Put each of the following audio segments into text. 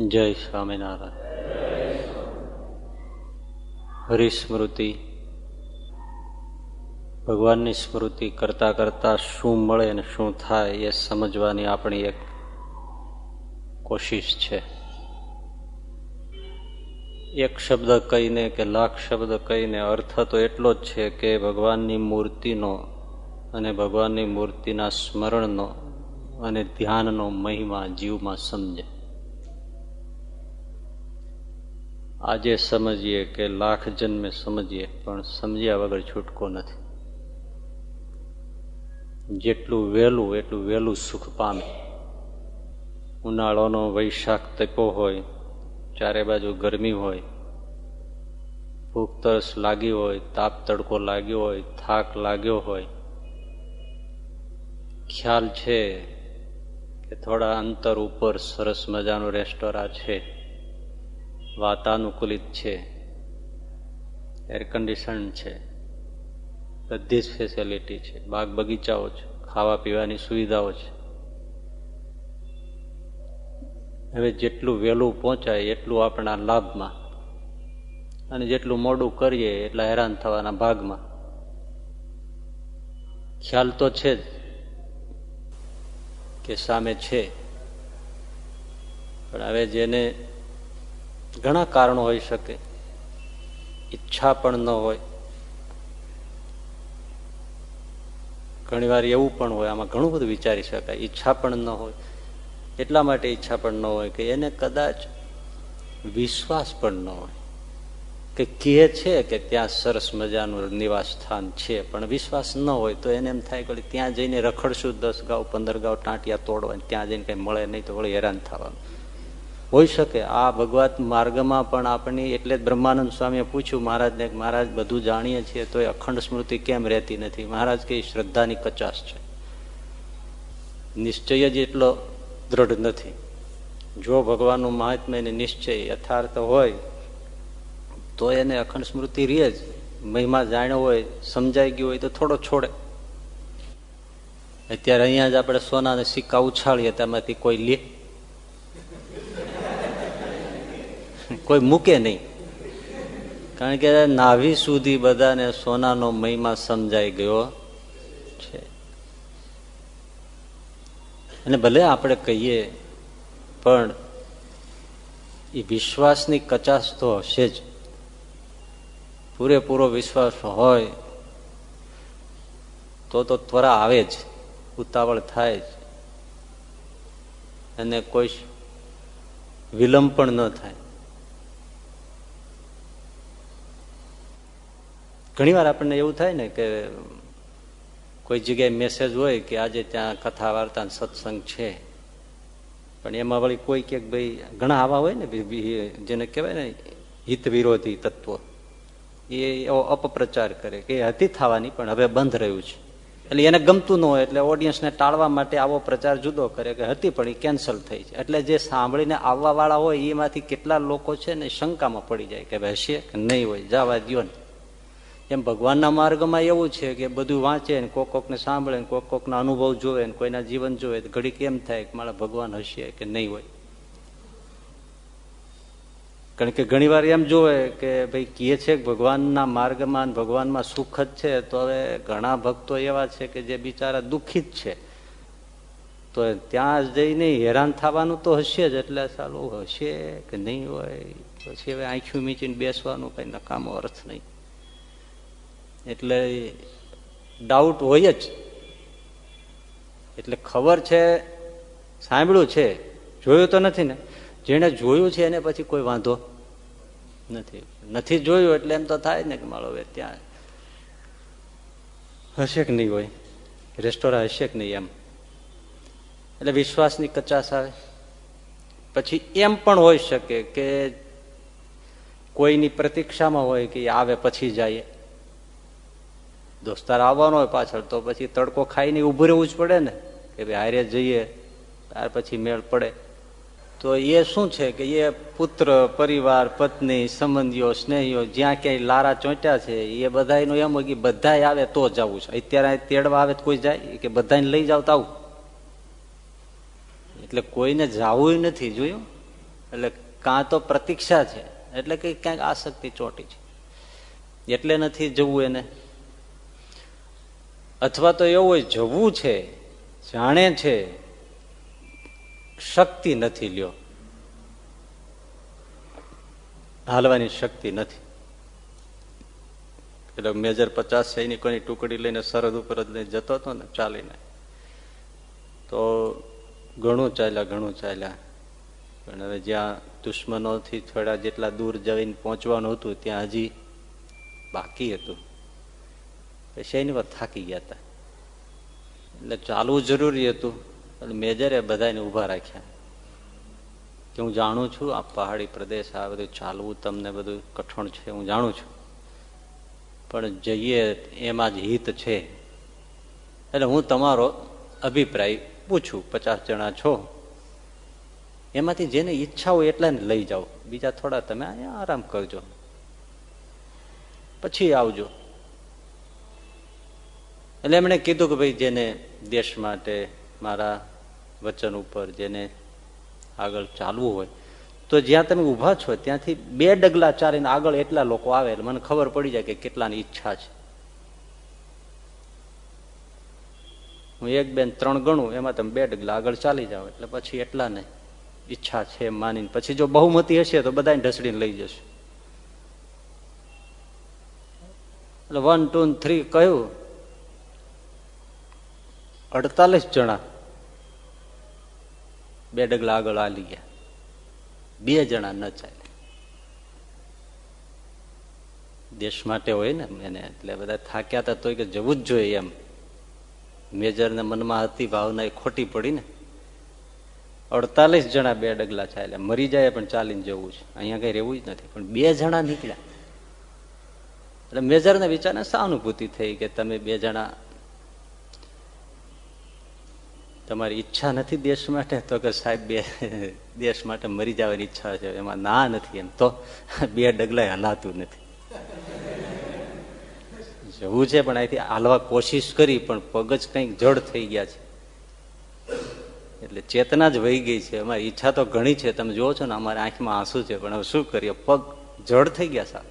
જય સ્વામિનારાયણ. હરિસ્મૃતિ ભગવાનની સ્મૃતિ કરતા કરતા શું મળે અને શું થાય એ સમજવાની આપણી એક કોશિશ છે. એક શબ્દ કહીને કે લાખ શબ્દ કહીને અર્થ તો એટલો જ છે કે ભગવાનની મૂર્તિનો અને ભગવાનની મૂર્તિના સ્મરણનો અને ધ્યાનનો મહિમા જીવમાં સમજે. આજે સમજીએ કે લાખ જન્મે સમજીએ, પણ સમજ્યા વગર છૂટકો નથી. જેટલું વહેલું, એટલું વહેલું સુખ પામે. ઉનાળોનો વૈશાખ તપો હોય, ચારે બાજુ ગરમી હોય, ભૂખ તરસ લાગી હોય, તાપ તડકો લાગ્યો હોય, થાક લાગ્યો હોય, ખ્યાલ છે કે થોડા અંતર ઉપર સરસ મજાનું રેસ્ટોરાં છે. વાતાનુકૂલિત છે. એર કન્ડિશન છે. બધી જ ફેસિલિટી છે. બાગ બગીચાઓ છે. ખાવા પીવાની સુવિધાઓ છે. હવે જેટલું વહેલું પહોંચાય એટલું આપણા લાભમાં. અને જેટલું મોડું કરીએ એટલા હેરાન થવાના ભાગમાં. ખ્યાલ તો છે જ કે સામે છે. પણ હવે જેને ઘણા કારણો હોઈ શકે. ઈચ્છા પણ ન હોય. ઘણી વાર એવું પણ હોય, આમાં ઘણું બધું વિચારી શકાય. ઈચ્છા પણ ન હોય. એટલા માટે ઈચ્છા પણ ન હોય કે એને કદાચ વિશ્વાસ પણ ન હોય. કે કહે છે કે ત્યાં સરસ મજાનું નિવાસ સ્થાન છે, પણ વિશ્વાસ ન હોય તો એને એમ થાય કે ત્યાં જઈને રખડશું દસ ગાઉ, પંદર ગાઉ ટાંટિયા તોડવા ત્યાં જઈને કંઈ મળે નહીં તો વળી હેરાન થવાનું. હોઈ શકે. આ ભગવત માર્ગમાં પણ આપણી, એટલે બ્રહ્માનંદ સ્વામીએ પૂછ્યું, મહારાજને, મહારાજ બધું જાણીએ છીએ, તો એ અખંડ સ્મૃતિ કેમ રહેતી નથી? મહારાજ કે શ્રદ્ધાની કચાશ છે. નિશ્ચય જ એટલો દ્રઢ નથી. જો ભગવાનનું મહાત્મ્ય નિશ્ચય યથાર્થ હોય, તો એને અખંડ સ્મૃતિ રહે જ. મહિમા જાણ્યો હોય, સમજાઈ ગયું હોય, તો થોડો છોડે. અત્યારે અહીંયા જ આપણે સોનાના સિક્કા ઉછાળીએ, તેમાંથી કોઈ લે. કોઈ મૂકે નહીં. કારણ કે નાભી સુધી બધાને સોનાનો મહિમા સમજાઈ ગયો છે. અને ભલે આપણે કહીએ, પણ એ વિશ્વાસની કચાશ તો હશે જ. પૂરેપૂરો વિશ્વાસ હોય તો તો ત્વરા આવે જ, ઉતાવળ થાય જ. અને કોઈ વિલંબ પણ ન થાય. ઘણીવાર આપણને એવું થાય ને કે કોઈ જગ્યાએ મેસેજ હોય કે આજે ત્યાં કથા વાર્તા સત્સંગ છે. પણ એમાં વળી કોઈ ક્યાંક ભાઈ ઘણા આવા હોય ને જેને કહેવાય ને હિત વિરોધી તત્વો. એ એવો અપપ્રચાર કરે કે હતી થવાની પણ હવે બંધ રહ્યું છે. એટલે એને ગમતું ન હોય એટલે ઓડિયન્સને ટાળવા માટે આવો પ્રચાર જુદો કરે કે હતી પણ એ કેન્સલ થઈ છે. એટલે જે સાંભળીને આવવા વાળા હોય એમાંથી કેટલા લોકો છે ને શંકામાં પડી જાય કે હશે કે નહીં હોય. જવા દો ને. એમ ભગવાનના માર્ગમાં એવું છે કે બધું વાંચે ને કોક કોકને સાંભળે ને કોક કોકના અનુભવ જોવે ને કોઈના જીવન જોવે ઘડી કેમ થાય કે મારા ભગવાન હશે કે નહીં હોય? કારણ કે ઘણી એમ જોવે કે ભાઈ કહે છે કે ભગવાનના માર્ગમાં ભગવાનમાં સુખ જ છે, તો હવે ઘણા ભક્તો એવા છે કે જે બિચારા દુઃખી જ છે. તો ત્યાં જઈને હેરાન થવાનું તો હશે જ, એટલે ચાલુ હશે કે નહીં હોય? પછી હવે આંખ્યું મીચીને બેસવાનું કઈ નકામો અર્થ નહીં. એટલે ડાઉટ હોય જ. એટલે ખબર છે, સાંભળ્યું છે, જોયું તો નથી ને. જેને જોયું છે એને પછી કોઈ વાંધો નથી. નથી જોયું એટલે એમ તો થાય ને કે મારો ત્યાં હશે કે નહીં હોય? રેસ્ટોરાં હશે કે નહીં એમ? એટલે વિશ્વાસની કચાશ આવે. પછી એમ પણ હોઈ શકે કે કોઈની પ્રતીક્ષામાં હોય કે આવે પછી જાય દોસ્તાર આવવાનો હોય પાછળ, તો પછી તડકો ખાઈને ઉભું રહેવું જ પડે ને, કે ભાઈ હારે જઈએ, ત્યાર પછી મેળ પડે. તો એ શું છે કે એ પુત્ર, પરિવાર, પત્ની, સંબંધીઓ, સ્નેહીઓ જ્યાં ક્યાંય લારા ચોંટ્યા છે, એ બધાનું એમ હોય કે બધા આવે તો જવું છે. અત્યારે તેડવા આવે કોઈ જાય, કે બધાને લઈ જાવ તો એટલે કોઈને જવું નથી, જોયું? એટલે કાં તો પ્રતીક્ષા છે, એટલે કે ક્યાંક આસક્તિ ચોંટી છે. એટલે નથી જવું એને. અથવા તો એવું જવું છે, જાણે છે, શક્તિ નથી લ્યો. હાલવાની શક્તિ નથી. એટલે મેજર પચાસ સૈનિકોની ટુકડી લઈને સરહદ ઉપર જ લઈને જતો હતો ને, ચાલીને. તો ઘણું ચાલ્યા ઘણું ચાલ્યા. પણ હવે જ્યાં દુશ્મનોથી થોડા જેટલા દૂર જઈને પહોંચવાનું હતું, ત્યાં હજી બાકી હતું. વાત થાકી ગયા હતા એટલે ચાલવું જરૂરી હતું એટલે મેજરે બધાને ઊભા રાખ્યા. કે હું જાણું છું, આ પહાડી પ્રદેશ, આ બધું ચાલવું તમને બધું કઠણ છે, હું જાણું છું. પણ જઈએ, એમાં જ હિત છે. એટલે હું તમારો અભિપ્રાય પૂછું, પચાસ જણા છો. એમાંથી જેને ઈચ્છા હોય એટલાને લઈ જાઓ. બીજા થોડા તમે અહીંયા આરામ કરજો. પછી આવજો. એટલે એમણે કીધું કે ભાઈ જેને દેશ માટે મારા વચન ઉપર જેને આગળ ચાલવું હોય, તો જ્યાં તમે ઊભા છો ત્યાંથી બે ડગલા ચાલીને આગળ એટલા લોકો આવે એટલે મને ખબર પડી જાય કે કેટલાની ઈચ્છા છે. હું એક બેન ત્રણ ગણું, એમાં તમે બે ડગલા આગળ ચાલી જાઓ એટલે પછી એટલા ને ઈચ્છા છે માનીને. પછી જો બહુમતી હશે તો બધાને ઢસડીને લઈ જશે. એટલે વન ટુ થ્રી કહ્યું અડતાલીસ જણા બે ડગલા આગળ આલી ગયા. બે જણા ન ચાલે દેશ માટે હોય ને એને, એટલે બધા થાક્યા હતા તોય કે જવું જ જોઈએ એમ. મેજરને મનમાં હતી ભાવના એ ખોટી પડી ને. અડતાલીસ જણા બે ડગલા ચાલ્યા. મરી જાય પણ ચાલીને જવું છે. અહીંયા કઈ રહેવું જ નથી. પણ બે જણા નીકળ્યા. એટલે મેજરને વિચારને સહાનુભૂતિ થઈ કે તમે બે જણા તમારી ઈચ્છા નથી દેશ માટે, તો કે સાહેબ બે દેશ માટે મરી જવાની ઈચ્છા છે. એમાં ના નથી એમ. તો બે ડગલા હલાતું નથી. જવું છે, પણ અહીંથી હાલવા કોશિશ કરી, પણ પગ જ કંઈક જડ થઈ ગયા છે. એટલે ચેતના જ વહી ગઈ છે. અમારી ઈચ્છા તો ઘણી છે. તમે જુઓ છો ને, અમારી આંખમાં આંસુ છે, પણ હવે શું કરીએ? પગ જડ થઈ ગયા સાહેબ.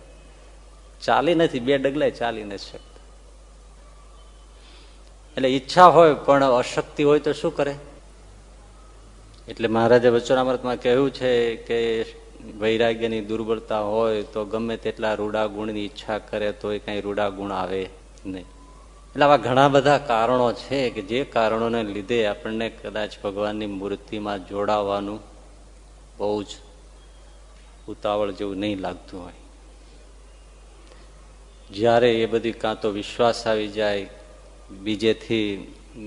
ચાલી નથી, બે ડગલાય ચાલી નથી શકતા. એટલે ઈચ્છા હોય પણ અશક્તિ હોય તો શું કરે? એટલે મહારાજે વચનામૃતમાં કહ્યું છે કે વૈરાગ્યની દુર્બળતા હોય તો ગમે તેટલા રૂડા ગુણની ઈચ્છા કરે તો એ કઈ રૂડા ગુણ આવે નહીં. એટલે આવા ઘણા બધા કારણો છે કે જે કારણોને લીધે આપણને કદાચ ભગવાનની મૂર્તિમાં જોડાવાનું બહુ જ ઉતાવળ જેવું નહીં લાગતું હોય. જ્યારે એ બધી કાં તો વિશ્વાસ આવી જાય બીજેથી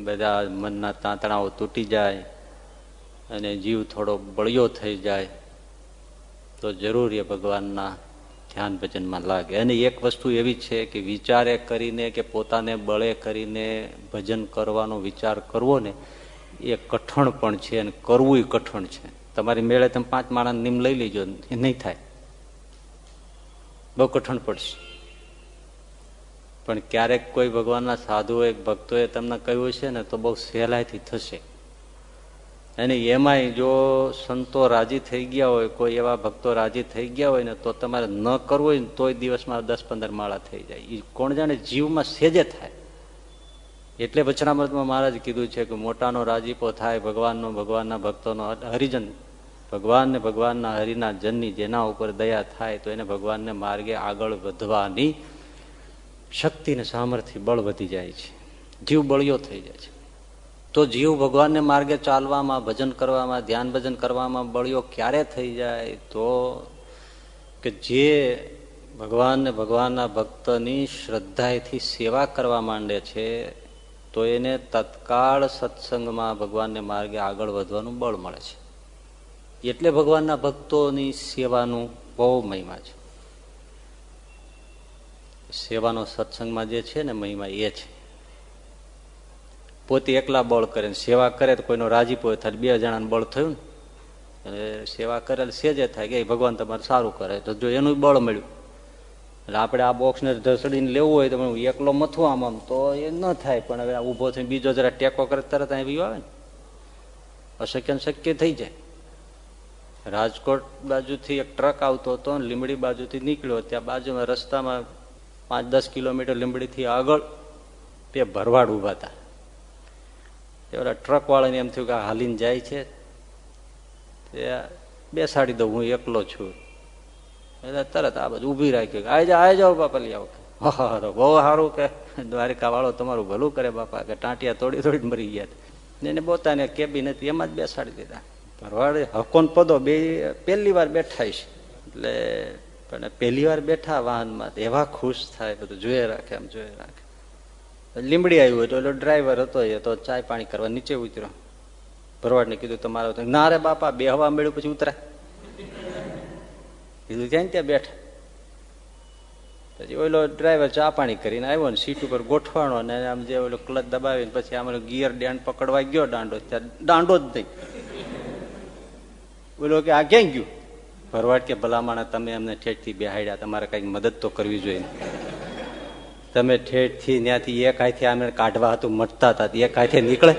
બધા મનના તાંતણાઓ તૂટી જાય અને જીવ થોડો બળિયો થઈ જાય, તો જરૂર એ ભગવાનના ધ્યાન ભજનમાં લાગે. અને એક વસ્તુ એવી છે કે વિચારે કરીને કે પોતાને બળે કરીને ભજન કરવાનો વિચાર કરવો ને, એ કઠણ પણ છે અને કરવું કઠણ છે. તમારી મેળે તમે પાંચ માણસ નિમ લઈ લેજો, એ નહીં થાય. બહુ કઠણ પડશે. પણ ક્યારેક કોઈ ભગવાનના સાધુએ ભક્તોએ તમને કહ્યું છે ને, તો બહુ સહેલાઈથી થશે. અને એમાંય જો સંતો રાજી થઈ ગયા હોય, કોઈ એવા ભક્તો રાજી થઈ ગયા હોય ને, તો તમારે ન કરવું હોય ને, તોય દિવસમાં દસ પંદર માળા થઈ જાય. એ કોણ જાણે જીવમાં સેજે થાય. એટલે વચનામૃતમાં મહારાજ કીધું છે કે મોટાનો રાજીપો થાય ભગવાનનો, ભગવાનના ભક્તોનો, હરિજન. ભગવાન ને ભગવાનના હરિના જનની જેના ઉપર દયા થાય, તો એને ભગવાનને માર્ગે આગળ વધવાની શક્તિ ને સામર્થ્ય, બળ વધી જાય છે. જીવ બળિયો થઈ જાય છે. તો જીવ ભગવાનને માર્ગે ચાલવામાં, ભજન કરવામાં, ધ્યાન ભજન કરવામાં બળિયો ક્યારે થઈ જાય? તો કે જે ભગવાનને ભગવાનના ભક્તની શ્રદ્ધાએથી સેવા કરવા માંડે છે, તો એને તત્કાળ સત્સંગમાં ભગવાનને માર્ગે આગળ વધવાનું બળ મળે છે. એટલે ભગવાનના ભક્તોની સેવાનું બહુ મહિમા છે. સેવાનો સત્સંગમાં જે છે ને મહિમા એ છે. પોતે એકલા બળ કરે સેવા કરે તો કોઈનો રાજીપો થાય બે જણાનું બળ થયું ને સેવા કરેલ સેજે થાય કે ભગવાન તમારે સારું કરે. તો જો એનું બળ મળ્યું, એટલે આપણે આ બોક્સને ઢસડીને લેવું હોય તો એકલો મથું આમ આમ, તો એ ન થાય. પણ હવે ઊભો થઈને બીજો જરા ટેકો કરે તરત અહીં આવે ને. અશક્ય શક્ય થઈ જાય. રાજકોટ બાજુથી એક ટ્રક આવતો હતો લીમડી બાજુથી નીકળ્યો, ત્યાં બાજુમાં રસ્તામાં પાંચ દસ કિલોમીટર લીંબડીથી આગળ તે ભરવાડ ઊભા હતા. તે ઓલા ટ્રક એમ થયું કે હાલીને જાય છે. તે બેસાડી દઉં, હું એકલો છું. એટલે તરત આ બધું ઊભી રાખ્યું આઈ જાઓ આવી જાઓ બાપા લઈ આવો હા બહુ સારું કે. દ્વારિકાવાળો તમારું ભલું કરે બાપા કે ટાંટિયા તોડી તોડી મરી ગયા એને પોતાને કેબિન હતી, એમાં જ બેસાડી દીધા. ભરવાડે હકોન પદો બે, પહેલી વાર બેઠા છે એટલે પણ પહેલી વાર બેઠા વાહનમાં એવા ખુશ થાય, બધું જોયે રાખે, આમ જોયે રાખે. લીમડી આવ્યું હોય તો એટલે ડ્રાઈવર હતો એ, તો ચાય પાણી કરવા નીચે ઉતર્યો. ભરવાડને કીધું, તમારે ના રે બાપા બે હવા મળ્યું પછી ઉતરાય. કીધું ત્યાં ત્યાં બેઠા. પછી ઓલો ડ્રાઈવર ચા પાણી કરીને આવ્યો ને સીટ ઉપર ગોઠવાનો ને આમ જે ઓલો ક્લચ દબાવીને પછી આમ ગિયર ડેન્ડ પકડવા ગયો દાંડો, ત્યાં દાંડો જ નહીં. ઓલો કે, આ ક્યાં ગયું? ભરવાડ કે ભલામણા તમે અમને ઠેઠથી બેહાડ્યા, તમારે કંઈક મદદ તો કરવી જોઈએ. તમે ઠેઠથી ત્યાંથી એક હાથે આમે કાઢવા હતું, મટતા હતા, એક હાથે નીકળે.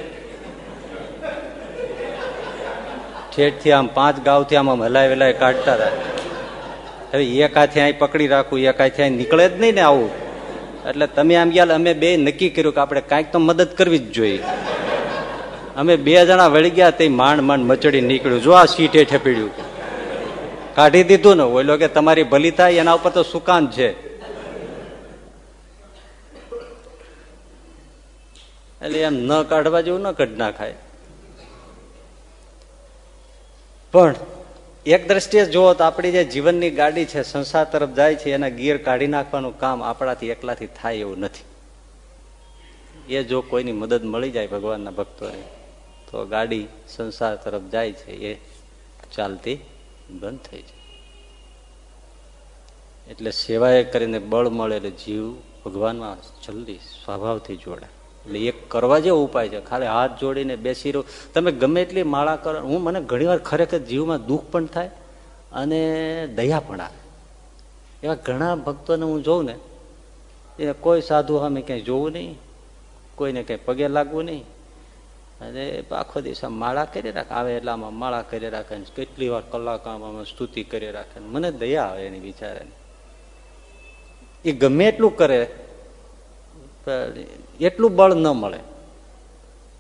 ઠેઠથી આમ પાંચ ગાવથી આમ આમ હલાય વેલાય કાઢતા હતા. હવે એક હાથે અહીં પકડી રાખવું એક હાથે અહીં નીકળે જ નહીં ને આવું. એટલે તમે આમ ગયા, અમે બે નક્કી કર્યું કે આપણે કાંઈક તો મદદ કરવી જ જોઈએ. અમે બે જણા વળી ગયા તે માંડ માંડ મચડી નીકળ્યું. જો આ સીટ હેઠે પીડ્યું. કાઢી દીધું ને ઓઈલો કે તમારી ભલી થાય, એના ઉપર તો સુકાન છે. એટલે એમ ન કાઢવા જેવું ન કઢ નાખાય. પણ એક દ્રષ્ટિએ જુઓ તો આપણી જે જીવનની ગાડી છે, સંસાર તરફ જાય છે, એના ગિયર કાઢી નાખવાનું કામ આપણાથી એકલાથી થાય એવું નથી. એ જો કોઈની મદદ મળી જાય ભગવાનના ભક્તોને, તો ગાડી સંસાર તરફ જાય છે, એ ચાલતી બંધ થઈ જાય. એટલે સેવાએ કરીને બળ મળે એટલે જીવ ભગવાનમાં જલ્દી સ્વભાવથી જોડાય. એટલે એક કરવા જેવો ઉપાય છે. ખાલી હાથ જોડીને બેસી રહો. તમે ગમે એટલી માળા કરો. હું મને ઘણીવાર ખરેખર જીવમાં દુઃખ પણ થાય અને દયા પણ આવે. એવા ઘણા ભક્તોને હું જોઉં ને એ કોઈ સાધુ અમે ક્યાંય જોવું નહીં. કોઈને ક્યાંય પગે લાગવું નહીં. અને આખો દિવસ માળા કરી રાખે. આવે એટલે આમાં માળા કરી રાખે કેટલી વાર કલાક આમાં સ્તુતિ કરી રાખે મને દયા આવે એની વિચારે એ ગમે એટલું કરે એટલું બળ ન મળે.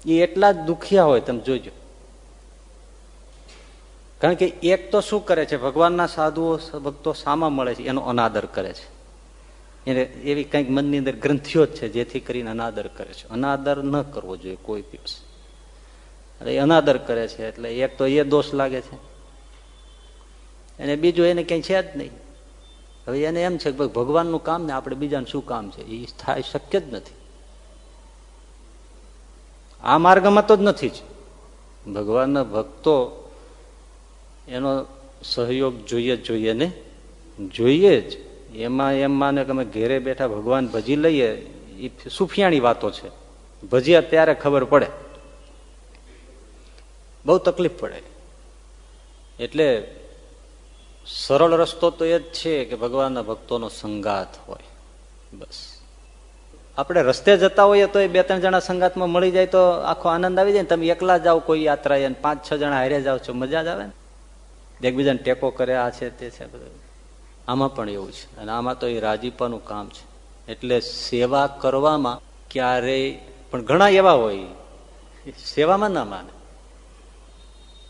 એ એટલા જ દુખિયા હોય, તમે જોજો. કારણ કે એક તો શું કરે છે, ભગવાનના સાધુઓ, ભક્તો સામા મળે છે, એનો અનાદર કરે છે. એને એવી કંઈક મનની અંદર ગ્રંથિઓ જ છે, જેથી કરીને અનાદર કરે છે. અનાદર ન કરવો જોઈએ કોઈ દિવસ. એટલે અનાદર કરે છે એટલે એક તો એ દોષ લાગે છે. અને બીજું એને ક્યાંય છે જ નહીં. હવે એને એમ છે કે ભગવાનનું કામ ને આપણે બીજાનું શું કામ છે? એ થાય શક્ય જ નથી. આ માર્ગમાં તો જ નથી જ. ભગવાનના ભક્તો એનો સહયોગ જોઈએ જોઈએ ને? જોઈએ જ. એમાં એમ માને કે અમે ઘેરે બેઠા ભગવાન ભજી લઈએ એ સુફિયાણી વાતો છે. ભજીયા ત્યારે ખબર પડે. બહુ તકલીફ પડે. એટલે સરળ રસ્તો તો એ જ છે કે ભગવાનના ભક્તોનો સંગાત હોય. બસ. આપણે રસ્તે જતા હોઈએ તો એ બે ત્રણ જણા સંગાતમાં મળી જાય તો આખો આનંદ આવી જાય ને તમે એકલા જાઓ કોઈ યાત્રા અને પાંચ છ જણા હારે જાઓ છો, મજા જ આવે ને? એકબીજાને ટેકો કરે, આ છે, તે છે, બધું. આમાં પણ એવું છે. અને આમાં તો એ રાજીપાનું કામ છે. એટલે સેવા કરવામાં ક્યારેય, પણ ઘણા એવા હોય સેવામાં ના માને.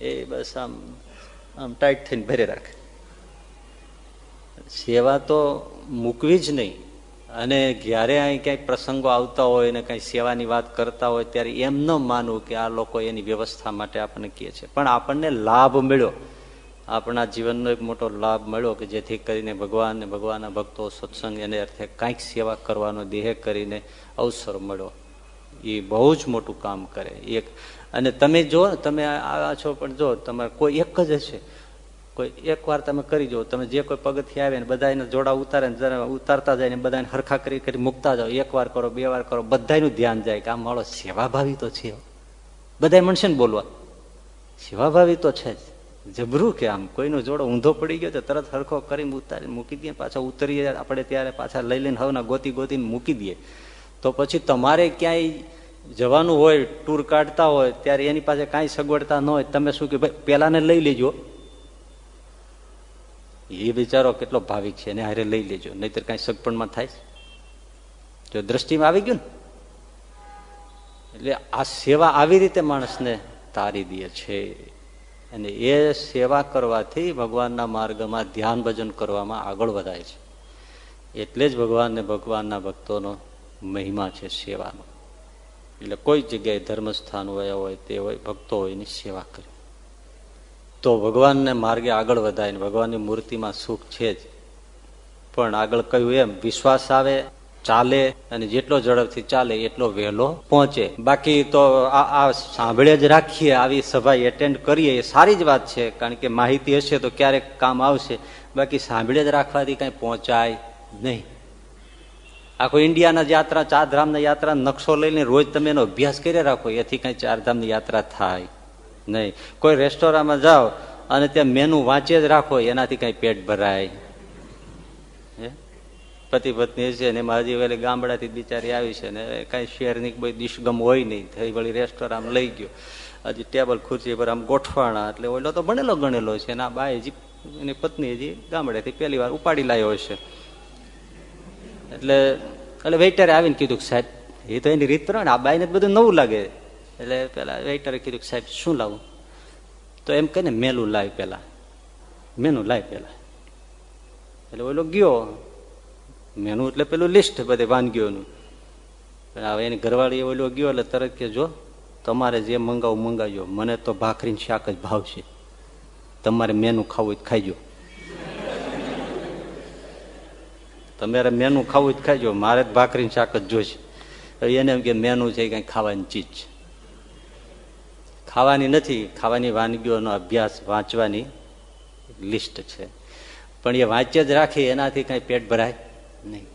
એ બસ આમ આમ ટાઈટ થઈને ભરી રાખે. સેવા તો મૂકવી જ નહીં. અને જ્યારે અહીં ક્યાંય પ્રસંગો આવતા હોય ને કંઈ સેવાની વાત કરતા હોય, ત્યારે એમ ન માનવું કે આ લોકો એની વ્યવસ્થા માટે આપણને કહે છે. પણ આપણને લાભ મળ્યો. આપણા જીવનનો એક મોટો લાભ મળ્યો કે જેથી કરીને ભગવાન ને ભગવાનના ભક્તો સત્સંગ એને અર્થે કાંઈક સેવા કરવાનો દેહ કરીને અવસર મળ્યો. એ બહુ જ મોટું કામ કરે. એક અને તમે જો, તમે આવ્યા છો પણ જો, તમારે કોઈ એક જ હશે. કોઈ એક વાર તમે કરી જુઓ. તમે જે કોઈ પગથી આવે ને બધાને જોડા ઉતારે ને ઉતારતા જાય ને બધાને હરખા કરી કરી મૂકતા જાઓ. એક વાર કરો, બે વાર કરો બધાનું ધ્યાન જાય કે આ મારો સેવાભાવી તો છે બધા મળશે ને બોલવા. સેવાભાવી તો છે જ. જબરું કે આમ કોઈનો જોડો ઊંધો પડી ગયો તો તરત હરખો કરીને ઉતારી મૂકી દઈએ પાછા ઉતરીએ. આપણે ત્યારે પાછા લઈ લઈને હવના ગોતી ગોતીને મૂકી દઈએ તો પછી તમારે ક્યાંય જવાનું હોય ટૂર કાઢતા હોય, ત્યારે એની પાસે કાંઈ સગવડતા ન હોય, તમે શું કે ભાઈ પેલાને લઈ લેજો. એ બિચારો કેટલો ભાવિક છે, એને હારે લઈ લેજો, નહીતર કાંઈ સગપણમાં થાય જો દ્રષ્ટિમાં આવી ગયું ને, એટલે આ સેવા આવી રીતે માણસને તારી દે છે. અને એ સેવા કરવાથી ભગવાનના માર્ગમાં ધ્યાન ભજન કરવામાં આગળ વધાય છે. એટલે જ ભગવાનને ભગવાનના ભક્તોનો મહિમા છે સેવાનો. એટલે કોઈ જગ્યાએ ધર્મસ્થાન હોય હોય, તે હોય, ભક્તો હોય, એની સેવા કરે. તો ભગવાનને માર્ગે આગળ વધાય ભગવાનની મૂર્તિમાં સુખ છે જ. પણ આગળ કહ્યું એમ, વિશ્વાસ આવે, ચાલે, અને જેટલો ઝડપથી ચાલે, એટલો વહેલો પહોંચે. બાકી તો આ સાંભળે જ રાખીએ, આવી સભા એટેન્ડ કરીએ, એ સારી જ વાત છે, કારણ કે માહિતી હશે તો ક્યારેક કામ આવશે. બાકી સાંભળે જ રાખવાથી કઈ પહોંચાય નહીં. આખો ઇન્ડિયાના યાત્રા, ચારધામના યાત્રા, નકશો લઈને રોજ તમે એનો અભ્યાસ કરી રાખો. એથી કઈ ચારધામની યાત્રા થાય નહીં. કોઈ રેસ્ટોરાંમાં જાઓ અને ત્યાં મેનુ વાંચે જ રાખો, એનાથી કઈ પેટ ભરાય. પતિ પત્ની છે ને એમાં હજી વેલી ગામડાથી બિચારી આવી છે ને કઈ શેરની કોઈ દિશગમ હોય નહીં. થઈ વળી રેસ્ટોરાં લઈ ગયો. હજી ટેબલ ખુરશી પર આમ ગોઠવાણા, એટલે ઓલો તો ભણેલો ગણેલો છે એના બા હજી, એની પત્ની હજી ગામડેથી પહેલી વાર ઉપાડી લાવ્યો છે એટલે એટલે વેઇટરે આવીને કીધું કે સાહેબ, એ તો એની રીત પ્રમાણે આ બાઈને બધું નવું લાગે. એટલે પેલા વેઇટરે કીધું કે સાહેબ, શું લાવું? તો એમ કહે ને મેલું લાવ પેલા. મેનું લાવ પેલા. એટલે ઓલો ગયો. મેનું એટલે પેલું લિસ્ટ બધે વાનગીઓનું. હવે એની ઘરવાળી ઓલો ગયો એટલે તરત કે જો, તમારે જે મંગાવું મંગાવ્યો મને તો ભાખરીને શાક જ ભાવશે. તમારે મેનું ખાવું ખાઈજો. તમારે મેનું ખાવું જ. ખાજો મારે જ ભાખરીને શાક જ જોઈશે. એને એમ કે મેનું છે કઈ ખાવાની ચીજ છે. ખાવાની નથી, ખાવાની વાનગીઓનો અભ્યાસ, વાંચવાની લિસ્ટ છે. પણ એ વાંચે જ રાખી, એનાથી કઈ પેટ ભરાય નહીં.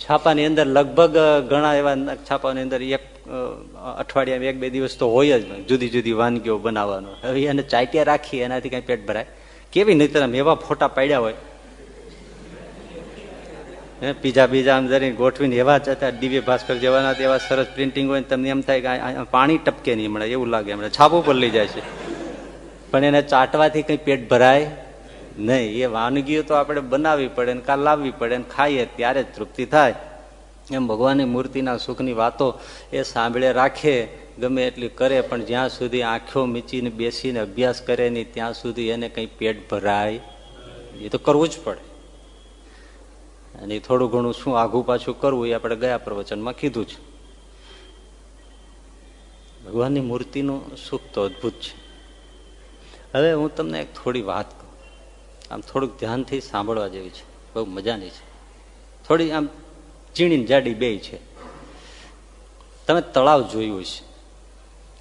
છાપાની અંદર લગભગ ઘણા એવા છાપાની અંદર એક અઠવાડિયામાં એક બે દિવસ તો હોય જ જુદી જુદી વાનગીઓ બનાવવાનો. હવે એને ચાટ્યા રાખી એનાથી કઈ પેટ ભરાય. કેવી? નહીતર એવા ફોટા પાડ્યા હોય પીઝા બીજા આમ જરીને ગોઠવીને એવા જ હતા, દિવ્ય ભાસ્કર જેવાના એવા સરસ પ્રિન્ટિંગ હોય તમને એમ થાય કે પાણી ટપકે નહીં હમણાં, એવું લાગે હમણાં, છાપું પર લઈ જાય છે. પણ એને ચાટવાથી કંઈ પેટ ભરાય નહીં. એ વાનગીઓ તો આપણે બનાવવી પડે ને કાલ લાવવી પડે ને ખાઈએ, ત્યારે જ તૃપ્તિ થાય. એમ ભગવાનની મૂર્તિના સુખની વાતો એ સાંભળે, રાખે, ગમે એટલી કરે, પણ જ્યાં સુધી આંખો મીચીને બેસીને અભ્યાસ કરે નહીં, ત્યાં સુધી એને કંઈ પેટ ભરાય. એ તો કરવું જ પડે. અને થોડું ઘણું શું આઘું પાછું કરવું એ આપણે ગયા પ્રવચનમાં કીધું છે. ભગવાનની મૂર્તિનું સુખ તો અદભુત છે. હવે હું તમને એક થોડી વાત કહું. આમ થોડુંક ધ્યાનથી સાંભળવા જેવી છે. બહુ મજાની છે. થોડી આમ ચીણી જાડી બે છે. તમે તળાવ જોયું છે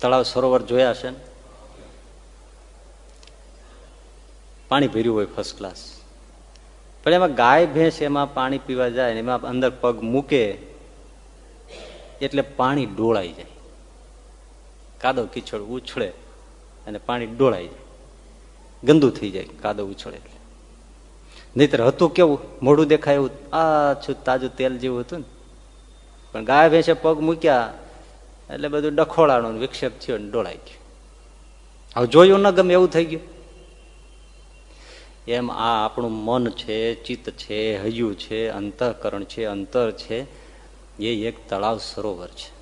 તળાવ સરોવર જોયા છે ને? પાણી ભર્યું હોય ફર્સ્ટ ક્લાસ પણ એમાં ગાય, ભેંસ એમાં પાણી પીવા જાય ને એમાં અંદર પગ મૂકે, એટલે પાણી ડોળાઈ જાય. કાદવ કીચડ ઉછળે અને પાણી ડોળાઈ જાય. ગંદુ થઈ જાય કાદવ ઉછળે એટલે. નહીતર હતું કેવું? મોઢું દેખાય એવું, આ છું તાજું તેલ જેવું હતું ને. પણ ગાય, ભેંસે પગ મૂક્યા, એટલે બધું ડખોળાનું વિક્ષેપ થયો ને ડોળાઈ ગયું. હવે જોયું ન ગમે એવું થઈ ગયું. એમ આ આપણું મન છે, ચિત્ત છે, હૈયું છે, અંતઃકરણ છે, અંતર છે, એ એક તળાવ સરોવર છે.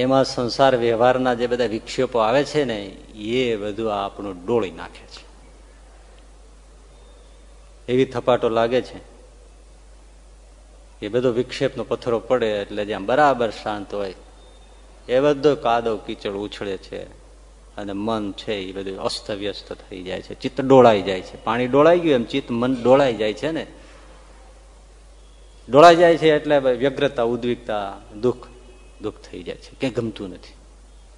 એમાં સંસાર વ્યવહારના જે બધા વિક્ષેપો આવે છે ને, એ બધું આ આપણું ડોળી નાખે છે. એવી થપાટો લાગે છે. એ બધો વિક્ષેપનો પથ્થરો પડે એટલે જ્યાં બરાબર શાંત હોય, એ બધો કાદવ કીચડ ઉછળે છે. અને મન છે એ બધું અસ્તવ્યસ્ત થઈ જાય છે, ચિત્ત ડોળાઈ જાય છે. પાણી ડોળાઈ ગયું એમ ચિત્ત મન ડોળાઈ જાય છે ને? ડોળાઈ જાય છે એટલે વ્યગ્રતા ઉદ્વિકતા દુઃખ દુઃખ થઈ જાય છે, ક્યાંય ગમતું નથી.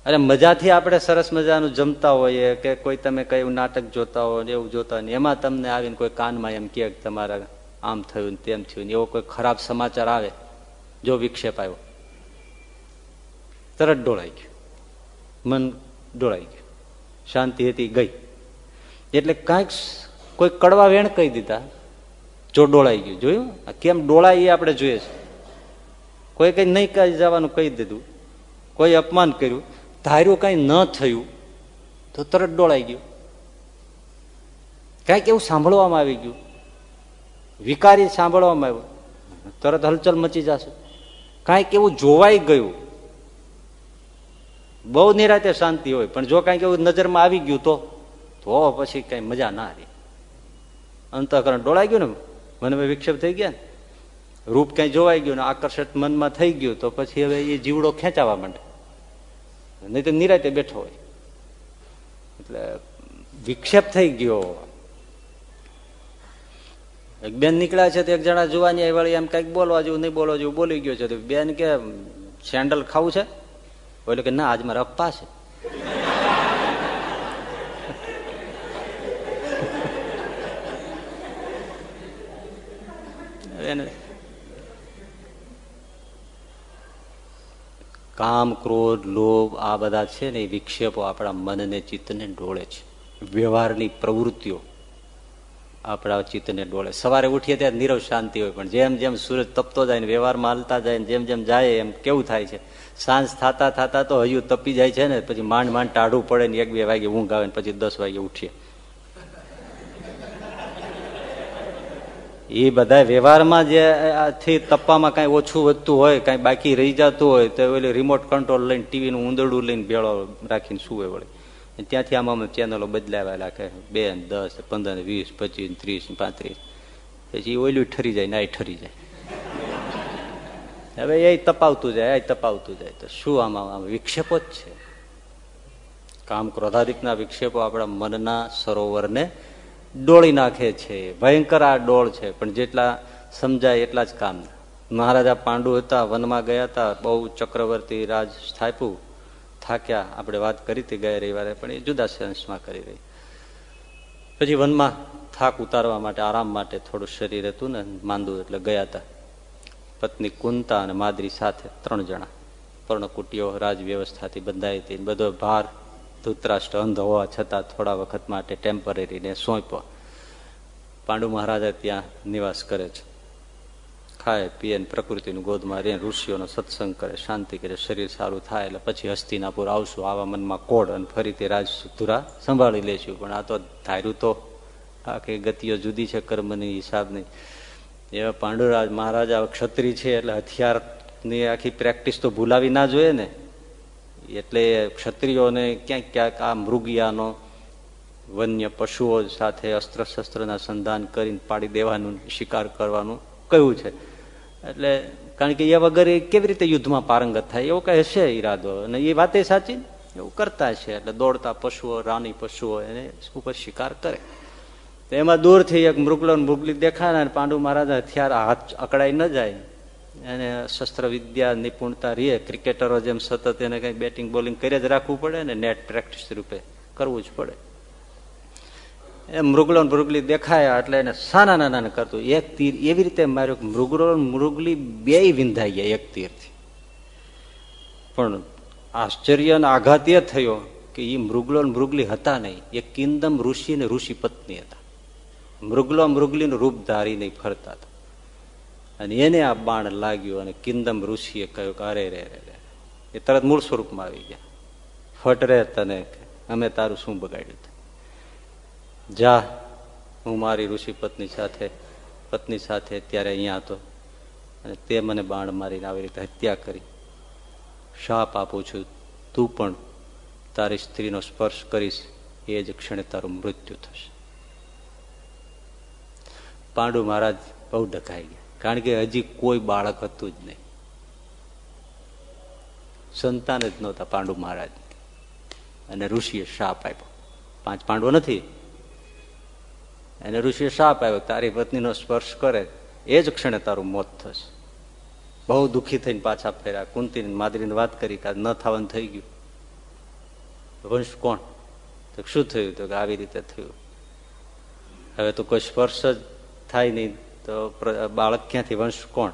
અરે મજાથી આપણે સરસ મજાનું જમતા હોઈએ કે કોઈ તમે કયું નાટક જોતા હોય એવું જોતા હોય એમાં તમને આવીને કોઈ કાનમાં એમ કે તમારા આમ થયું ને તેમ થયું એવો કોઈ ખરાબ સમાચાર આવે, જો વિક્ષેપ આવ્યો. તરત ડોળાઈ ગયું. મન ડોળાઈ ગયું. શાંતિ હતી, ગઈ. એટલે કાંઈક કોઈ કડવા વેણ કહી દીધા, જો ડોળાઈ ગયું. જોયું? કેમ ડોળાય એ આપણે જોઈએ છે. કોઈ કઈ નહીં કહી જવાનું કહી દીધું. કોઈ અપમાન કર્યું. ધાર્યું કઈ ન થયું, તો તરત ડોળાઈ ગયું. કાંઈક એવું સાંભળવામાં આવી ગયું. વિકારી સાંભળવામાં આવ્યું. તરત હલચલ મચી જશે. કાંઈક એવું જોવાઈ ગયું. બહુ નિરાતે શાંતિ હોય, પણ જો કાંઈક એવું નજરમાં આવી ગયું તો તો પછી કઈ મજા ના રહી. અંતઃકરણ ડોળાઈ ગયું ને, મનમાં વિક્ષેપ થઈ ગયા ને. રૂપ કઈ જોવાઈ ગયું ને, આકર્ષક મનમાં થઈ ગયું તો પછી હવે એ જીવડો ખેંચાવા માંડે. નહીં તો નિરાતે બેઠો હોય. એટલે વિક્ષેપ થઈ ગયો. એક બેન નીકળ્યા છે તો એક જણા જોવાની વળી એમ કંઈક બોલવા જેવું, નહીં બોલવા જેવું બોલી ગયો છે. બેન કે, સેન્ડલ ખાવું છે? બોલે કે ના, આજ મારા અપ્પા છે. કામ, ક્રોધ, લોભ આ બધા છે ને એ વિક્ષેપો આપણા મનને, ચિત્તને ડોળે છે. વ્યવહારની પ્રવૃત્તિઓ આપણા ચિત્તને ડોળે સવારે ઉઠીએ ત્યારે નીરવ શાંતિ હોય, પણ જેમ જેમ સૂરજ તપતો જાય ને વ્યવહારમાં હાલતા જાય ને જેમ જેમ જાય એમ કેવું થાય છે. સાંજ થતા થતા તો હજુ તપી જાય છે ને, પછી માંડ માંડ ટાઢું પડે ને એક બે વાગે ઊંઘ આવે ને પછી દસ વાગે ઉઠીએ. એ બધા વ્યવહારમાં જે થી તપવામાં કાંઈ ઓછું વધતું હોય, કાંઈ બાકી રહી જતું હોય, તો ઓલી રિમોટ કંટ્રોલ લઈને ટીવીનું ઊંદરડું લઈને ભેળો રાખીને સુવે વળે. ત્યાંથી આમાં ચેનલો બદલાવા લાગે. બે દસ, પંદર વીસ, પચીસ ત્રીસ પાંત્રીસ. પછી ઓલું ઠરી જાય ના ઠરી જાય. હવે એ તપાવતું જાય, એ તપાવતું જાય. તો શું આમાં આમ વિક્ષેપો જ છે. કામ ક્રોધાદિકના વિક્ષેપો આપણા મનના સરોવરને ડોળી નાખે છે. ભયંકર આ ડોળ છે, પણ જેટલા સમજાય એટલા જ કામ. મહારાજા પાંડુ હતા, વનમાં ગયા હતા, બહુ ચક્રવર્તી રાજ સ્થાપ્યું. થાક્યા, આપણે વાત કરી હતી ગયા રવિવારે, પણ એ જુદા સેન્સમાં કરી રહી. પછી વનમાં થાક ઉતારવા માટે, આરામ માટે થોડું શરીર હતું ને, માંદું એટલે ગયા હતા. પત્ની કુંતા અને માદરી સાથે ત્રણ જણા. પર્ણકુટીઓ રાજ વ્યવસ્થાથી બંધાઈ હતી બધો ભાર ધૂતરાષ્ટ્ર અંધ હોવા છતાં થોડા વખત માટે ટેમ્પરરીને સોંપ્યો. પાંડુ મહારાજા ત્યાં નિવાસ કરે છે. ખાય, પીએ પ્રકૃતિનું ગોદમાં રે ઋષિઓનો સત્સંગ કરે, શાંતિ કરે, શરીર સારું થાય એટલે પછી હસ્તિનાપુર આવશું. આવા મનમાં કોડ અને ફરીથી રાજધુરા સંભાળી લેશું. પણ આ તો ધાર્યું તો આખી ગતિઓ જુદી છે, કર્મની હિસાબની. એવા પાંડુરાજ મહારાજા ક્ષત્રિય છે એટલે હથિયારની આખી પ્રેક્ટિસ તો ભૂલાવી ના જોઈએ ને. એટલે ક્ષત્રિયોને ક્યાંક ક્યાંક આ મૃગિયાનો વન્ય પશુઓ સાથે અસ્ત્ર શસ્ત્રના સંધાન કરીને પાડી દેવાનું, શિકાર કરવાનું કયું છે. એટલે કારણ કે એ વગર એ કેવી રીતે યુદ્ધમાં પારંગત થાય એવો કઈ હશે ઈરાદો? અને એ વાતે સાચી એવું કરતા છે એટલે દોડતા પશુઓ, રાની પશુઓ એને ઉપર શિકાર કરે. એમાં દૂરથી એક મૃગલો મૃગલી દેખાય ને પાંડુ મહારાજા હથિયાર હાથ અકળાઈ ન જાય. એને શસ્ત્ર વિદ્યા નિપુણતા રહીએ ક્રિકેટરો જેમ સતત એને કઈ બેટિંગ બોલિંગ કરી જ રાખવું પડે ને નેટ પ્રેક્ટિસ રૂપે કરવું જ પડે. એ મૃગલો મૃગલી દેખાયા એટલે એને સાના નાના કરતું. એક તીર એવી રીતે માર્યો મૃગલો મૃગલી બે વિંધાઈ ગયા એક તીરથી. પણ આશ્ચર્ય અને આઘાત એ થયો કે એ મૃગલો મૃગલી હતા નહીં. એ કિંદમ ઋષિ અને ઋષિ પત્ની હતા. મૃગલો મૃગલીનું રૂપ ધારી નહીં ફરતા હતા. અને એને આ બાણ લાગ્યું અને કિંદમ ઋષિએ કહ્યું કે, અરે રે રે એ તરત મૂળ સ્વરૂપમાં આવી ગયા. ફટ રે તને, અમે તારું શું બગાડ્યું જા, હું મારી ઋષિ પત્ની સાથે પત્ની સાથે ત્યારે અહીંયા હતો અને તે મને બાણ મારીને આવી રીતે હત્યા કરી. શાપ આપું છું, તું પણ તારી સ્ત્રીનો સ્પર્શ કરીશ, એ જ ક્ષણે તારું મૃત્યુ થશે. પાંડુ મહારાજ બહુ ડકાઈ ગયા. કારણ કે હજી કોઈ બાળક હતું જ નહીં. સંતાન જ નહોતા પાંડુ મહારાજ અને ઋષિએ શાપ આપ્યો. પાંચ પાંડવો નથી. અને ઋષિએ શાપ આવ્યો તારી પત્નીનો સ્પર્શ કરે, એ જ ક્ષણે તારું મોત થશે. બહુ દુઃખી થઈને પાછા ફેર્યા. કુંતી માદરીને વાત કરી કે ન થવાનું થઈ ગયું. વંશ કોણ? તો શું થયું? તો કે, આવી રીતે થયું. હવે તો કોઈ સ્પર્શ જ થાય નહીં તો બાળક ક્યાંથી વંશ કોણ?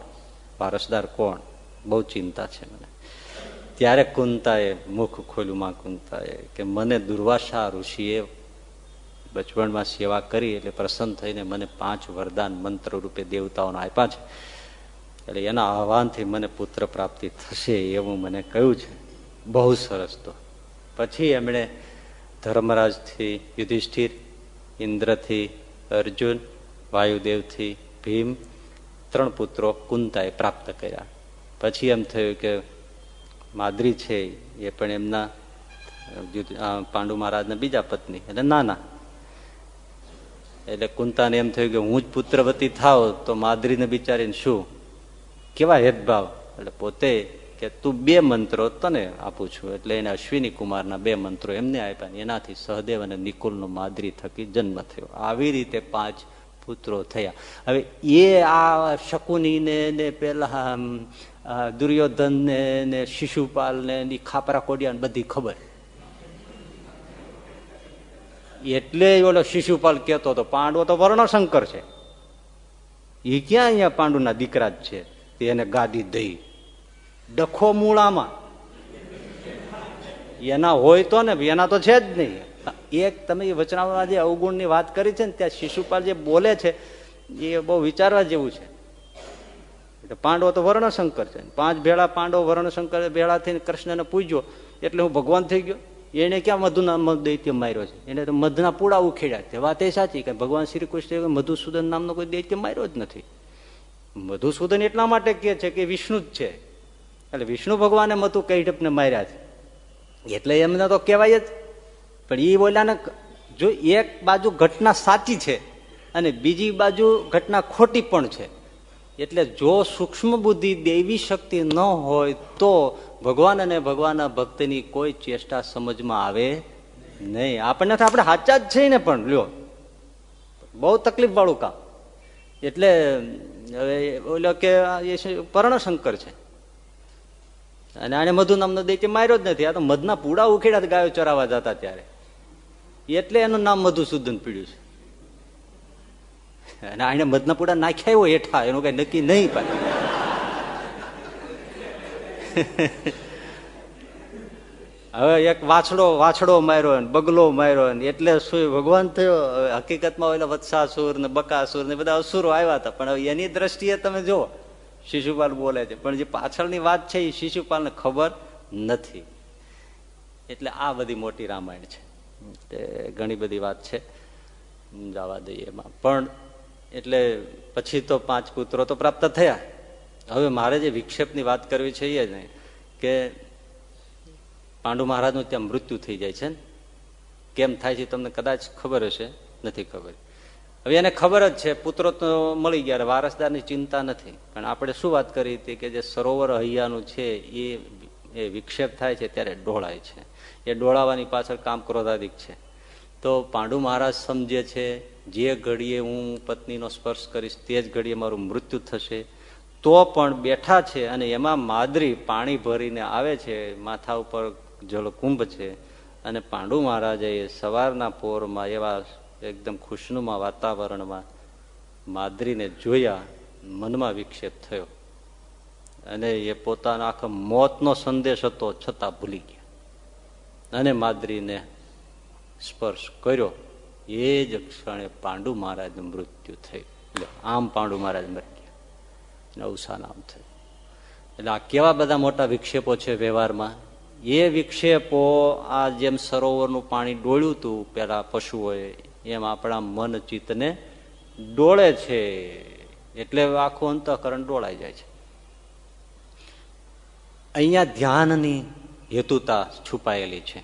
વારસદાર કોણ? બહુ ચિંતા છે મને. ત્યારે કુંતાએ મુખ ખોલ્યું, માં કુંતાએ, કે મને દુર્વાસા ઋષિએ બચપણમાં સેવા કરી એટલે પ્રસન્ન થઈને મને પાંચ વરદાન મંત્ર રૂપે દેવતાઓને આપ્યા છે. એટલે એના આહવાનથી મને પુત્ર પ્રાપ્તિ થશે એવું મને કહ્યું છે. બહુ સરસ તો. પછી એમણે ધર્મરાજથી યુધિષ્ઠિર, ઇન્દ્રથી અર્જુન વાયુદેવથી ભીમ ત્રણ પુત્રો કુંતાએ પ્રાપ્ત કર્યા. પછી એમ થયું કે માદ્રી છે એ પણ એમના પાંડુ મહારાજના બીજા પત્ની એટલે નાના. એટલે કુંતાને એમ થયું કે હું જ પુત્રવતી થાવ તો માદ્રીને બિચારીને શું? કેવા હેદભાવ એટલે પોતે કે તું બે મંત્રો તને આપું છું. એટલે એને અશ્વિની કુમારના બે મંત્રો એમને આપ્યા એનાથી સહદેવ અને નિકુલનો માદરી થકી જન્મ થયો. આવી રીતે પાંચ પુત્રો થયા. હવે એ આ શકુનીને ને પેલા દુર્યોધન ને શિશુપાલ ને ખાપરા કોડિયા બધી ખબર. એટલે ઓલો શિશુપાલ કેતો હતો, પાંડવો તો વર્ણશંકર છે. એ ક્યાં અહીંયા પાંડુના દીકરા જ છે? એને ગાદી દઈ. ડખો મૂળામાં. એના હોય તો ને, એના તો છે જ નહીં. એક તમે વચનામાં જે અવગુણની વાત કરી છે ને, ત્યાં શિશુપાલ જે બોલે છે, એ બહુ વિચારવા જેવું છે. એટલે પાંડવો તો વર્ણશંકર છે. પાંચ ભેળા પાંડવો વર્ણશંકર ભેળા થઈને કૃષ્ણને પૂજ્યો, એટલે હું ભગવાન થઈ ગયો. એને ક્યાં મધુના દૈત્ય માર્યો છે? એને તો મધના પૂળા ઉખેડ્યા છે. વાત એ સાચી કે ભગવાન શ્રી કૃષ્ણ મધુસૂદન નામનો કોઈ દૈત્ય માર્યો જ નથી. મધુસૂદન એટલા માટે કે છે કે વિષ્ણુ જ છે. એટલે વિષ્ણુ ભગવાને મધુ કૈઢપને માર્યા છે. એટલે એમને તો કહેવાય જ પણ એ બોલ્યાને જો એક બાજુ ઘટના સાચી છે અને બીજી બાજુ ઘટના ખોટી પણ છે. એટલે જો સૂક્ષ્મ બુદ્ધિ દેવી શક્તિ ન હોય તો ભગવાન અને ભગવાનના ભક્તની કોઈ ચેષ્ટા સમજમાં આવે નહીં. આપણને તો આપણે સાચા જ છે ને પણ, લ્યો. બહુ તકલીફ વાળું કામ. એટલે હવે ઓલો કે પર્ણશંકર છે. અને આને મધુ નામનો દૈત્ય માર્યો જ નથી. આ તો મધના પૂડા ઉખેડા ગાયો ચરાવવા જતા ત્યારે. એટલે એનું નામ મધુસૂદન પીડ્યું છે. અને આને મધના નાખ્યા હોય હેઠા, એનું કઈ નક્કી નહીં પાછું હવે એક વાછડો વાછડો માર્યો ને બગલો માર્યો ને એટલે શું, ભગવાન થયો હકીકતમાં ઓલા વત્સાસુર ને બકાસુર ને બધા અસુરો આવ્યા હતા, પણ એની દ્રષ્ટિએ તમે જો શિશુપાલ બોલે છે. પણ જે પાછળની વાત છે એ શિશુપાલને ખબર નથી. એટલે આ બધી મોટી રામાયણ છે. તે ઘણી બધી વાત છે. જવા દઈએ એમાં. પણ એટલે પછી તો પાંચ પુત્રો તો પ્રાપ્ત થયા. હવે મારે જે વિક્ષેપની વાત કરવી છે એ જ કે પાંડુ મહારાજનું ત્યાં મૃત્યુ થઈ જાય છે ને? કેમ થાય છે તમને કદાચ ખબર હશે? નથી ખબર. હવે એને ખબર જ છે, પુત્રો તો મળી ગયા, વારસદારની ચિંતા નથી. પણ આપણે શું વાત કરી હતી કે જે સરોવર હૈયાનું છે, એ એ વિક્ષેપ થાય છે, ત્યારે ડોળાય છે. એ ડોળાવાની પાછળ કામ ક્રોધાધિક છે. તો પાંડુ મહારાજ સમજે છે, જે ઘડીએ હું પત્નીનો સ્પર્શ કરીશ, તે જ ઘડીએ મારું મૃત્યુ થશે. તો પણ બેઠા છે અને એમાં માદરી પાણી ભરીને આવે છે, માથા ઉપર જળકુંભ છે અને પાંડુ મહારાજે સવારના પોરમાં એવા એકદમ ખુશનુમા વાતાવરણમાં માદરીને જોયા, મનમાં વિક્ષેપ થયો. અને એ પોતાના આખા મોતનો સંદેશ હતો, છતાં ભૂલી ગયા. અને માદરીને સ્પર્શ કર્યો. એ જ ક્ષણે પાંડુ મહારાજનું મૃત્યુ થયું. આમ પાંડુ મહારાજ મરી ગયા. અવસાન આમ થયું. એટલે આ કેવા બધા મોટા વિક્ષેપો છે વ્યવહારમાં? એ વિક્ષેપો આ જેમ સરોવરનું પાણી ડોળ્યું હતું પેલા પશુઓએ, એમ આપણા મન ચિત્તને ડોળે છે. એટલે આખું અંતઃકરણ ડોળાઈ જાય છે. અહીંયા ધ્યાનની હેતુતા છુપાયેલી છે.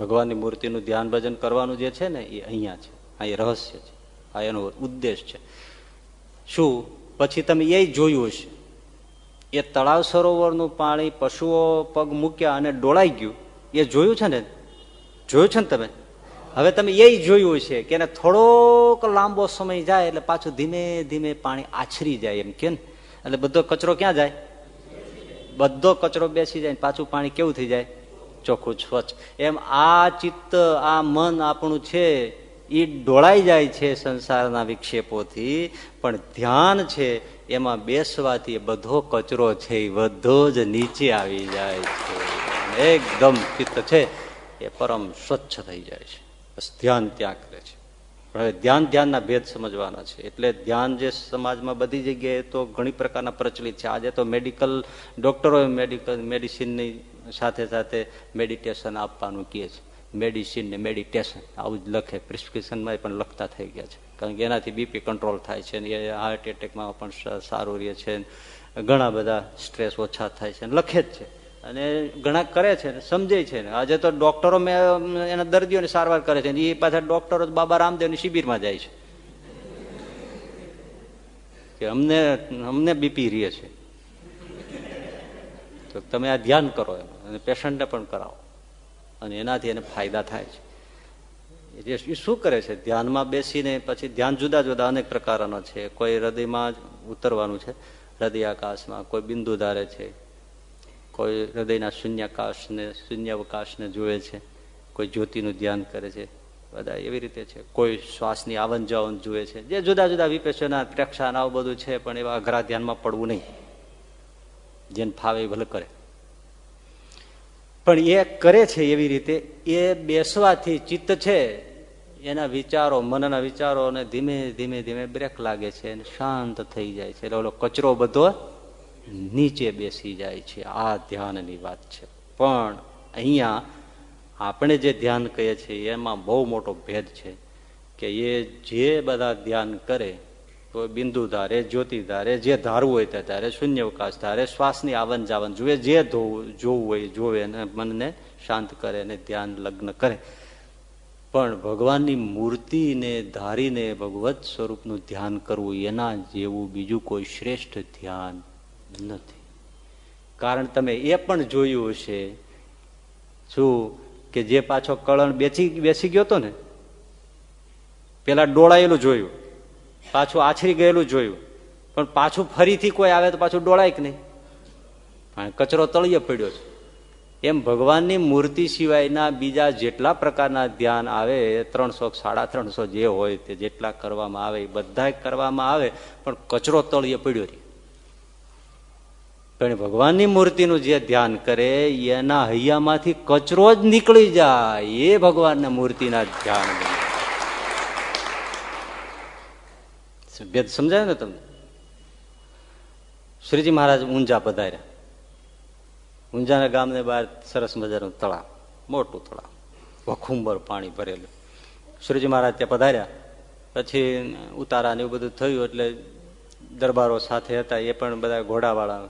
ભગવાનની મૂર્તિનું ધ્યાન ભજન કરવાનું જે છે ને, એ અહીંયા છે. આ એ રહસ્ય છે. આ એનો ઉદ્દેશ છે. શું? પછી તમે એ જોયું હશે. એ તળાવ સરોવરનું પાણી પશુઓ પગ મૂક્યા અને ડોળાઈ ગયું. એ જોયું છે ને? જોયું છે ને તમે? હવે તમે એ જોયું છે કે થોડોક લાંબો સમય જાય એટલે પાછું ધીમે ધીમે પાણી આછરી જાય એમ કે એટલે બધો કચરો ક્યાં જાય? બધો કચરો બેસી જાય પાછું પાણી કેવું થઈ જાય? ચોખ્ખું, સ્વચ્છ. એમ આ ચિત્ત, આ મન આપણું છે એ ડોળાઈ જાય છે સંસારના વિક્ષેપોથી, પણ ધ્યાન છે, એમાં બેસવાથી બધો કચરો છે એ બધો જ નીચે આવી જાય છે. એકદમ ચિત્ત છે, એ પરમ સ્વચ્છ થઈ જાય છે. બસ ધ્યાન ત્યાં કરે છે. હવે ધ્યાન ધ્યાનના ભેદ સમજવાના છે. એટલે ધ્યાન જે સમાજમાં બધી જગ્યાએ તો ઘણી પ્રકારના પ્રચલિત છે. આજે તો મેડિકલ ડોક્ટરો મેડિકલ, મેડિસિનની સાથે સાથે મેડિટેશન આપવાનું કહે છે. મેડિસિન ને મેડિટેશન, આવું જ લખે. પ્રિસ્ક્રિપ્શનમાં પણ લખતા થઈ ગયા છે. કારણ કે એનાથી બીપી કંટ્રોલ થાય છે ને એ હાર્ટ એટેકમાં પણ સારું રહે છે ઘણા બધા સ્ટ્રેસ ઓછા થાય છે લખે જ છે. અને ઘણા કરે છે ને, સમજે છે ને. આજે તો ડોક્ટરો એના દર્દીઓની સારવાર કરે છે એ પાછા ડોક્ટરો બાબા રામદેવની શિબિરમાં જાય છે. કે અમને અમને બીપી રહે છે. તો તમે આ ધ્યાન કરો એમ, અને પેશન્ટને પણ કરાવો. અને એનાથી એને ફાયદા થાય છે. એ શું કરે છે? ધ્યાનમાં બેસીને પછી ધ્યાન જુદા જુદા અનેક પ્રકારના છે. કોઈ હૃદયમાં ઉતરવાનું છે, હૃદયાકાશમાં, કોઈ બિંદુ ધારે છે. કોઈ હૃદયના શૂન્યાકાશને, શૂન્યાવકાશને જુએ છે, કોઈ જ્યોતિનું ધ્યાન કરે છે, બધા એવી રીતે છે. કોઈ શ્વાસની આવન જાવન જુએ છે. જે જુદા જુદા વિપેશના પ્રેક્ષા આવું બધું છે, પણ એવા અઘરા ધ્યાનમાં પડવું નહીં. જેને ફાવે ભલે કરે. પણ એ કરે છે એવી રીતે, એ બેસવાથી ચિત્ત છે, એના વિચારો, મનના વિચારોને ધીમે ધીમે ધીમે બ્રેક લાગે છે અને શાંત થઈ જાય છે. એટલે ઓલો કચરો બધો નીચે બેસી જાય છે. આ ધ્યાનની વાત છે. પણ અહીંયા આપણે જે ધ્યાન કહીએ છીએ, એમાં બહુ મોટો ભેદ છે કે એ જે બધા ધ્યાન કરે, તો બિંદુ ધારે, જ્યોતિ ધારે, જે ધારવું હોય તે ધારે શૂન્યવકાશ ધારે, શ્વાસની આવન જાવન જુએ, જે જોવું હોય જોવે અને મનને શાંત કરે અને ધ્યાન લગ્ન કરે. પણ ભગવાનની મૂર્તિને ધારીને ભગવત સ્વરૂપનું ધ્યાન કરવું, એના જેવું બીજું કોઈ શ્રેષ્ઠ ધ્યાન નથી. કારણ તમે એ પણ જોયું હશે શું કે જે પાછો કળણ બેસી બેસી ગયો હતો ને, પેલા ડોળાયેલું જોયું, પાછું આછરી ગયેલું જોયું, પણ પાછું ફરીથી કોઈ આવે તો પાછું ડોળાય કે નહીં? પણ કચરો તળિયે પડ્યો છે. એમ ભગવાનની મૂર્તિ સિવાયના બીજા જેટલા પ્રકારના ધ્યાન આવે, ત્રણસો સાડા ત્રણસો જે હોય તે જેટલા કરવામાં આવે, એ બધા કરવામાં આવે, પણ કચરો તળિયે પડ્યો રહી. પણ ભગવાનની મૂર્તિનું જે ધ્યાન કરે, એના હૈયામાંથી કચરો જ નીકળી જાય એ ભગવાનના મૂર્તિના ધ્યાન ભેદ સમજાય ને તમને? શ્રીજી મહારાજ ઊંઝા પધાર્યા. ઊંઝાના ગામને બહાર સરસ મજાનું તળાવ, મોટું તળાવ, વખુંબર પાણી ભરેલું. શ્રીજી મહારાજ ત્યાં પધાર્યા. પછી ઉતારા ને એવું બધું થયું એટલે દરબારો સાથે હતા, એ પણ બધા ઘોડાવાળા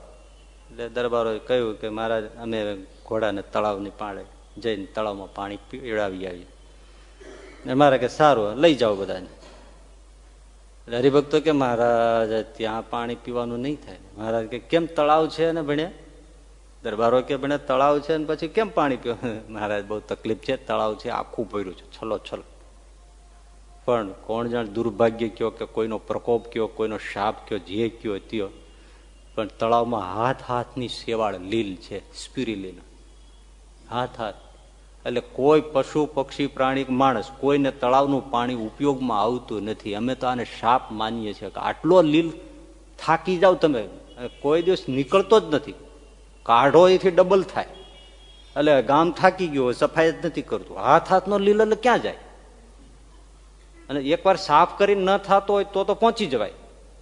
એટલે દરબારોએ કહ્યું કે મહારાજ, અમે ઘોડાને તળાવની પાળે જઈને તળાવમાં પાણી પીવડાવી આવીએ. મારે કે સારું લઈ જાઓ બધાને. હરિભક્તો કે મહારાજ, ત્યાં પાણી પીવાનું નહીં થાય. મહારાજ કે, કેમ તળાવ છે ને ભણ્યા દરબારો કે ભણે, તળાવ છે ને પછી કેમ પાણી પીવા? મહારાજ, બહુ તકલીફ છે, તળાવ છે, આખું ભર્યું છે. છલો છલો. પણ કોણ જાણ દુર્ભાગ્ય કયો કે કોઈનો પ્રકોપ કયો, કોઈનો શાપ કયો, જે કયો ત્યો પણ તળાવમાં હાથ હાથની સેવાળ લીલ છે સ્પીરી લીલ હાથ હાથ. એટલે કોઈ પશુ, પક્ષી, પ્રાણી, માણસ કોઈને તળાવનું પાણી ઉપયોગમાં આવતું નથી. અમે તો આને શાપ માનીએ છીએ કે આટલો લીલ થાકી જાઓ તમે. કોઈ દિવસ નીકળતો જ નથી. કાઢો એથી ડબલ થાય. એટલે ગામ થાકી ગયો સફાઈ જ નથી કરતું. હાથ હાથનો લીલ એટલે ક્યાં જાય? અને એકવાર સાફ કરીને ન થતો હોય તો તો પહોંચી જવાય.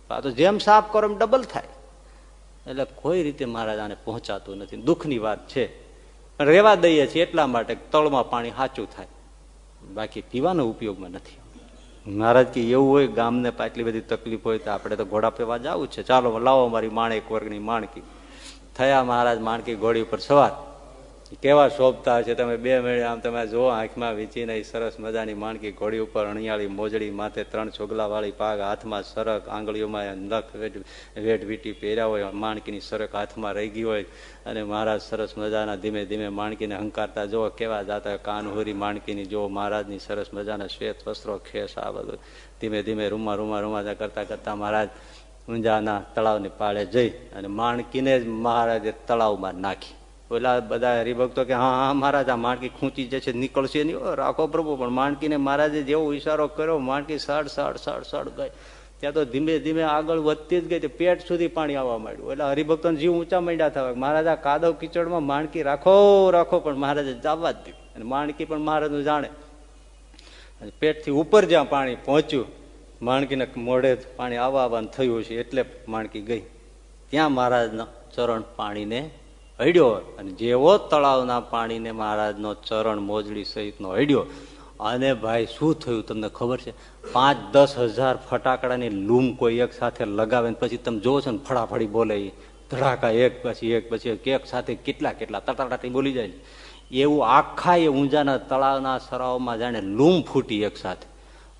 આ તો જેમ સાફ કરો એમ ડબલ થાય. એટલે કોઈ રીતે મહારાજ આને પહોંચાતું નથી. દુઃખની વાત છે. પણ રેવા દઈએ છીએ એટલા માટે તળમાં પાણી સાચું થાય. બાકી પીવાનો ઉપયોગમાં નથી. મહારાજ કે એવું હોય ગામને આટલી બધી તકલીફ હોય તો આપણે તો ઘોડા પીવા જવું છે. ચાલો, લાવો મારી માણેક વર્ગની માણકી. થયા મહારાજ માણકી ઘોડી ઉપર સવાર. કેવા શોભતા છે તમે બે મિનિટ આમ તમે જો આંખમાં વીંચીને સરસ મજાની માણકી ઘોડી ઉપર અણિયાળી મોજડી માથે ત્રણ છોગલા વાળી પાગ, હાથમાં સરક, આંગળીઓમાં નખ વેટ, વીટી પહેર્યા હોય, માણકીની સરક હાથમાં રહી ગઈ હોય અને મહારાજ સરસ મજાના ધીમે ધીમે માણકીને હંકારતા જો કેવા જાતા કાનહુરી માણકીની જો મહારાજની સરસ મજાના શ્વેત વસ્ત્રો, ખેસ આ બધું. ધીમે ધીમે રૂમા રૂમા રૂમા કરતા કરતા મહારાજ ઊંઝાના તળાવની પાળે જઈ અને માણકીને જ મહારાજે તળાવમાં નાખી. ઓલા બધા હરિભક્તો કે, હા હા, મહારાજ, આ માણકી ખૂંચી જશે નીકળશે નહીં. રાખો પ્રભુ, પણ માણકીને મહારાજે જેવો ઈશારો કર્યો, માણકી સાડ સાડ સાડ સાડ ગઈ. ત્યાં તો ધીમે ધીમે આગળ વધતી જ ગઈ પેટ સુધી પાણી આવવા માંડ્યું. એટલે હરિભક્તો જીવ ઊંચા માંડ્યા થવા મહારાજ કાદવ કિચડમાં માણકી રાખો રાખો, પણ મહારાજે જવા જ દીધું. અને માણકી પણ મહારાજનું જાણે. પેટથી ઉપર જ્યાં પાણી પહોંચ્યું, માણકીને મોઢે પાણી આવવા આવવાનું થયું છે, એટલે માણકી ગઈ. ત્યાં મહારાજના ચરણ પાણીને અડ્યો અને જેવો તળાવના પાણીને મહારાજનો ચરણ મોજડી સહિતનો હડ્યો. અને ભાઈ, શું થયું તમને ખબર છે? પાંચ દસ હજાર ફટાકડાની લૂમ કોઈ એક સાથે લગાવે પછી તમે જોવો છો ને ફડાફડી બોલે ધડાકા એક પછી એક પછી એક. સાથે કેટલા કેટલા તટાટાટી બોલી જાય એવું આખા એ ઊંઝાના તળાવના સરાવમાં જાણે લૂમ ફૂટી એક સાથે.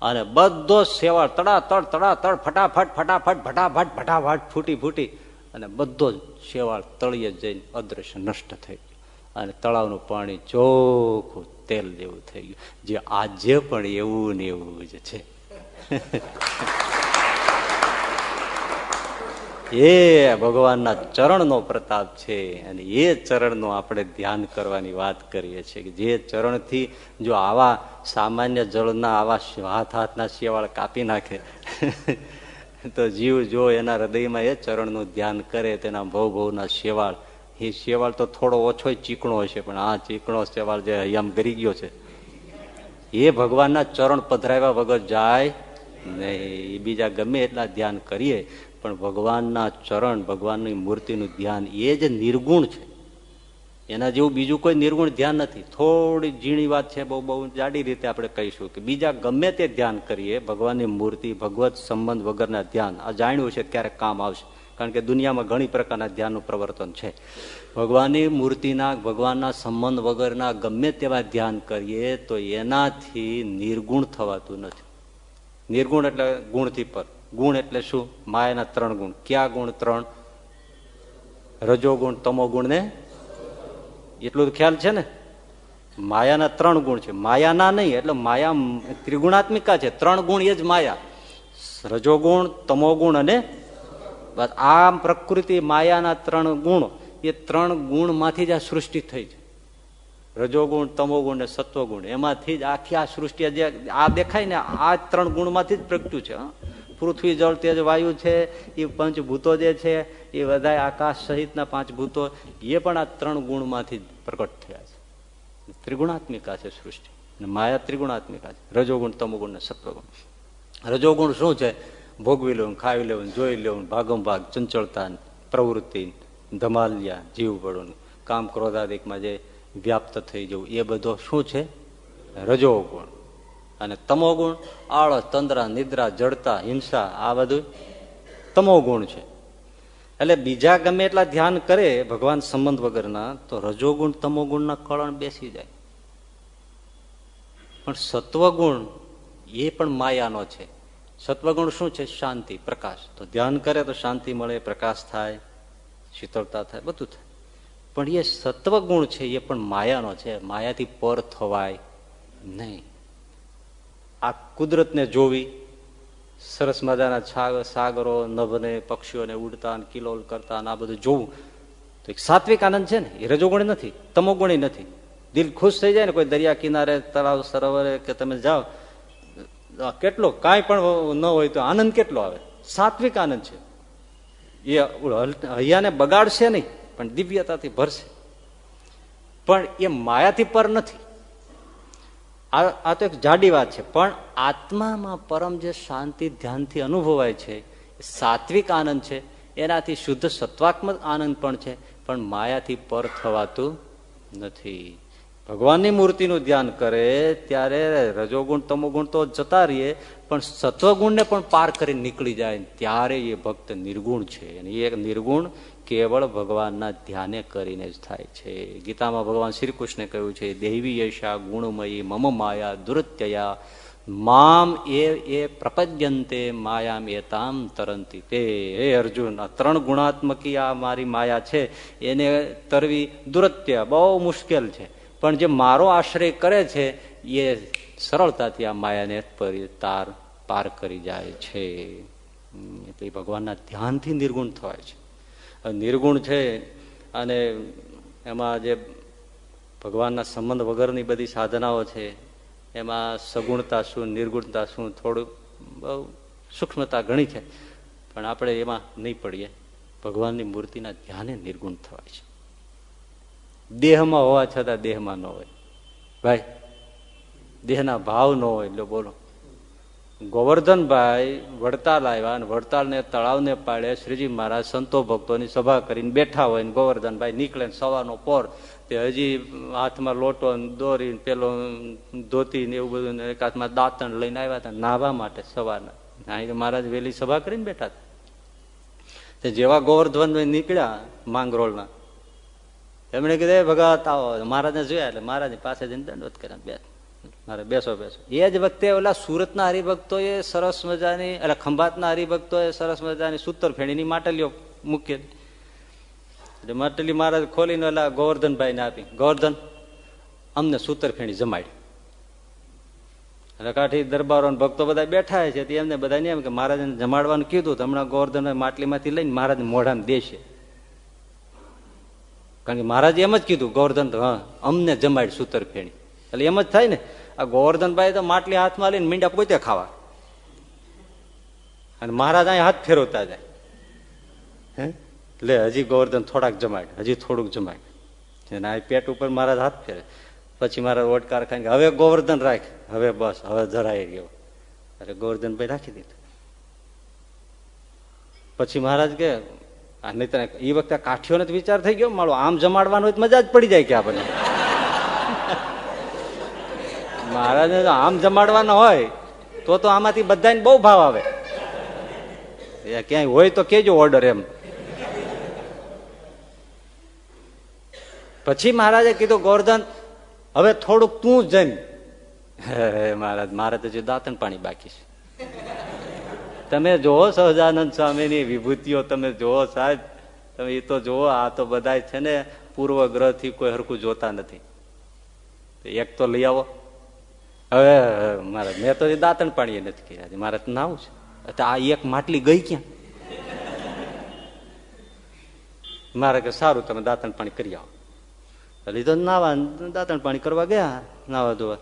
અને બધો સેવાળ તડા તડ ફટાફટ ફટાફટ ફટાફટ ફટાફટ ફૂટી ફૂટી. અને બધો જ શેવાળ તળીએ જઈને અદ્રશ્ય નષ્ટ થઈ ગયો. અને તળાવનું પાણી ચોખ્ખું તેલ જેવું થઈ ગયું. જે આજે પણ એવું ને એવું જ છે. એ ભગવાનના ચરણનો પ્રતાપ છે અને એ ચરણનું આપણે ધ્યાન કરવાની વાત કરીએ છીએ કે જે ચરણથી જો આવા સામાન્ય જળના, આવા હાથ હાથના શેવાળ કાપી નાખે તો જીવ જો એના હૃદયમાં એ ચરણનું ધ્યાન કરે, તેના ભવ ભવના શેવાળ. એ શેવાળ તો થોડો ઓછો ચીકણો હશે, પણ આ ચીકણો શેવાળ જે હૈયામ ગરી ગયો છે. એ ભગવાનના ચરણ પધરાવ્યા વગર જાય નહીં. બીજા ગમે એટલા ધ્યાન કરીએ, પણ ભગવાનના ચરણ, ભગવાનની મૂર્તિનું ધ્યાન એ જ નિર્ગુણ છે. એના જેવું બીજું કોઈ નિર્ગુણ ધ્યાન નથી. થોડી ઝીણી વાત છે, બહુ બહુ જાડી રીતે આપણે કહીશું કે બીજા ગમે તે ધ્યાન કરીએ, ભગવાનની મૂર્તિ, ભગવત સંબંધ વગરના ધ્યાન, આ જાણ્યું છે ક્યારેક કામ આવશે. કારણ કે દુનિયામાં ઘણી પ્રકારના ધ્યાનનું પ્રવર્તન છે. ભગવાનની મૂર્તિના, ભગવાનના સંબંધ વગરના ગમે તેવા ધ્યાન કરીએ તો એનાથી નિર્ગુણ થવાતું નથી. નિર્ગુણ એટલે ગુણથી પર. ગુણ એટલે શું? માયાના ત્રણ ગુણ. ક્યાં ગુણ? ત્રણ? રજો ગુણ તમો ગુણ ને એટલું ખ્યાલ છે ને? માયાના ત્રણ ગુણ છે. માયાના નહીં, એટલે માયા ત્રિગુણાત્મિકા છે. ત્રણ ગુણ એ જ માયા. રજોગુણ, તમોગુણ અને આ પ્રકૃતિ માયાના ત્રણ ગુણ, એ ત્રણ ગુણમાંથી જ આ સૃષ્ટિ થઈ છે. રજોગુણ, તમોગુણ ને સત્વગુણ. એમાંથી જ આખી આ સૃષ્ટિ જે આ દેખાય ને, આ ત્રણ ગુણમાંથી જ પ્રગટ્યું છે પૃથ્વી જળ તેજ વાયુ છે, એ પંચભૂતો જે છે, એ બધા આકાશ સહિતના પાંચ ભૂતો એ પણ આ ત્રણ ગુણમાંથી પ્રકટ થયા છે. ત્રિગુણાત્મિકા છે સૃષ્ટિ, અને માયા ત્રિગુણાત્મિકા છે. રજોગુણ, તમોગુણ ને સત્વગુણ. રજોગુણ શું છે? ભોગવી લેવું ખાવી લેવું જોઈ લેવું ભાગમ ભાગ, ચંચળતા, પ્રવૃત્તિ, ધમાલિયા, જીવ પડવું કામ ક્રોધાદિકમાં જે વ્યાપ્ત થઈ જવું, એ બધો શું છે? રજોગુણ. અને તમો ગુણ આળસ તંદ્રા, નિદ્રા, જડતા, હિંસા, આ બધું તમો ગુણ છે. એટલે બીજા ગમે એટલા ધ્યાન કરે ભગવાન સંબંધ વગરના, તો રજોગુણ, તમો ગુણના કળણ બેસી જાય. પણ સત્વગુણ એ પણ માયાનો છે. સત્વગુણ શું છે? શાંતિ, પ્રકાશ. તો ધ્યાન કરે તો શાંતિ મળે, પ્રકાશ થાય, શીતળતા થાય, બધું થાય. પણ એ સત્વગુણ છે એ પણ માયાનો છે. માયાથી પર થવાય નહીં. આ કુદરતને જોવી, સરસ મજાના સાગરો, નભને, પક્ષીઓને ઉડતા કિલોલ કરતા આ બધું જોવું, તો એક સાત્વિક આનંદ છે ને? એ રજોગુણી નથી, તમોગુણી નથી. દિલ ખુશ થઈ જાય ને કોઈ દરિયા કિનારે, તળાવ, સરોવરે કે તમે જાઓ કેટલો કાંઈ પણ ન હોય તો આનંદ કેટલો આવે? સાત્વિક આનંદ છે. એ હૈયાને બગાડશે નહીં, પણ દિવ્યતાથી ભરશે. પણ એ માયાથી પર નથી. આ તો એક જાડી વાત છે. પણ આત્મામાં પરમ જે શાંતિ ધ્યાનથી અનુભવાય છે સાત્વિક આનંદ છે. એનાથી શુદ્ધ સત્વાત્મક આનંદ પણ છે. પણ માયાથી પર થવાતું નથી. ભગવાનની મૂર્તિનું ધ્યાન કરે ત્યારે રજોગુણ, તમોગુણ તો જતા રહીએ, પણ સત્વગુણને પણ પાર કરી નીકળી જાય ત્યારે એ ભક્ત નિર્ગુણ છે. અને એ નિર્ગુણ કેવળ ભગવાનના ધ્યાને કરીને જ થાય છે. ગીતામાં ભગવાન શ્રી કૃષ્ણે કહ્યું છે દેવી યશા, ગુણમયી, મમ માયા, દુરત્યયા, મામ એ એ પ્રપદ્યંતે, માયામ એતામ તરંતી. તે, હે અર્જુન, આ ત્રણ ગુણાત્મકી આ મારી માયા છે, એને તરવી દુરત્ય બહુ મુશ્કેલ છે. પણ જે મારો આશ્રય કરે છે, એ સરળતાથી આ માયાને તાર પાર કરી જાય છે. એટલે ભગવાનના ધ્યાનથી નિર્ગુણ થવાય છે. નિર્ગુણ છે અને એમાં જે ભગવાનના સંબંધ વગરની બધી સાધનાઓ છે, એમાં સગુણતા શું, નિર્ગુણતા શું, થોડું બહુ સૂક્ષ્મતા ઘણી છે, પણ આપણે એમાં નહીં પડીએ. ભગવાનની મૂર્તિના ધ્યાને નિર્ગુણ થવાય છે. દેહમાં હોવા છતાં દેહમાં ન હોય. ભાઈ, દેહના ભાવ ન હોય એટલે બોલો. ગોવર્ધનભાઈ વડતાલ આવ્યા અને વડતાલને તળાવને પાડે શ્રીજી મહારાજ સંતો ભક્તોની સભા કરીને બેઠા હોય ને ગોવર્ધનભાઈ નીકળે સવારનો પોર. તે હજી હાથમાં લોટો દોરી પેલો ધોતી ને એવું બધું એક હાથમાં દાંતણ લઈને આવ્યા હતા, નાહવા માટે સવારના. અહીં મહારાજ વહેલી સભા કરીને બેઠા તે જેવા ગોવર્ધનભાઈ નીકળ્યા માંગરોળના. એમણે કીધે ભગત, આવો. મહારાજને જોયા એટલે મહારાજની પાસે જઈને દંડવત કર્યા બે મારે બેસો બેસો. એ જ વખતે ઓલા સુરતના હરિભક્તોએ સરસ મજાની, એટલે ખંભાતના હરિભક્તોએ સરસ મજાની સૂતર ફેણીની માટલીઓ મૂકેલી એટલે માટલી મહારાજ ખોલીને ઓલા ગોવર્ધનભાઈ ને આપી. ગોવર્ધન, અમને સૂતર ફેણી જમાડી. એટલે કાઠી દરબારો ભક્તો બધા બેઠા છે એમને બધા એમ કે મહારાજને જમાડવાનું કીધું તો હમણાં ગોવર્ધન માટલીમાંથી લઈને મહારાજ મોઢાને દેશે. કારણ કે મહારાજે એમ જ કીધું, ગોવર્ધન, હા, અમને જમાડ સૂતર ફેણી. એટલે એમ જ થાય ને? આ ગોવર્ધનભાઈ તો માટલી હાથમાં લઈને મીંડા પોતે ખાવા. અને મહારાજ અહીં હાથ ફેરવતા જાય. હે? લે હજી ગોવર્ધન થોડાક જમાડ હજી થોડુંક જમાડ. અને આ પેટ ઉપર મહારાજ હાથ ફેરે. પછી મારા ઓટકાર ખાઈ હવે ગોવર્ધન રાખ. હવે બસ હવે જરાય ગયો અરે ગોવર્ધનભાઈ રાખી દીધું. પછી મહારાજ કે નહીં એ વખતે કાઠીઓને વિચાર થઈ ગયો. મારો આમ જમાડવાનો મજા જ પડી જાય કે આપણને. મહારાજને તો આમ જમાડવાનો હોય, તો તો આમાંથી બધાને બહુ ભાવ આવે. ક્યાંય હોય તો કેજો ઓર્ડર એમ. પછી મહારાજે કીધું ગોરધન હવે થોડુંક તું જમ. મહારાજ, મારે તો જે દાંતણ પાણી બાકી છે. તમે જોવો સહજાનંદ સ્વામીની વિભૂતિઓ, તમે જોવો સાહેબ, તમે એ તો જોવો આ તો બધા છે ને, પૂર્વગ્રહથી કોઈ હરખું જોતા નથી. એક તો લઈ આવો. હવે, મારે, મેં તો દાંતણ પાણી નથી કર્યા મારે તો નાવું છે. આ એક માટલી ગઈ ક્યાં? મારે કે સારું, તમે દાંતણ પાણી કરી આવો. એટલે તો નાવા, દાંતણ પાણી કરવા ગયા. નાવા ધોવા.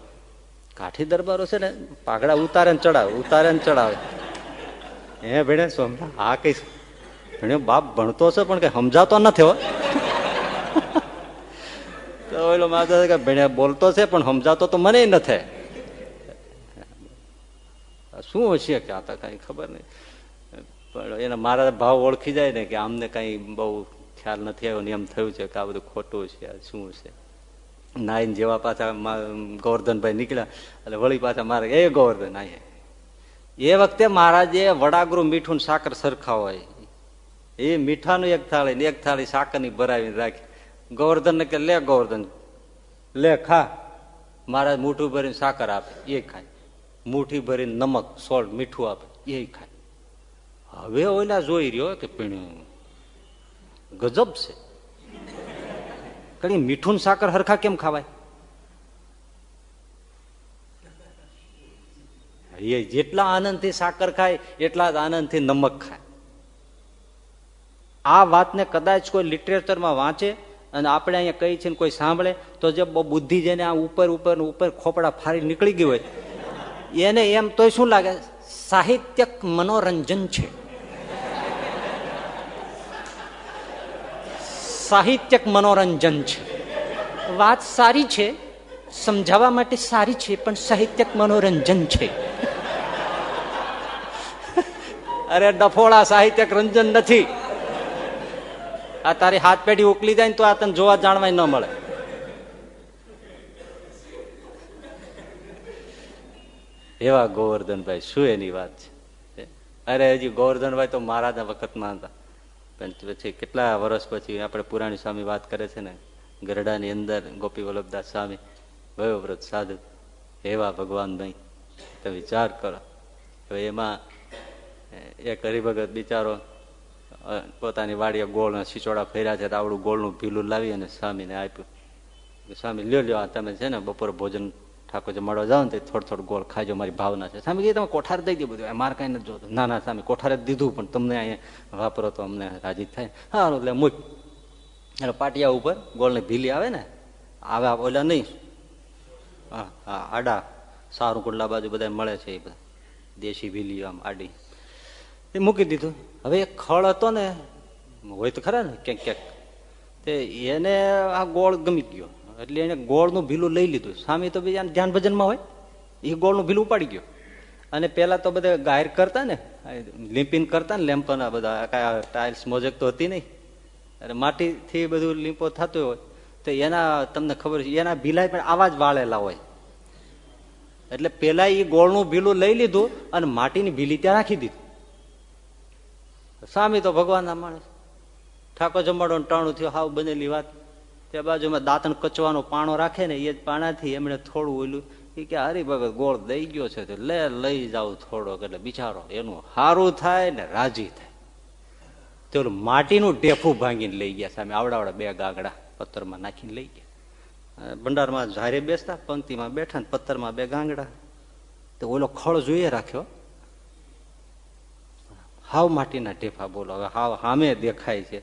કાઠી દરબારો છે ને, પાઘડા ઉતારે ને ચડાવે, ઉતારે ને ચડાવે. હે ભેણે શું હા કઈ ભણે, બાપ ભણતો છે, પણ કઈ સમજાતો નથી, હો. તો ઓલો માતા કે ભણે, બોલતો છે, પણ સમજાતો તો મને નથી. શું હશે કે આ તો કઈ ખબર નહીં. પણ એના મારા ભાવ ઓળખી જાય ને કે આમને કઈ બહુ ખ્યાલ નથી આવ્યો ને એમ થયું છે કે આ બધું ખોટું છે શું છે. નાઈન જેવા પાછા ગોવર્ધનભાઈ નીકળ્યા, એટલે વળી પાછા મારે, એ ગોવર્ધન આ એ વખતે મહારાજે વડાગૃહ મીઠું સાકર સરખા હોય, એ મીઠાનું એક થાળી ને એક થાળી સાકરની ભરાવીને રાખી. ગોવર્ધન કે, લે ગોવર્ધન, લે ખા મહારાજ મૂઠું ભરીને સાકર આપે, એ ખાય. મુઠ્ઠી ભરીને નમક સોલ્ટ મીઠું આપે એ ખાય. હવે ઓલા જોઈ રહ્યો કે પીણ્યું ગજબ છે. કઈ મીઠું સાકર હરખા કેમ ખાવાય? એ જેટલા આનંદથી સાકર ખાય, એટલા જ આનંદથી નમક ખાય. આ વાતને કદાચ કોઈ લિટરેચરમાં વાંચે અને આપણે અહીંયા કહી છે કોઈ સાંભળે, તો જે બુદ્ધિ જેને આ ઉપર ઉપર ઉપર ખોપડા ફારી નીકળી ગઈ હોય એને એમ તો શું લાગે? સાહિત્યક મનોરંજન છે. સાહિત્યક મનોરંજન છે. વાત સારી છે, સમજાવવા માટે સારી છે, પણ સાહિત્યક મનોરંજન છે. અરે ડફોળા, સાહિત્યક રંજન નથી. આ તારી હાથ પેઢી ઉકલી જાય ને તો આ તને જોવા જાણવા ન મળે. એવા ગોવર્ધનભાઈ, શું એની વાત છે? અરે, હજી ગોવર્ધનભાઈ તો મહારાજના વખતમાં હતા. પણ પછી કેટલા વર્ષ પછી આપણે પુરાણી સ્વામી વાત કરે છે ને, ગરડાની અંદર ગોપી વલ્લભદાસ સ્વામી વયોવ્રત સાધુ, એવા ભગવાનભાઈ તમે વિચાર કરો. હવે એમાં એક હરિભગત બિચારો પોતાની વાડીએ ગોળ સિચોડા ફેર્યા છે તો આવડું ગોળનું ભીલું લાવી અને સ્વામીને આપ્યું. સ્વામી લ્યો લ્યો, આ તમે છે ને બપોર ભોજન ઠાકોરજી મળવા જાઓ ને તો થોડો થોડો ગોળ ખાજો, મારી ભાવના છે. સામે કીધું, તમે કોઠાર દઈ દે બધું. મારે કાંઈ નથી જોતું. ના ના, સામે કોઠારે દીધું, પણ તમને અહીંયા વાપરો તો અમને રાજી થાય. હા એટલે મૂક. એટલે પાટિયા ઉપર ગોળની ભીલી આવે ને? આવે ઓલા નહીં. હા હા, આડા, સારું કુંડલા બાજુ બધા મળે છે એ બધા. દેશી ભીલી આમ આડી. એ મૂકી દીધું. હવે એ ખળ હતો ને, હોય તો ખરા ને, ક્યાંક ક્યાંક. તે એને આ ગોળ ગમી ગયો. એટલે એને ગોળનું ભીલું લઈ લીધું. સ્વામી તો બીજા ધ્યાન ભજનમાં હોય. એ ગોળનું ભીલું ઉપાડી ગયો. અને પેલા તો બધા ગાયર કરતા ને લીમ્પિન કરતા ને, લેમ્પોના બધા કાંઈ ટાઇલ્સ મોજક તો હતી નહીં. અને માટીથી બધું લીંપો થતું હોય. તો એના, તમને ખબર છે, એના ભીલાય પણ આવા જ વાળેલા હોય. એટલે પેલા એ ગોળનું ભીલું લઈ લીધું અને માટીની ભીલી ત્યાં રાખી દીધું. સ્વામી તો ભગવાનના માણસ. ઠાકોર જમાડો ટાણું થયું, હાવ બનેલી વાત. ત્યાં બાજુમાં દાંતણ કચવાનો પાણો રાખે ને એ પાણાથી એમણે થોડું ઓલું, એ કે હરિભગત ગોળ દઈ ગયો છે તો લે, લઈ જાવ થોડોક. એટલે બિચારો એનું સારું થાય ને રાજી થાય. તો માટીનું ઢેફું ભાંગીને લઈ ગયા, સામે આવડાવડા બે ગાગડા પથ્થરમાં નાખીને લઈ ગયા. ભંડારમાં ઝારે બેસતા, પંક્તિમાં બેઠા ને પથ્થરમાં બે ગાંગડા. તો ઓલો ખળ જોઈએ રાખ્યો. હાવ માટીના ઢેફા બોલો, હવે હાવ હામે દેખાય છે.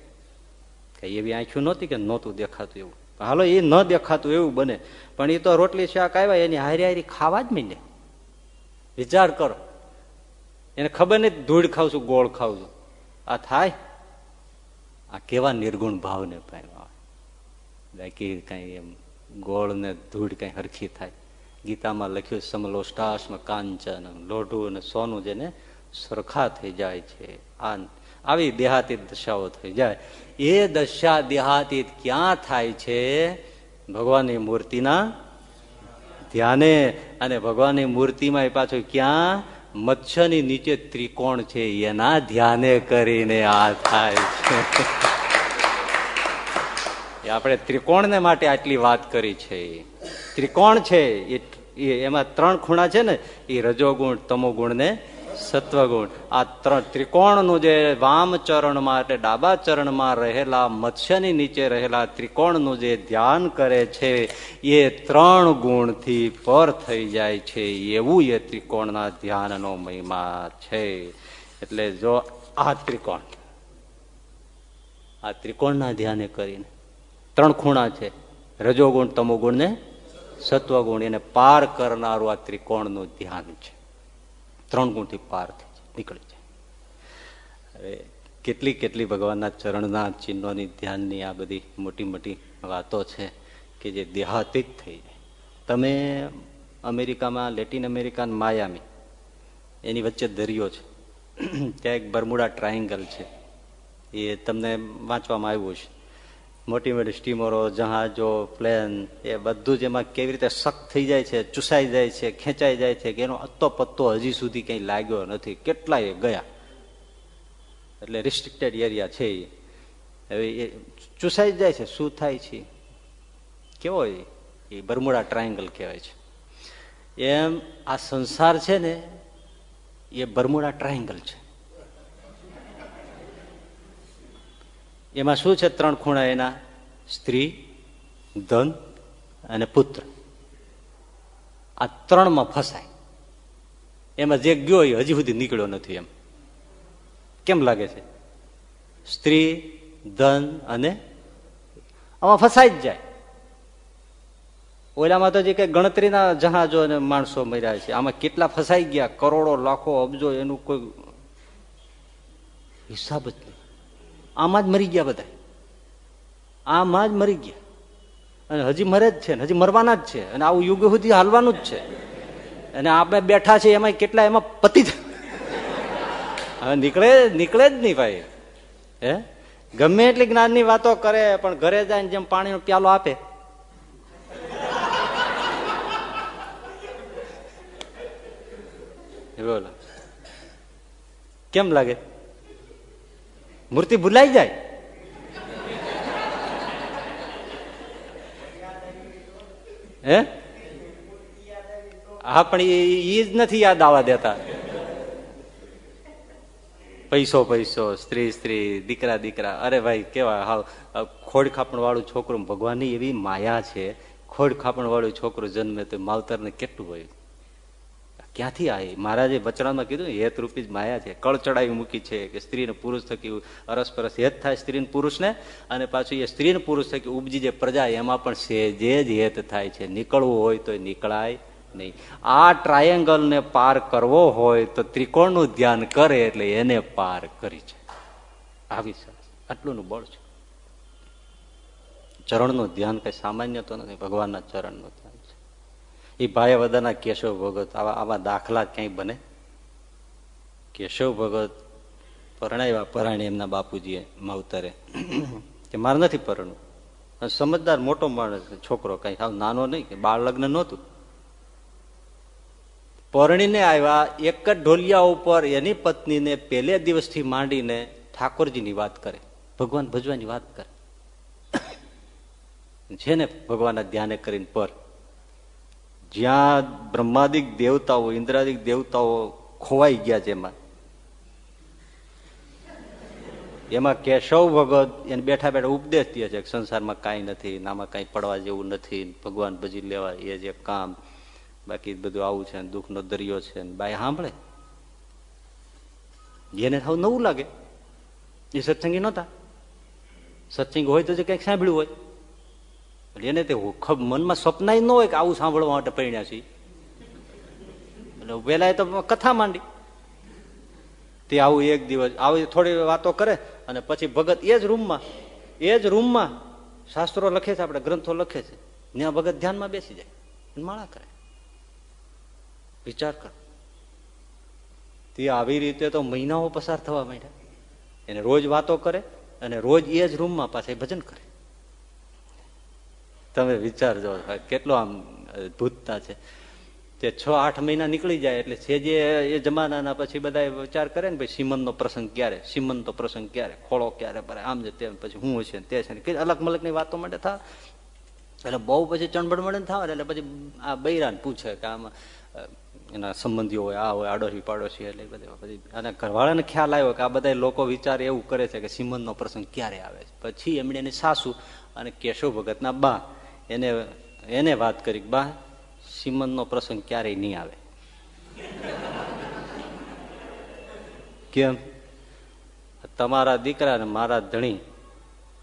એવી આંખ્યું નહોતી કે નહોતું દેખાતું એવું. હાલો એ ન દેખાતું એવું બને. પણ એ તો રોટલી શાક આવ્યા, એની હારી હારી ખાવા જ મીને વિચાર કરો. એને ખબર નહીં ધૂળ ખાવ છું, ગોળ ખાવ છું. આ થાય? આ કેવા નિર્ગુણ ભાવને પામ્યા બાકી કઈ એમ ગોળ ને ધૂળ કઈ હરખી થાય. ગીતામાં લખ્યું સમલોષ્ટાસ કાંચન લોઢું અને સોનું જેને સરખા થઈ જાય છે. આ આવી દેહાતીત દશાઓ થઈ જાય. એ દશા દેહાતીત ક્યાં થાય છે? ભગવાનની મૂર્તિના ધ્યાને. અને ભગવાનની મૂર્તિમાં એ પાછું ક્યાં? મત્સ્યની નીચે ત્રિકોણ છે, એના ધ્યાને કરીને આ થાય છે. આપણે ત્રિકોણને માટે આટલી વાત કરી છે. ત્રિકોણ છે, એ એમાં ત્રણ ખૂણા છે ને, એ રજોગુણ તમોગુણ ને સત્વગુણ. આ ત્રણ ત્રિકોણનું જે વામ ચરણમાં એટલે ડાબા ચરણમાં રહેલા, મત્સ્યની નીચે રહેલા ત્રિકોણનું જે ધ્યાન કરે છે, એ ત્રણ ગુણથી પર થઈ જાય છે. એવું એ ત્રિકોણના ધ્યાનનો મહિમા છે. એટલે જો આ ત્રિકોણ, આ ત્રિકોણના ધ્યાને કરીને ત્રણ ખૂણા છે. રજોગુણ તમોગુણ ને સત્વગુણ. એને પાર કરનારું આ ત્રિકોણનું ધ્યાન છે. ત્રણ ગુણથી પાર થઈ જાય, નીકળી જાય. હવે કેટલી કેટલી ભગવાનના ચરણના ચિહ્નોની, ધ્યાનની આ બધી મોટી મોટી વાતો છે કે જે દેહાતીત થઈ જાય. તમે અમેરિકામાં, લેટિન અમેરિકા માયામી, એની વચ્ચે દરિયો છે. ત્યાં એક બરમુડા ટ્રાયંગલ છે. એ તમને વાંચવામાં આવ્યું છે મોટી મોટી સ્ટીમરો, જહાજો, પ્લેન, એ બધું જ એમાં કેવી રીતે સખ્ત થઈ જાય છે, ચૂસાઈ જાય છે, ખેંચાઈ જાય છે, કે એનો અત્તો પત્તો હજી સુધી કંઈ લાગ્યો નથી. કેટલાય ગયા. એટલે રિસ્ટ્રિક્ટેડ એરિયા છે એ. હવે એ ચૂસાઈ જાય છે. શું થાય છે? કેવો એ? બરમુડા ટ્રાયંગલ કહેવાય છે. એમ આ સંસાર છે ને, એ બરમુડા ટ્રાયંગલ છે. એમાં શું છે ત્રણ ખૂણા એના? સ્ત્રી, ધન અને પુત્ર. આ ત્રણમાં ફસાય. એમાં જે ગયો એ હજી સુધી નીકળ્યો નથી એમ. કેમ લાગે છે? સ્ત્રી, ધન અને આમાં ફસાઈ જ જાય. ઓલામાં તો જે કઈ ગણતરીના જહાજો અને માણસો મર્યા છે. આમાં કેટલા ફસાઈ ગયા? કરોડો, લાખો, અબજો, એનું કોઈ હિસાબ જ આમાં જ મરી ગયા બધા આમાં જ મરી ગયા. અને હજી મરે જ છે ને, હજી મરવાના જ છે. અને આવું યુગ સુધી હાલવાનું જ છે. અને આપણે બેઠા છે એમાં કેટલા એમાં પતિ હવે નીકળે નીકળે જ નહીં ભાઈ. હે? ગમે એટલી જ્ઞાનની વાતો કરે, પણ ઘરે જાય જેમ પાણીનો પ્યાલો આપે. બોલો. કેમ લાગે? મૂર્તિ ભૂલાઈ જાય. હે? હા, પણ એ જ નથી યાદ આવવા દેતા. પૈસો પૈસો, સ્ત્રી સ્ત્રી, દીકરા દીકરા. અરે ભાઈ, કેવા હાવ. ખોડ ખાપણ વાળું છોકરું. ભગવાનની એવી માયા છે. ખોડ ખાપણ વાળું છોકરું જન્મે તો માવતરને કેટલું હોય? ક્યાંથી આવી મહારાજે વચનામાં કીધું હેત રૂપી જ માયા છે. કળ ચડાવી મૂકી છે કે સ્ત્રીને પુરુષ થકી અરસપરસ હેત થાય સ્ત્રીને પુરુષને અને પાછું એ સ્ત્રીને પુરુષ થકી ઉપજી જે પ્રજા, એમાં પણ સેજે જ હેત થાય છે. નીકળવું હોય તો નીકળાય નહીં. આ ટ્રાયેંગલને પાર કરવો હોય તો ત્રિકોણનું ધ્યાન કરે એટલે એને પાર કરી છે. આવી સરસ. આટલું બળ છે. ચરણનું ધ્યાન કઈ સામાન્ય તો નથી. ભગવાનના ચરણનું એ ભાઈ વદાના કેશવ ભગત. આવા આવા દાખલા ક્યાંય બને? કેશવ ભગત પરણાવ્યા પરાણી એમના બાપુજીએ માવતરે. કે મારે નથી પરણવું. સમજદાર મોટો માણસ છોકરો કઈ. સાવ નાનો નહીં, કે બાળ લગ્ન નહોતું. પરણીને આવ્યા, એક જ ઢોલિયા ઉપર એની પત્નીને પહેલે દિવસથી માંડીને ઠાકોરજીની વાત કરે. ભગવાન ભજવાની વાત કરે. છે ને ભગવાનના ધ્યાને કરીને પર જ્યાં બ્રહ્માદિક દેવતાઓ, ઇન્દ્રાદિક દેવતાઓ ખોવાઈ ગયા છે એમાં. એમાં કેશવ ભગત એને બેઠા બેઠા ઉપદેશ દે છે સંસારમાં કાંઈ નથી નામાં કાંઈ પડવા જેવું નથી ભગવાન ભજી લેવા એ જે કામ, બાકી બધું આવું છે દુઃખનો દરિયો છે બાય સાંભળે. જેને સાવ નવું લાગે. એ સત્સંગી નહોતા. સત્સંગ હોય તો જે કંઈક સાંભળ્યું હોય. એટલે એને તે મનમાં સ્વપ્ન ન હોય કે આવું સાંભળવા માટે પરિણ્યા છે એટલે પેલા તો કથા માંડી. તે આવું એક દિવસ આવી થોડી વાતો કરે અને પછી ભગત એ જ રૂમમાં એ જ રૂમમાં શાસ્ત્રો લખે છે, આપણે ગ્રંથો લખે છે. ત્યાં ભગત ધ્યાનમાં બેસી જાય માળા કરે. વિચાર કર. તે આવી રીતે તો મહિનાઓ પસાર થવા માંડ્યા. એને રોજ વાતો કરે અને રોજ એ જ રૂમમાં પાછા ભજન કરે. તમે વિચારજો કેટલો આમ ભૂતતા છે. તે છ, આઠ મહિના નીકળી જાય એટલે છે જે, એ જમાનાના પછી બધા વિચાર કરે ને, ભાઈ સિમંતનો પ્રસંગ ક્યારે? સિમંતનો પ્રસંગ ક્યારે? ખોળો ક્યારે ભરે? આમ છે તેમ પછી હું છે તે છે અલગ મલકની વાતો માટે થાય એટલે બહુ પછી ચણબડ મળે થાય એટલે પછી આ બૈરાને પૂછે કે આમાં એના સંબંધીઓ હોય, આ હોય, આડોશી પાડોશી એટલે બધા પછી અને ઘરવાળાને ખ્યાલ આવ્યો કે આ બધા લોકો વિચાર એવું કરે છે કે સિમંતનો પ્રસંગ ક્યારે આવે છે. પછી એમણે એની સાસુ અને કેશવ ભગતના બા એને એને વાત કરી બા, સિમનનો પ્રસંગ ક્યારેય નહીં આવે. કેમ? તમારા દીકરા ને મારા ધણી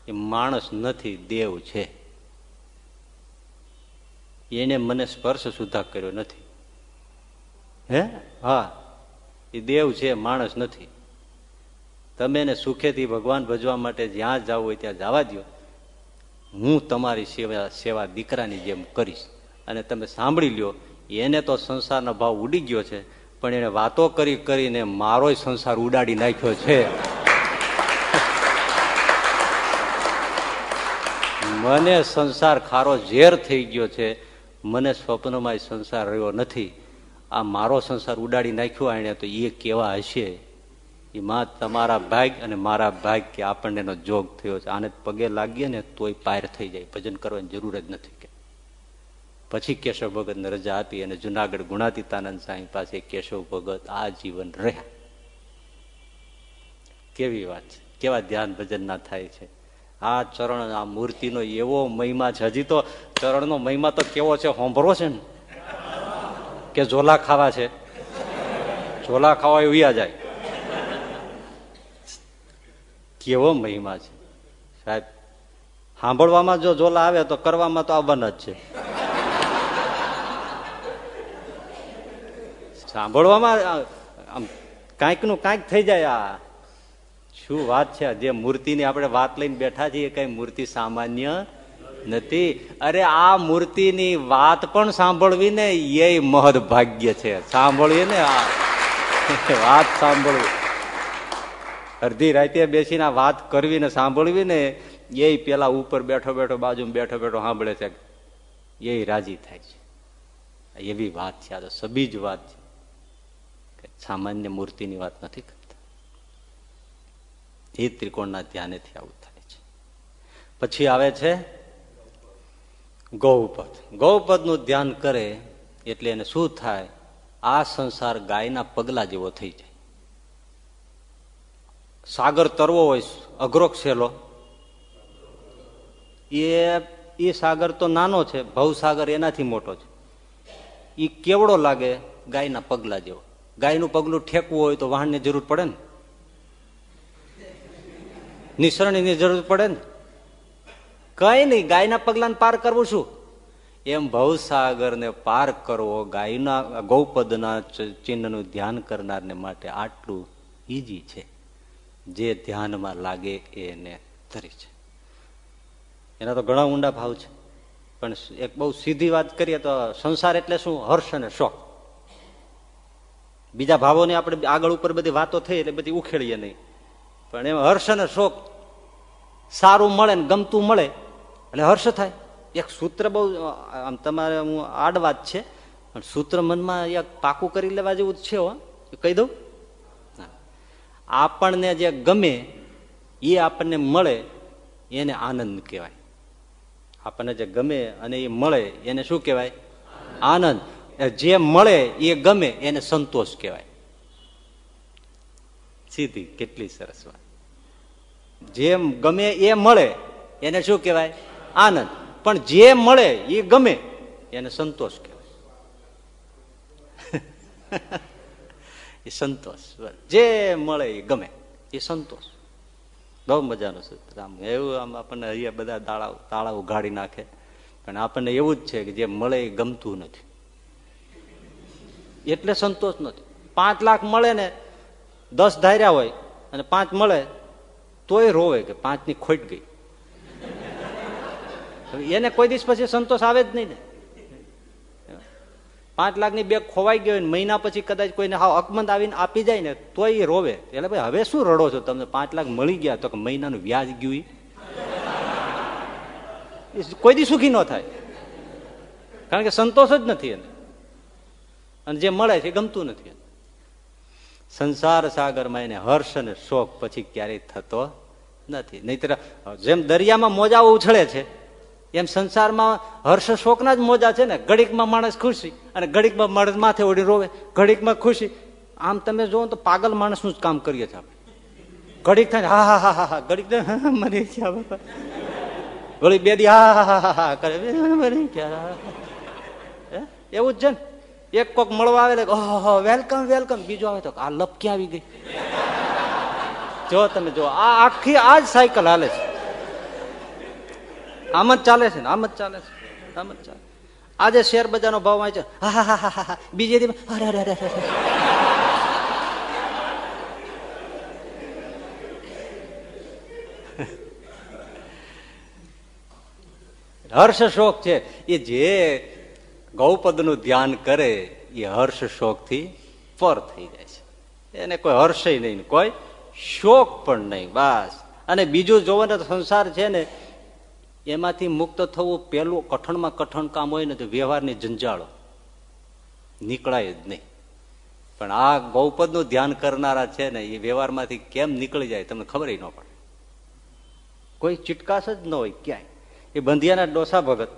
એ માણસ નથી, દેવ છે. એને મને સ્પર્શ સુધા કર્યો નથી. હે? હા. એ દેવ છે, માણસ નથી. તમે એને સુખેથી ભગવાન ભજવા માટે જ્યાં જવું હોય ત્યાં જવા દો હું તમારી સેવા સેવા દીકરાની જેમ કરીશ. અને તમે સાંભળી લ્યો, એને તો સંસારનો ભાવ ઉડી ગયો છે, પણ એને વાતો કરી કરીને મારો સંસાર ઉડાડી નાખ્યો છે. મને સંસાર ખારો ઝેર થઈ ગયો છે. મને સ્વપ્નમાં સંસાર રહ્યો નથી. આ મારો સંસાર ઉડાડી નાખ્યો એને તો એ કેવા હશે? એ માં તમારા ભાગ અને મારા ભાગ કે આપણને એનો જોગ થયો છે. આને પગે લાગીએ ને તોય પાર થઈ જાય. ભજન કરવાની જરૂર જ નથી કે. પછી કેશવ ભગતને રજા આપી અને જુનાગઢ ગુણાતીતાનંદ સાંઈ પાસે કેશવ ભગત આ જીવન રહ્યા. કેવી વાત છે. કેવા ધ્યાન ભજન ના થાય છે. આ ચરણ, આ મૂર્તિનો એવો મહિમા છે. હજી તો ચરણનો મહિમા તો કેવો છે હોંભરો છે ને? કે ઝોલા ખાવા છે? ઝોલા ખાવા ઉયા જાય. કેવો મહિમા છે. સાહેબ, સાંભળવામાં જો જોલા આવે તો કરવામાં તો આવવાના જ છે. સાંભળવામાં, આમ કાંઈકનું કાંઈક થઈ જાય આ. શું વાત છે? જે મૂર્તિની આપણે વાત લઈને બેઠા છીએ કઈ મૂર્તિ સામાન્ય નથી. અરે, આ મૂર્તિની વાત પણ સાંભળવી ને એ મહદ ભાગ્ય છે. સાંભળીએ ને આ. વાત સાંભળવી. અડધી રાતે બેસીને વાત કરવી ને સાંભળવી ને એ પેલા ઉપર બેઠો બેઠો બાજુ બેઠો બેઠો સાંભળે છે એ રાજી થાય છે. એવી વાત છે, આ તો સબીજ વાત છે. સામાન્ય મૂર્તિની વાત નથી કરતા. એ ત્રિકોણના ધ્યાનેથી આવું થાય છે. પછી આવે છે ગૌપદ. ગૌપદનું ધ્યાન કરે એટલે એને શું થાય? આ સંસાર ગાયના પગલા જેવો થઈ જાય. સાગર તરવો હોય અઘરો છેલો એ એ સાગર તો નાનો છે, ભવસાગર એનાથી મોટો છે. એ કેવડો લાગે? ગાયના પગલા જેવો. ગાયનું પગલું ઠેકવું હોય તો વાહનની જરૂર પડે ને? નિસરણીની જરૂર પડે ને? કઈ નહીં, ગાયના પગલાને પાર કરવું શું? એમ ભવસાગર ને પાર કરવો, ગાયના ગૌપદના ચિહ્નનું ધ્યાન કરનારને માટે આટલું ઈજી છે. જે ધ્યાનમાં લાગે એને ધરી છે. એના તો ઘણા ઊંડા ભાવ છે. પણ એક બહુ સીધી વાત કરીએ તો સંસાર એટલે શું? હર્ષ અને શોખ બીજા ભાવોની આપણે આગળ ઉપર બધી વાતો થઈ એટલે બધી ઉખેડીએ નહીં. પણ એમાં હર્ષ અને શોખ સારું મળે ને ગમતું મળે એટલે હર્ષ થાય. એક સૂત્ર બહુ, આમ તમારે હું આડવાત છે, પણ સૂત્ર મનમાં એક પાકું કરી લેવા જેવું છે હો. કહી દઉં. આપણને જે ગમે, એ આપણને મળે, એને આનંદ કહેવાય. આપણને જે ગમે અને એ મળે, એને શું કહેવાય? આનંદ. જે મળે, એ ગમે, એને સંતોષ કહેવાય. સીધી, કેટલી સરસ વાત. જેમ ગમે એ મળે, એને શું કહેવાય? આનંદ. પણ જે મળે, એ ગમે, એને સંતોષ કહેવાય. એ સંતોષ. જે મળે એ ગમે. એ સંતોષ. બહુ મજાનું સૂત્ર આમ એવું આમ આપણને અહીંયા બધા તાળા તાળા ઉઘાડી નાખે. પણ આપણને એવું જ છે કે જે મળે એ ગમતું નથી. એટલે સંતોષ નથી. પાંચ લાખ મળે ને દસ ધાર્યા હોય અને પાંચ મળે, તોય રોવે કે પાંચની ખોટ ગઈ. એને કોઈ દિવસ પછી સંતોષ આવે જ નહીં ને. પાંચ લાખની બેગ ખોવાઈ ગયો મહિના પછી કદાચ કોઈને હા અકમંદ આવીને આપી જાય ને તો એ રોવે. એટલે ભાઈ, હવે શું રડો છો તમને પાંચ લાખ મળી ગયા તો કે મહિનાનું વ્યાજ ગયું કોઈ દી સુખી ન થાય. કારણ કે સંતોષ જ નથી એને. અને જે મળે છે ગમતું નથી સંસાર સાગરમાં એને હર્ષ અને શોખ પછી ક્યારેય થતો નથી. નહીતર, જેમ દરિયામાં મોજા ઉછળે છે એમ સંસારમાં હર્ષ શોકના જ મોજા છે ને? ઘડીકમાં માણસ ખુશી અને ઘડીકમાં માણસ માથે ઓડી રોવે. ઘડીકમાં ખુશી આમ તમે જોવો તો પાગલ માણસનું જ કામ કરીએ છીએ આપણે. ઘડીક થાય હા હા હા હા હા. ઘડીક બાપા વળી બે દી, હા હા હા હા કરે. ગયા એવું જ છે ને? એક કોક મળવા આવે ઓહો વેલકમ વેલકમ. બીજો આવે તો આ લપકી આવી ગઈ. જો તમે જો આ આખી, આ જ સાયકલ હાલે છે. આમ જ ચાલે છે ને, આમ જ ચાલે છે. આમ જ ચાલે. આજે શેર બજારનો ભાવ વાંચ્યો બીજે હર્ષ શોક છે. એ જે ગૌપદનું ધ્યાન કરે, એ હર્ષ શોકથી પર થઈ જાય છે. એને કોઈ હર્ષ નહીં કોઈ શોક પણ નહીં, બસ. અને બીજું જોવો ને સંસાર છે ને એમાંથી મુક્ત થવું પેલું કઠણમાં કઠણ કામ હોય ને તો વ્યવહારની જંજાળો. નીકળાય જ નહીં. પણ આ ગૌપદનું ધ્યાન કરનારા છે ને, એ વ્યવહારમાંથી કેમ નીકળી જાય તમને ખબર ન પડે. કોઈ ચિટકાશ જ ન હોય ક્યાંય. એ બંધિયાના ડોસા ભગત.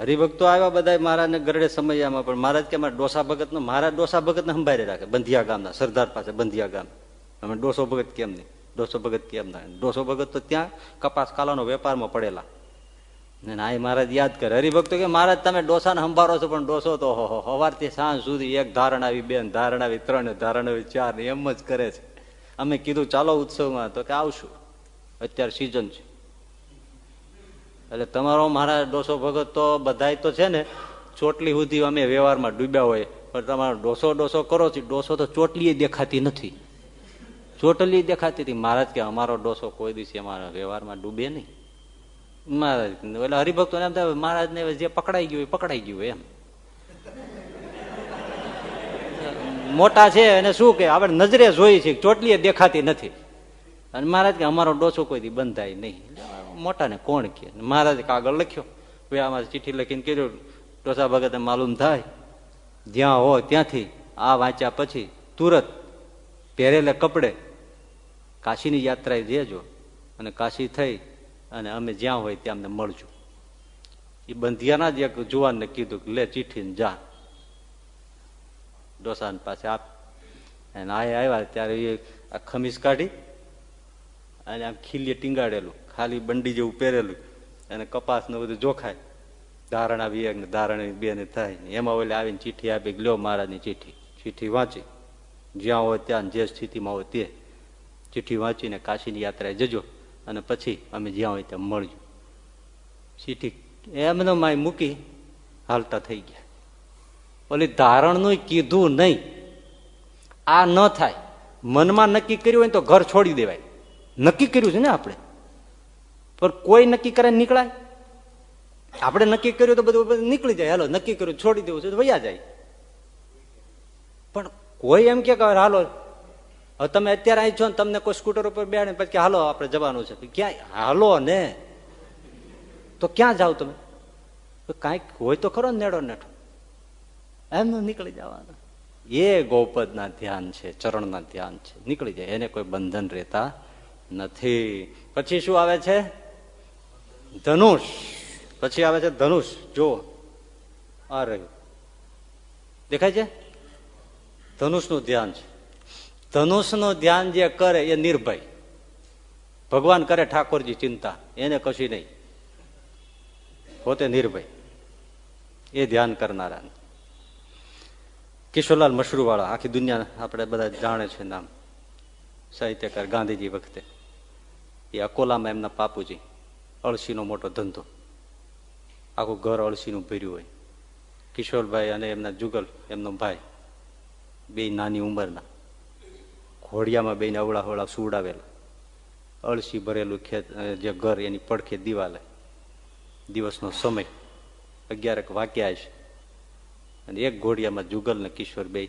હરિભક્તો આવ્યા બધા મહારાજને ગરડે સમયમાં પણ મહારાજ કે મારા ડોસા ભગતનો, મારા ડોસા ભગતને સંભાળી રાખે. બંધિયા ગામના, સરદાર પાસે બંધિયા ગામ. અમે ડોસો ભગત કેમ નહીં? ડોસો ભગત કેમ ના ડોસો ભગત તો ત્યાં કપાસ કાલાનો વેપારમાં પડેલા. ને આ મહારાજ યાદ કરે. હરિભક્તો કે, મહારાજ, તમે ડોસાને સંભાળો છો, પણ ડોસો તો સવારથી સાંજ સુધી એક ધારણ આવી બેન ધારણ આવી, ત્રણ ધારણ આવી, ચાર એમ જ કરે છે. અમે કીધું, ચાલો ઉત્સવમાં. તો કે, આવશું. અત્યારે સિઝન છે. એટલે તમારો મારા ડોસો ભગત તો બધા તો છે ને, ચોટલી સુધી અમે વ્યવહારમાં ડૂબ્યા હોય, પણ તમારો ડોસો ડોસો કરો છો, ડોસો તો ચોટલી દેખાતી નથી. ચોટલી દેખાતી હતી. મહારાજ કે અમારો ડોસો કોઈ દિવસે અમારા વ્યવહારમાં ડૂબે નહીં. મહારાજ એટલે હરિભક્તો એમ થાય મહારાજ ને જે પકડાઈ ગયું પકડાઈ ગયું એમ. મોટા છે એને શું કે, આપણે નજરે જોઈ છે ચોટલી દેખાતી નથી. અને મહારાજ કે, અમારો ડોસો કોઈ દી બંધાય નહીં. મોટાને કોણ કે? મહારાજ કાગળ લખ્યો? ભાઈ, આમાં ચિઠ્ઠી લખીને કીધું, ડોસા ભગત માલુમ થાય. જ્યાં હો ત્યાંથી આ વાંચ્યા પછી તુરત પહેરેલે કપડે કાશીની યાત્રાએ જજો અને કાશી થઈ અને અમે જ્યાં હોય ત્યાં અમને મળજો. એ બંધિયાના જ એક જુવાનને કીધું કે લે ચીઠીને જા. ડોસાન પાસે આપ. અને આ આવ્યા ત્યારે એ આ ખમીસ કાઢી અને આમ ખીલીએ ટીંગાડેલું, ખાલી બંડી જેવું પહેરેલું. અને કપાસ ને બધું જોખાય. ધારણા બે ને ધારણ બે ને થાય. એમાં ઓલે આવીને ચિઠ્ઠી આપી લ્યો મહારાજની ચિઠ્ઠી ચિઠ્ઠી વાંચી. જ્યાં હોય ત્યાં, જે સ્થિતિમાં હોય તે. ચિઠ્ઠી વાંચીને કાશીની યાત્રાએ જજો અને પછી અમે જ્યાં હોય ત્યાં મળજો. ચિઠ્ઠી એમને માય મૂકી હાલતા થઈ ગયા. ઓલી ધારણનું કીધું નહીં. આ ન થાય. મનમાં નક્કી કર્યું હોય તો ઘર છોડી દેવાય. નક્કી કર્યું છે ને આપણે? પણ કોઈ નક્કી કરે નીકળાય? આપણે નક્કી કર્યું તો બધું નીકળી જાય. હાલો, નક્કી કર્યું, છોડી દેવું છે તો વયા જાય. પણ કોઈ એમ કે હાલો હવે તમે અત્યારે અહીં છો ને તમને કોઈ સ્કૂટર ઉપર બેહાડે પછી હાલો, આપણે જવાનું છે. ક્યાં હાલો ને. તો ક્યાં જાઓ તમે? કાંઈક હોય તો ખરો નેડો નેઠો. એમ નીકળી જવાનું. એ ગૌપદના ધ્યાન છે, ચરણના ધ્યાન છે. નીકળી જાય. એને કોઈ બંધન રહેતા નથી. પછી શું આવે છે? ધનુષ. પછી આવે છે ધનુષ. જો આ રહ્યું. દેખાય છે? ધનુષનું ધ્યાન છે. ધનુષનું ધ્યાન જે કરે એ નિર્ભય. ભગવાન કરે ઠાકોરજી ચિંતા, એને કશી નહીં. પોતે નિર્ભય. એ ધ્યાન કરનારા કિશોરલાલ મશરૂવાળા આખી દુનિયા આપણે બધા જાણે છે નામ. સાહિત્યકાર ગાંધીજી વખતે. એ અકોલામાં એમના પાપુજી, અળસીનો મોટો ધંધો. આખું ઘર અળસીનું ભર્યું હોય. કિશોરભાઈ અને એમના જુગલ, એમનો ભાઈ, બે નાની ઉંમરના. ઘોડિયામાં બેને અવળા હવળા સુવડાવેલા. અળસી ભરેલું ખેત જે ઘર, એની પડખે દિવાલે. દિવસનો સમય. અગિયારક વાક્યા છે અને એક ઘોડિયામાં જુગલ ને કિશોર બે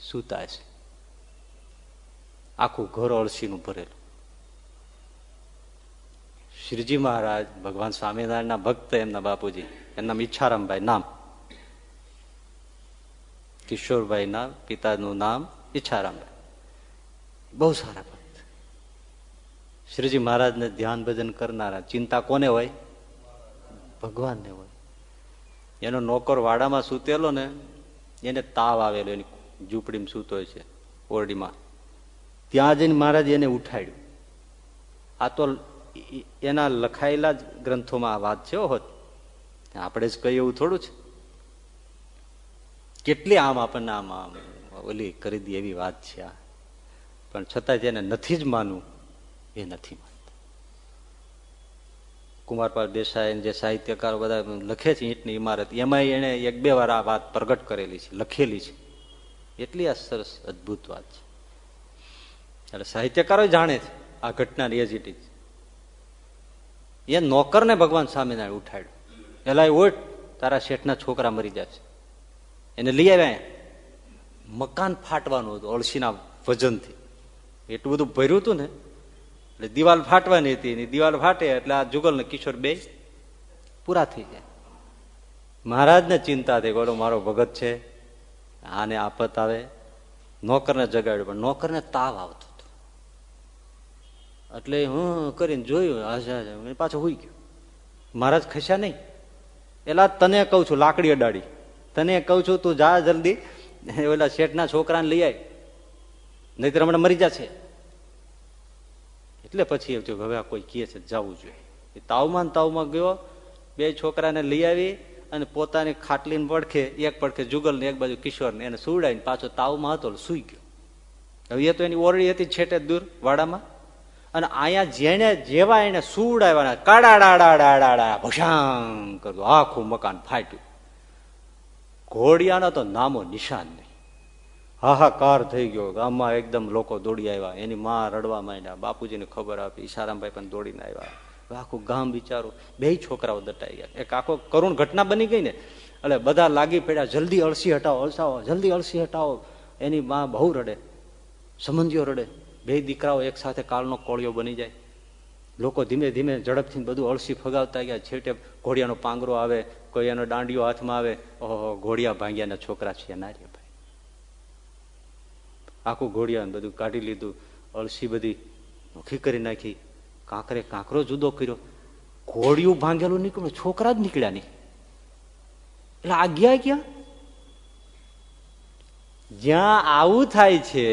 સૂતા છે આખું ઘર અળસીનું ભરેલું. શ્રીજી મહારાજ, ભગવાન સ્વામિનારાયણના ભક્ત એમના બાપુજી, એમના ઈચ્છારામભાઈ નામ. કિશોરભાઈના પિતાનું નામ ઈચ્છારામભાઈ. બહુ સારા ભક્ત. શ્રીજી મહારાજને ધ્યાન ભજન કરનારા ચિંતા કોને હોય? ભગવાનને હોય. એનો નોકર વાડામાં સૂતેલો ને, એને તાવ આવેલો, એની ઝૂંપડીમાં સૂતો છે, ઓરડીમાં. ત્યાં જઈને મહારાજ એને ઉઠાડ્યું. આ તો એના લખાયેલા જ ગ્રંથોમાં વાત છે હોત આપણે જ કહીએ એવું થોડું છે. કેટલી આમ આપણને આમ આમ ઓલી કરી દી એવી વાત છે આ. પણ છતાં જેને નથી જ માનવું, એ નથી માનતા. કુમારપાલ દેસાઈ જે સાહિત્યકારો બધા લખે છે ઈંટની ઇમારત એમાં એને એક બે વાર આ વાત પ્રગટ કરેલી છે, લખેલી છે. એટલી આ સરસ અદભુત વાત છે. એટલે સાહિત્યકારો જાણે છે આ ઘટના ઇટ એ નોકરને ભગવાન સ્વામિનારાયણ ઉઠાડ્યું. એલા ઓટ, તારા શેઠના છોકરા મરી છે. એને લઈ આવ્યા મકાન ફાટવાનું હતું, અળસીના વજનથી. એટલું બધું ભર્યું હતું ને, એટલે દિવાલ ફાટવાની હતી દિવાલ ફાટે એટલે આ જુગલ ને કિશોર બે પૂરા થઈ જાય. મહારાજને ચિંતા થઈ ગયો મારો ભગત છે, આને આફત આવે. નોકરને જગાડ્યું, પણ નોકરને તાવ આવતો હતો. એટલે હું કરીને જોયું હાજા પાછો હોઈ ગયો. મહારાજ ખસ્યા નહીં. એલા તને કહું છું, લાકડી અડાડી. તને કહું છું, તું જા જલ્દી. ઓલા શેઠના છોકરાને લઈ આવી નહીતર હમણાં મરી જશે. એટલે પછી એવું હવે કોઈ કહે છે જવું જોઈએ. એ તાવમાં તાવમાં ગયો, બે છોકરાને લઈ આવી અને પોતાની ખાટલીને પડખે, એક પડખે જુગલ ને એક બાજુ કિશોરને એને સુવડાવીને પાછો તાવમાં હતો સુઈ ગયો. હવે એ તો એની ઓરડી હતી છેટે દૂર, વાડામાં. અને અહીંયા જેને જેવા એને સુવડાવ્યા કાડાડાડાડાડા ભસાંગ કરતું આખું મકાન ફાટ્યું. ઘોડિયાનો તો નામો નિશાન હાહાકાર થઈ ગયો. ગામમાં એકદમ લોકો દોડી આવ્યા. એની માં રડવા માંડ્યા. બાપુજીને ખબર આપી. ઈશારામભાઈ પણ દોડીને આવ્યા. આખું ગામ બિચારું બે છોકરાઓ દટાઈ ગયા. એક આખો કરુણ ઘટના બની ગઈ ને. એટલે બધા લાગી પડ્યા, જલ્દી અળસી હટાવો, અળસાવો, જલ્દી અળસી હટાવો. એની માં બહુ રડે. સંબંધીઓ રડે. બે દીકરાઓ એક સાથે કાળનો કોળિયો બની જાય. લોકો ધીમે ધીમે ઝડપથી બધું અળસી ફગાવતા ગયા. છેટે ઘોડિયાનો પાંગરો આવે. કોઈ એનો દાંડિયો હાથમાં આવે. ઓહો, ઘોડિયા ભાંગ્યાના છોકરા છે ના રે ભાઈ આખું ઘોડિયા બધું કાઢી લીધું, અળસી બધી નોખી કરી નાખી, કાંકરે કાંકરો જુદો કર્યો. ઘોડિયું ભાંગેલું નીકળ્યું, છોકરા જ નીકળ્યા નહીં. એટલે આ ગયા ક્યાં? જ્યાં આવું થાય છે,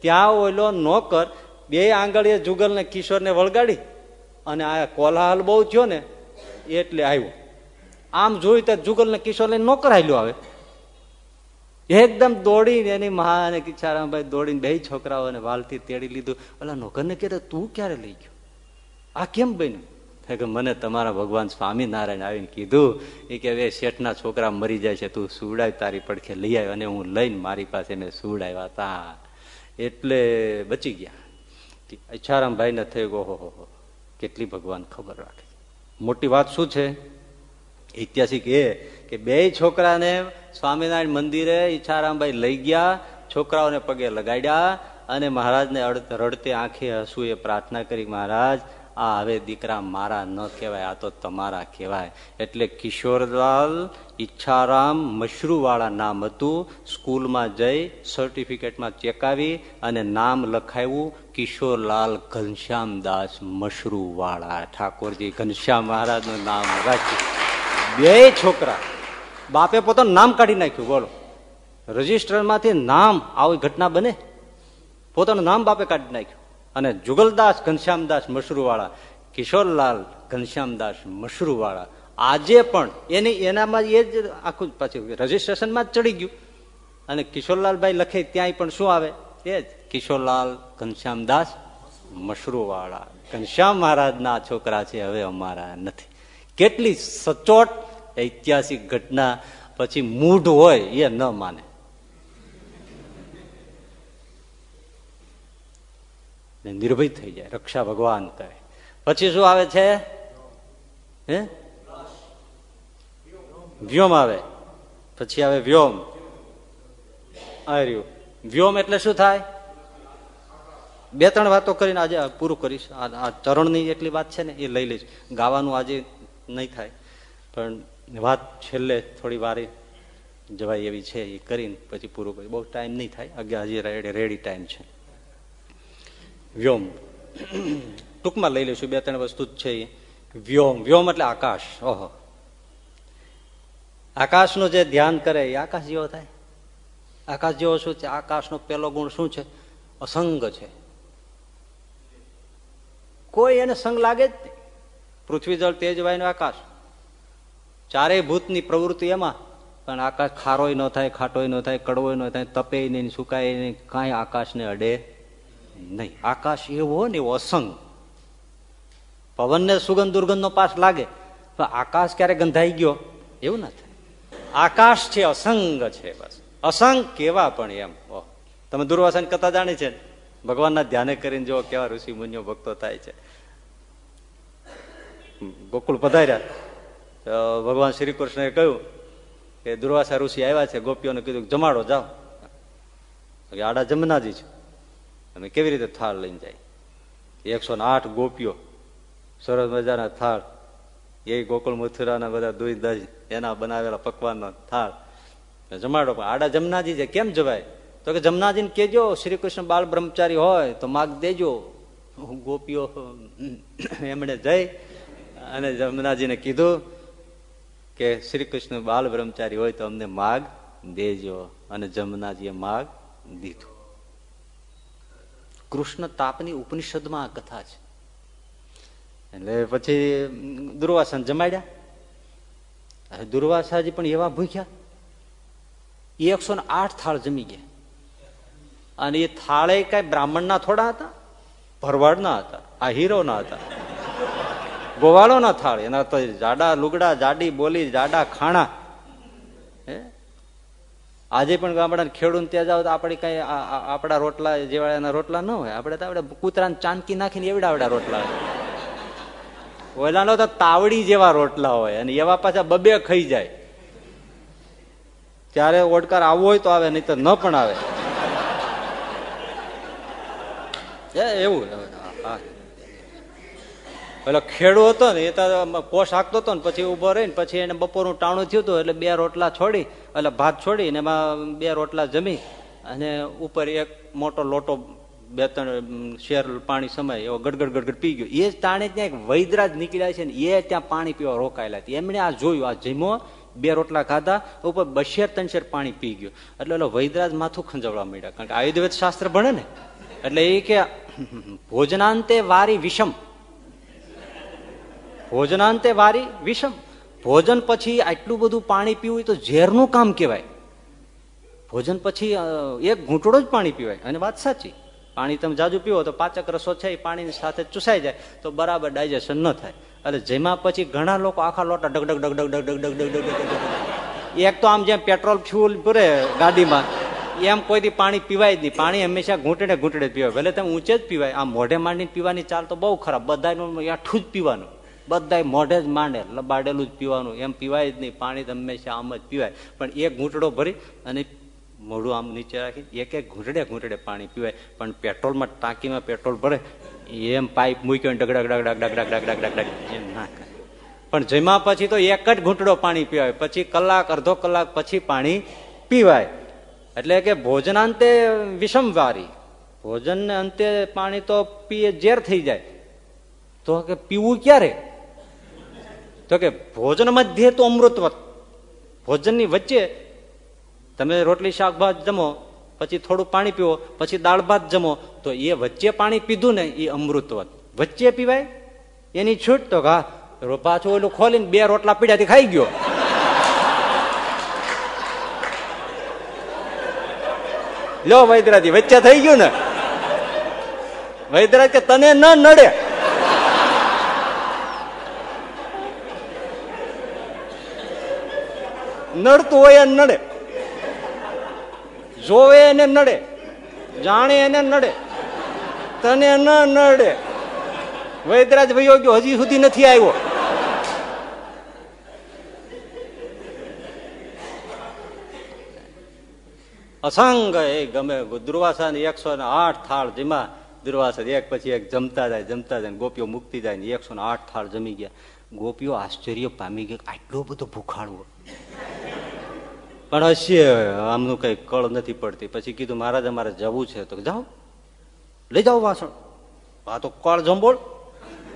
ત્યાં ઓલો નોકર બે આંગળીએ જુગલ ને કિશોર વળગાડી અને આ કોલાહલ બહુ થયો ને, એટલે આવ્યો. આમ જોયું તો જુગલ ને કિશોર ને નોકર હાલ્યો આવે. એકદમ દોડીને એની મહા અને કિચ્છારામભાઈ દોડીને બે છોકરાઓને વાલથી તેડી લીધું. ઓલા નોકરને કહે તું ક્યારે લઈ ગયો? આ કેમ બન્યું? કે મને તમારા ભગવાન સ્વામિનારાયણ આવીને કીધું. એ કે, હવે શેઠના છોકરા મરી જાય છે, તું સુવડાવ તારી પડખે લઈ આવ્યો અને હું લઈને મારી પાસે મેં સુવડાવ્યા હતા એટલે બચી ગયા. ઈચ્છારામભાઈને થઈ ઓહો કેટલી ભગવાન ખબર રાખે. મોટી વાત શું છે? ઐતિહાસિક એ કે બે છોકરાને સ્વામિનારાયણ મંદિરે ઈચ્છારામભાઈ લઈ ગયા, છોકરાઓને પગે લગાડ્યા અને મહારાજને રડતે આંખે હસું એ પ્રાર્થના કરી, મહારાજ, આ હવે દીકરા મારા ન કહેવાય, આ તો તમારા કહેવાય. એટલે કિશોરલાલ ઈચ્છારામ મશરૂવાળા નામ હતું, સ્કૂલમાં જઈ સર્ટિફિકેટમાં ચેકાવી અને નામ લખાવ્યું, કિશોરલાલ ઘનશ્યામદાસ મશરૂવાળા. ઠાકોરજી ઘનશ્યામ મહારાજનું નામ રાખ્યું. બે છોકરા બાપે પોતાનું નામ કાઢી નાખ્યું, બોલો. રજીસ્ટરમાંથી નામ આવી ઘટના બને. પોતાનું નામ બાપે કાઢી નાખ્યું. અને જુગલદાસ ઘનશ્યામદાસ મશરૂવાળા કિશોરલાલ ઘનશ્યામદાસ મશરૂવાળા આજે પણ એની, એનામાં એ જ આખું પાછું રજીસ્ટ્રેશનમાં જ ચડી ગયું. અને કિશોરલાલભાઈ લખે ત્યાંય પણ શું આવે? એ જ, કિશોરલાલ ઘનશ્યામદાસ મશરૂવાળા ઘનશ્યામ મહારાજના છોકરા છે, હવે અમારા નથી. કેટલી સચોટ ઐતિહાસિક ઘટના પછી મૂઢ હોય એ ન માને. નિર્ભય થઈ જાય, રક્ષા ભગવાન કરે પછી શું આવે છે? હે? વ્યોમ આવે. પછી આવે વ્યોમ. આર્યું વ્યોમ એટલે શું થાય? બે ત્રણ વાતો કરીને આજે પૂરું કરીશ. આ ચરણની એટલી વાત છે ને, એ લઈ લઈશ. ગાવાનું આજે નહીં થાય. પણ વાત છેલ્લે થોડી વારે જવાય એવી છે, એ કરીને પછી પૂરું કરી બહુ ટાઈમ નહીં થાય. અગિયાર હજી રેડી ટાઈમ છે. વ્યોમ. ટૂંકમાં લઈ લઈશું. બે, ત્રણ વસ્તુ જ છે વ્યોમ. વ્યોમ એટલે આકાશ. ઓહો. આકાશનું જે ધ્યાન કરે, એ આકાશ જેવો થાય? આકાશ જેવો શું છે? આકાશનો પેલો ગુણ શું છે? અસંગ છે. કોઈ એને સંગ લાગે જ નહીં. પૃથ્વી જળ તેજ વાયનો આકાશ. ચારેય ભૂતની પ્રવૃત્તિ એમાં. પણ આકાશ ખારોય ન થાય, ખાટોય ન થાય, કડવોય ન થાય તપે નહીં, સુકાય નહીં, કાંઈ આકાશને અડે નહીં. આકાશ એવો ને એવો અસંગ. પવનને સુગંધ દુર્ગંધનો પાસ લાગે, પણ આકાશ ક્યારે ગંધાઈ ગયો? એવું ના થાય. આકાશ છે અસંગ છે બસ. અસંગ કેવા પણ એમ. તમે દુર્વાસન કથા જાણી છે ભગવાનના ધ્યાને કરીને જો કેવા ઋષિ મુનિઓ ભક્તો થાય છે. ગોકુળ પધાર્યા. ભગવાન શ્રી કૃષ્ણએ કહ્યું કે દુર્વાસા ઋષિ આવ્યા છે, ગોપીઓને કીધું જમાડો, જાઓ. આડા જમનાજી છે. અમે કેવી રીતે થાળ લઈને જાય? એકસો ને આઠ ગોપીઓ, સરસ મજાના થાળ. એ ગોકુળ મથુરાના બધા દૂધ દજ, એના બનાવેલા પકવાનનો થાળ. જમાડો, પણ આડા જમનાજી છે, કેમ જવાય? તો કે જમનાજીને કેજો શ્રી કૃષ્ણ બાળ બ્રહ્મચારી હોય, તો માગ દેજો. ગોપીઓ એમણે જઈ અને જમનાજીને કીધું કે શ્રી કૃષ્ણ બાલ બ્રહ્મચારી હોય તો અમને માગ દેજો અને જમનાજીએ માગ દીધું. કૃષ્ણ તાપની ઉપનિષદમાં આ કથા છે. એટલે પછી દુર્વાસન જમાડ્યા. દુર્વાસાજી પણ એવા ભૂખ્યા. એકસો ને આઠ થાળ જમી ગયા. અને એ થાળે કઈ બ્રાહ્મણના થોડા હતા? ભરવાડના હતા? આ હીરોના હતા? ગોવાળો ના થાળ. એના તો જાડા લુગડા, જાડી બોલી, જાડા ખાણા. હે? આજે પણ ગામડા ખેડૂત ત્યાં જાવ તો આપણે કઈ આપણા રોટલા જેવા એના રોટલા ન હોય. આપણે તો આપણે કૂતરાને ચાંદકી નાખીને એવડા આવડા રોટલા ઓલાનો તો તાવડી જેવા રોટલા હોય અને એવા પાછા બબે ખાઈ જાય. ત્યારે ઓડકાર આવવો હોય તો આવે, નહીં તો ન પણ આવે. એવું. એટલે ખેડો હતો ને, એ તો કોષ હાંકતો હતો ને, પછી ઊભો રહીને, પછી એને બપોરનું ટાણું થયું હતું, એટલે બે રોટલા છોડી, એટલે ભાત છોડી ને એમાં બે રોટલા જમી, અને ઉપર એક મોટો લોટો, બે ત્રણ શેર પાણી સમય, એવો ગડગડ ગડગડ પી ગયો. એ જ તાણે ત્યાં એક વૈદરાજ નીકળ્યા છે ને, એ ત્યાં પાણી પીવા રોકાયેલા હતી. એમણે આ જોયું, આ જીમો બે રોટલા ખાધા, ઉપર બશેર ત્રણ પાણી પી ગયો. એટલે એટલે વૈદરાજ માથું ખંજવડા માંડ્યા, કારણ કે આયુર્વેદ શાસ્ત્ર ભણે ને. એટલે એ કે, ભોજનાંતે વારી વિષમ. ભોજનાંતે વારી વિષમ ભોજન પછી આટલું બધું પાણી પીવું તો ઝેરનું કામ કહેવાય ભોજન પછી એક ઘૂંટડો જ પાણી પીવાય અને વાત સાચી પાણી તમે જાજુ પીવો તો પાચક રસો છે એ પાણીની સાથે ચૂસાઈ જાય તો બરાબર ડાયજેશન ન થાય એટલે જેમાં પછી ઘણા લોકો આખા લોટા ડગડગ ડગ ડગડગ ડગ ડગડગ એક તો આમ જેમ પેટ્રોલ ફ્યુલ ભરે ગાડીમાં એમ કોઈથી પાણી પીવાય જ નહીં પાણી હંમેશા ઘૂંટડે ઘૂંટડે પીવાય ભલે તમે ઊંચે જ પીવાય આમ મોઢે માંડીને પીવાની ચાલ તો બહુ ખરાબ બધાનું યાઠું જ પીવાનું બધા મોઢે જ માંડે. લબાડેલું જ પીવાનું. એમ પીવાય જ નહીં. પાણી હંમેશા આમ જ પીવાય. પણ એક ઘૂંટડો ભરી અને મોઢું આમ નીચે રાખી, એક એક ઘૂંટડે ઘૂંટડે પાણી પીવાય. પણ પેટ્રોલમાં ટાંકીમાં પેટ્રોલ ભરે, એમ પાઇપ મૂક્યો ડગડા ડગડા ડગડા ડગડગ ડગડગ એમ ના કરે. પણ જમ્યા પછી તો એક જ ઘૂંટડો પાણી પીવાય. પછી કલાક, અડધો કલાક પછી પાણી પીવાય. એટલે કે ભોજનાંતે વિષમવારી ભોજનને અંતે પાણી તો પીએ ઝેર થઈ જાય. તો કે પીવું ક્યારે? તો કે ભોજન મધ્ય તો અમૃતવત ભોજનની વચ્ચે તમે રોટલી શાક ભાત જમો, પછી થોડું પાણી પીવો, પછી દાળ ભાત જમો, તો એ વચ્ચે પાણી પીધું ને એ અમૃતવત વચ્ચે પીવાય? એની છૂટ તો ઘા. પાછું ઓલું ખોલીને બે રોટલા પીડ્યાથી ખાઈ ગયો. લો વૈદરાજી વચ્ચે થઈ ગયું ને. વૈદરાજ કે તને ન નડે. નડતું હોય એને નડે. જોવે એને નડે. જાણે એને નડે. તને ન નડે. વૈદરાજ ભાઈઓ ગયો, હજી સુધી નથી આવ્યો. અસંગ એ ગમે દુર્વાસા એકસો ને આઠ થાળ જેમાં દુર્વાસા એક પછી એક જમતા જાય જમતા જાય ગોપીઓ મુક્તિ જાય ને એકસો ને આઠ થાળ જમી ગયા. ગોપીઓ આશ્ચર્ય પામી ગયા આટલો બધો ભૂખાડવો પણ હશે, આમનું કઈ કળ નથી પડતી. પછી કીધું, મહારાજ, અમારે જવું છે. તો જાઓ. લઈ જાઓ વાસણ. આ તો કળ જંબોળ.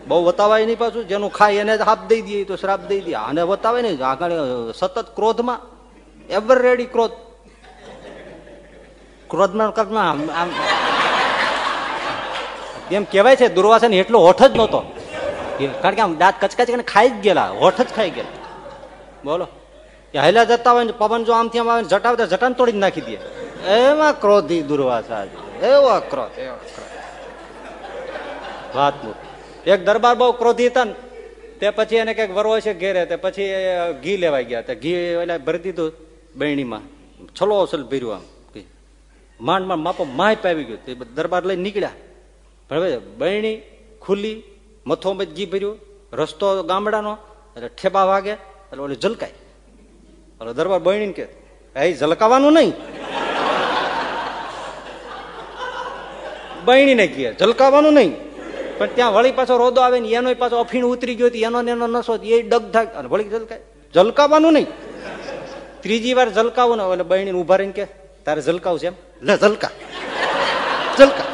બહુ વતાવાય નહીં પાછું. જેનું ખાય એને હાપ દઈ દઈએ, તો શ્રાપ દઈ દે આને વતાવે નહીં. આગળ સતત ક્રોધમાં. એવર રેડી ક્રોધ. ક્રોધમાં ક્રોધમાં આમ એમ કહેવાય છે, દુર્વાસન એટલો હોઠ જ નહોતો. કારણ કે આમ દાંત કચકચ ખાઈ જ ગયેલા. હોઠ જ ખાઈ ગયેલા. બોલો. હેલા જતા હોય ને પવન જો આમથી આમ આવે જટાવે તો જટાને તોડી નાખી દે. એમાં ક્રોધી દુર્વાસા એવો ક્રોધ એવો ક્રોધ. વાત એક દરબાર બહુ ક્રોધી હતા ને, તે પછી એને કંઈક વરવો છે ઘેરે, તે પછી ઘી લેવા ગયા. તે ઘી એટલે ભરી દીધું બહેણીમાં છલો અસલ ભર્યું આમ. માંડ માંડ માપો માય પાવી ગયું. તે દરબાર લઈ નીકળ્યા. પણ બહેણી ખુલ્લી મથો મત ઘી ભર્યું. રસ્તો ગામડાનો, એટલે ઠેબા વાગે, એટલે ઓલી જલકાય દરબાર બહેણી કે, એ ઝલકાવાનું નહીં. બહેણીને કહે, ઝલકાવાનું નહીં. પણ ત્યાં વળી પાછો રોદો આવે ને એનો પાછો અફીણ ઉતરી ગયો એનો એનો નસો એ ડગ થાય અને વળી ઝલકાય. ઝલકાવાનું નહીં. ત્રીજી વાર ઝલકાવું ને, એટલે બહેણી ઊભા રહીને કે, તારે ઝલકાવું છે એમ? લે, ઝલકા. ઝલકા.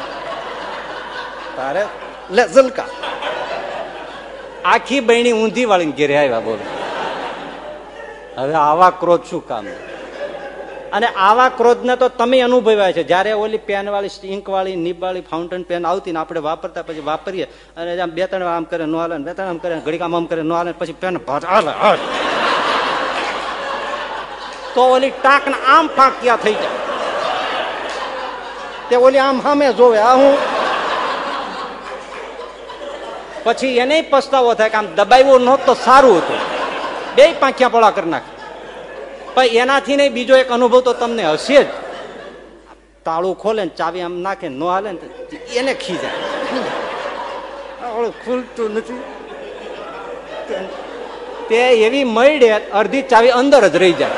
તારે? લે, ઝલકા. આખી બહેણી ઊંધી વાળીને ઘેરે આવ્યા બોલો. હવે આવા ક્રોધ શું કામ? અને આવા ક્રોધને તો તમે અનુભવ્યા છે. જયારે ઓલી પેન વાળી ઇંક વાળી નીબ વાળી ફાઉન્ટેન પેન આવતી ને આપણે વાપરતા પછી વાપરીએ અને બે, ત્રણ આમ કરે, નો હાલે બે, ત્રણ આમ કરે ઘડીક આમ કરે નો હાલે પછી પેન તો ઓલી ટાક ને આમ ફાંક્યા થઈ જાય. તે ઓલી આમ સામે જોવે, આ હું? પછી એને પસ્તાવો થાય કે આમ દબાવ્યો નહોત સારું હતું. બે પાંખ્યા પોળા કરી નાખે. પણ એનાથી નહીં બીજો એક અનુભવ તો તમને હશે જ. તાળું ખોલે ને ચાવી આમ નાખે ન હાલે ને એને ખીજાય ખુલતું નથી. તે એવી મળે અડધી ચાવી અંદર જ રહી જાય.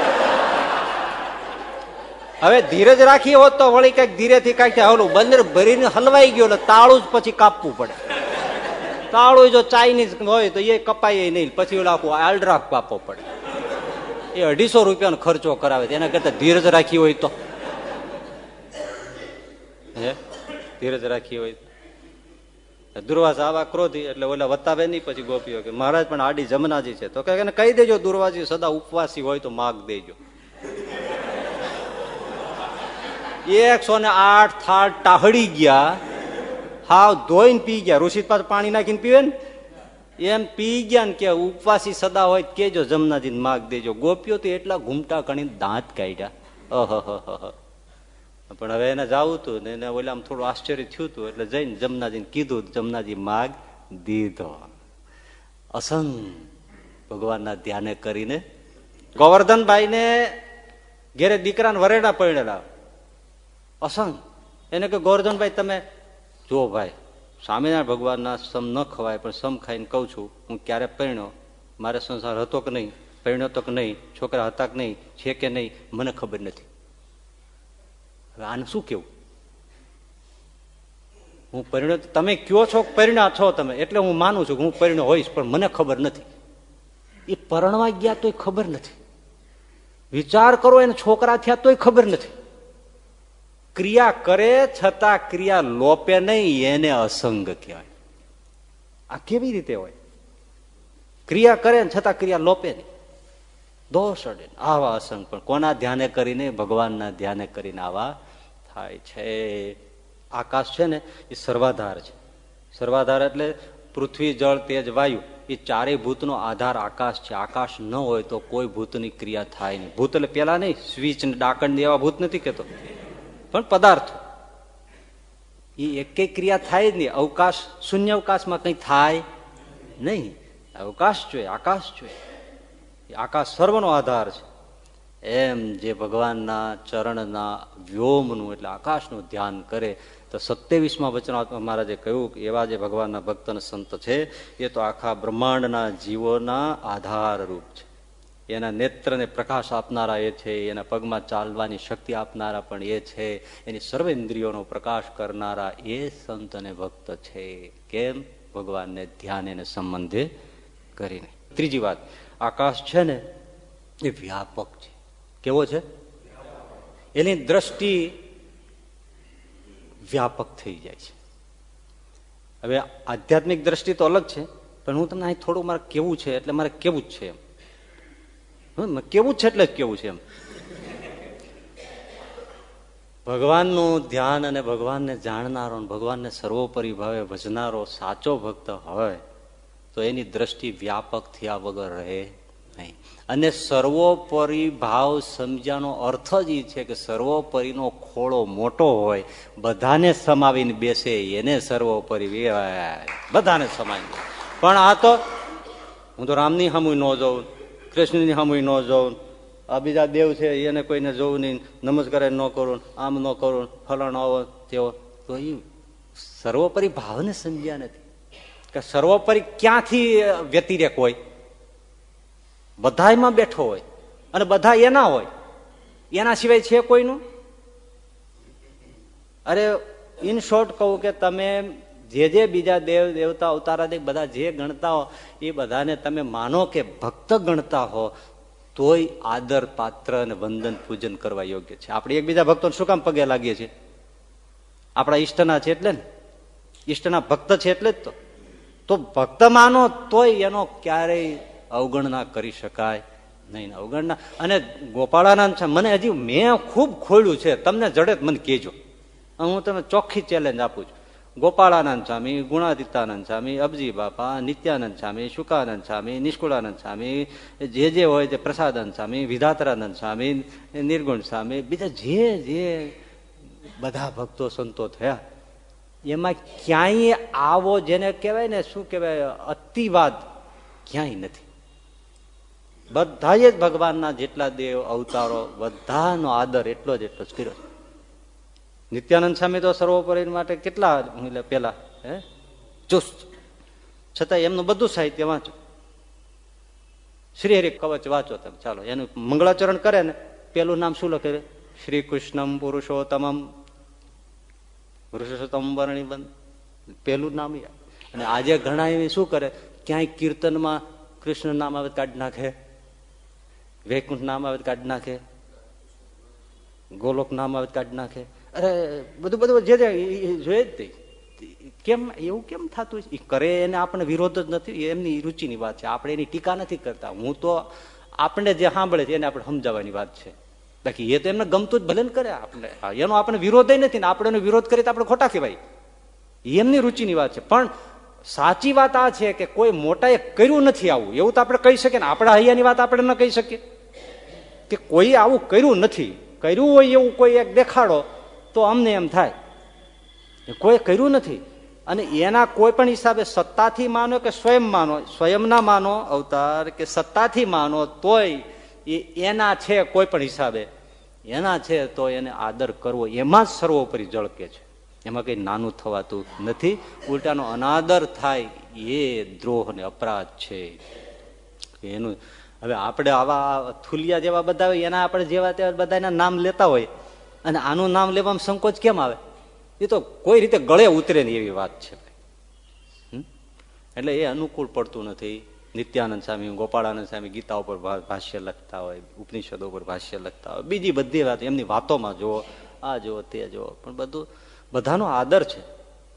હવે ધીરજ રાખી હોત તો વળી કંઈક ધીરેથી કંઈક ઓલું બંદર ભરીને હલવાઈ ગયો એટલે તાળું જ પછી કાપવું પડે. તાળું જો ચાઇનીઝ હોય તો એ કપાય નહીં. પછી ઓલા આખું આલ્ડ્રાફ કાપવો પડે. એ અઢીસો રૂપિયાનો ખર્ચો કરાવે એના કરતા ધીરજ રાખી હોય તો. હે? ધીરજ રાખી હોય દુર્વાસ આવા ક્રોધી એટલે ઓલા વતાવે નહીં પછી ગોપીઓ કે, મહારાજ, પણ આડી જમનાજી છે. તો કે કહી દેજો દુર્વાજી, સદા ઉપવાસી હોય તો માગ દેજો. એકસો ને આઠ થાળ ટાહડી ગયા. હાવ ધોઈને પી ગયા. ઋષિત પાસે પાણી નાખીને પીવે ને? એમ પી ગયા ને કે ઉપવાસી સદા હોય કેજો જમનાજી માગ દેજો. ગોપીઓ તો એટલા ઘૂમટા કણી દાંત કાઢ્યા. અહ પણ હવે એને જવું હતું ને એને ઓલા થોડું આશ્ચર્ય થયું હતું એટલે જઈને જમનાજીને કીધું જમનાજી માગ દીધો. અસંગ. ભગવાનના ધ્યાને કરીને ગોવર્ધનભાઈ ને ઘેરે દીકરાને વરેડા પડેલા અસંગ. એને કે ગોવર્ધનભાઈ, તમે જો ભાઈ, સ્વામિનારાયણ ભગવાનના સમ ન ખવાય, પણ સમ ખાઈને કહું છું, હું ક્યારે પરણ્યો? મારે સંસાર હતો કે નહીં? પરણ્યો તો કે નહીં? છોકરા હતા કે નહીં? છે કે નહીં? મને ખબર નથી. હવે આને શું કેવું હું પરિણ્યો તમે કયો છો પરિણા છો તમે? એટલે હું માનું છું કે હું પરિણ્યો હોઈશ, પણ મને ખબર નથી. એ પરણવા ગયા તોય ખબર નથી. વિચાર કરો એને છોકરા થયા તોય ખબર નથી. ક્રિયા કરે છતાં ક્રિયા લોપે નહીં, એને અસંગ કહેવાય. આ કેવી રીતે હોય? ક્રિયા કરે છતાં ક્રિયા લોપે નહીં. દોષ અડે આવા અસંગ પણ. કોના ધ્યાને કરીને? ભગવાનના ધ્યાને કરીને આવા થાય છે. આકાશ છે ને, એ સર્વાધાર છે. સર્વાધાર એટલે પૃથ્વી, જળ, તેજ, વાયુ, એ ચારેય ભૂતનો આધાર આકાશ છે. આકાશ ન હોય તો કોઈ ભૂતની ક્રિયા થાય નહીં. ભૂત એટલે પેલા નહીં, સ્વિચ ડાકણ એવા ભૂત નથી કેતો પણ પદાર્થો. એ એક ક્રિયા થાય જ નહીં. અવકાશ, શૂન્ય અવકાશમાં કઈ થાય નહીં. અવકાશ જોઈએ, આકાશ જોઈએ. આકાશ સર્વનો આધાર છે. એમ જે ભગવાનના ચરણના વ્યોમનું એટલે આકાશનું ધ્યાન કરે, તો સત્યાવીસમાં વચનાત્મા મહારાજે કહ્યું કે એવા જે ભગવાનના ભક્ત સંત છે, એ તો આખા બ્રહ્માંડના જીવોના આધાર રૂપ છે. એના નેત્રને પ્રકાશ આપનારા એ છે, એના પગમાં ચાલવાની શક્તિ આપનારા પણ એ છે, એની સર્વેન્દ્રિયોનો પ્રકાશ કરનારા એ સંત અને ભક્ત છે. કેમ? ભગવાનને ધ્યાન એને સંબંધે કરીને. ત્રીજી વાત, આકાશ છે ને, એ વ્યાપક છે. કેવો છે? એની દ્રષ્ટિ વ્યાપક થઈ જાય છે. હવે આધ્યાત્મિક દ્રષ્ટિ તો અલગ છે, પણ હું તમને અહીં થોડું મારે કેવું છે, એટલે મારે કેવું જ છે એમ. કેવું છે એટલે જ કેવું છે એમ. ભગવાનનું ધ્યાન અને ભગવાનને જાણનારો ભગવાનને સર્વોપરી ભાવે ભજનારો સાચો ભક્ત હોય, તો એની દ્રષ્ટિ વ્યાપક થયા વગર રહે નહીં. અને સર્વોપરી ભાવ સમજ્યાનો અર્થ જ એ છે કે સર્વોપરીનો ખોળો મોટો હોય, બધાને સમાવીને બેસે, એને સર્વોપરી બધાને સમાવી પણ આ તો, હું તો રામની હમું ન જોઉં. કૃષ્ણની સમય ન જવું આ બીજા દેવ છે, એને કોઈને જોવું નહીં. નમસ્કાર ન કરું, આમ ન કરું, ફલાણો આવો તેવો. તો એ સર્વોપરી ભાવને સમજ્યા નથી. કે સર્વોપરી ક્યાંથી વ્યતિરેક હોય? બધામાં બેઠો હોય અને બધા એના હોય. એના સિવાય છે કોઈનું? અરે ઇન શોર્ટ કહું કે તમે જે જે બીજા દેવ દેવતા અવતારા બધા જે ગણતા હો, એ બધાને તમે માનો કે ભક્ત ગણતા હો, તોય આદર, પાત્ર અને વંદન, પૂજન કરવા યોગ્ય છે. આપણે એકબીજા ભક્તો શું કામ પગે લાગીએ છીએ? આપણા ઈષ્ટના છે એટલે ને? ઈષ્ટના ભક્ત છે એટલે જ તો. તો ભક્ત માનો તોય એનો ક્યારેય અવગણના કરી શકાય નહીં અવગણના. અને ગોપાળાનંદ છે, મને હજી મેં ખૂબ ખોલ્યું છે. તમને જડે મને કહેજો. હું તમે ચોખ્ખી ચેલેન્જ આપું છું. ગોપાળાનંદ સ્વામી, ગુણાદિત્યાનંદ સ્વામી, અબજી બાપા, નિત્યાનંદ સ્વામી, શુકાનંદ સ્વામી, નિષ્કુળાનંદ સ્વામી, જે જે હોય તે પ્રસાદાનંદ સ્વામી, વિધાતરાનંદ સ્વામી, નિર્ગુણ સ્વામી, બીજા જે જે બધા ભક્તો સંતો થયા, એમાં ક્યાંય આવો જેને કહેવાય ને શું કહેવાય, અતિવાદ ક્યાંય નથી. બધા જ ભગવાનના જેટલા દેવ અવતારો, બધાનો આદર એટલો જ એટલો જ કર્યો નિત્યાનંદ સ્વામી તો સર્વોપરી માટે કેટલા પેલા હે? ચુસ્ત છતાં એમનું બધું સાહિત્ય વાંચો. શ્રી હરિ કવચ વાંચો તમે, ચાલો. એનું મંગળાચરણ કરે ને, પેલું નામ શું લખે? શ્રી કૃષ્ણમ પુરુષોત્તમમ. પુરુષોત્તમ વર્ણી બંધ. પેલું નામ અને આજે ઘણા એવી શું કરે? ક્યાંય કીર્તનમાં કૃષ્ણ નામ આવે કાઢી નાખે. વૈકુંઠ નામ આવે કાઢી નાખે. ગોલોક નામ આવે કાઢી નાખે. અરે, બધું બધું જે જોઈએ જ કેમ, એવું કેમ થતું એ કરે એને આપણે વિરોધ જ નથી એમની રુચિની વાત છે. આપણે એની ટીકા નથી કરતા. હું તો આપણે જે સાંભળે છે, એને આપણે સમજાવવાની વાત છે. બાકી એ તો એમને ગમતું જ ભલે કરે આપણે. એનો આપણે વિરોધ નથી ને આપણે એનો વિરોધ કરીએ તો આપણે ખોટા કહેવાય. એમની રુચિની વાત છે. પણ સાચી વાત આ છે કે કોઈ મોટાએ કર્યું નથી આવું. એવું તો આપણે કહી શકીએ ને. આપણા હૈયાની વાત આપણે ન કહી શકીએ. કે કોઈ આવું કર્યું નથી. કર્યું હોય એવું કોઈ એક દેખાડો. તો અમને એમ થાય કોઈ કર્યું નથી. અને એના કોઈ પણ હિસાબે સત્તાથી માનો કે સ્વયં માનો, સ્વયંના માનો અવતાર કે સત્તાથી માનો તોય એ એના છે કોઈ પણ હિસાબે. એના છે તો એને આદર કરવો, એમાં જ સર્વોપરી જળકે છે. એમાં કંઈ નાનું થવાતું નથી. ઉલટાનો અનાદર થાય એ દ્રોહ ને અપરાધ છે. એનું, હવે આપણે આવા થુલિયા જેવા બધા હોય, એના આપણે જેવા તેવા બધાના નામ લેતા હોય. અને આનું નામ લેવામાં સંકોચ કેમ આવે? એ તો કોઈ રીતે ગળે ઉતરે ને એવી વાત છે એટલે એ અનુકૂળ પડતું નથી. નિત્યાનંદ સ્વામી, ગોપાળાનંદ સ્વામી ગીતા ઉપર ભાષ્ય લખતા હોય, ઉપનિષદો ઉપર ભાષ્ય લખતા હોય, બીજી બધી વાત, એમની વાતોમાં જુઓ, આ જુઓ, તે જુઓ, પણ બધું, બધાનો આદર છે.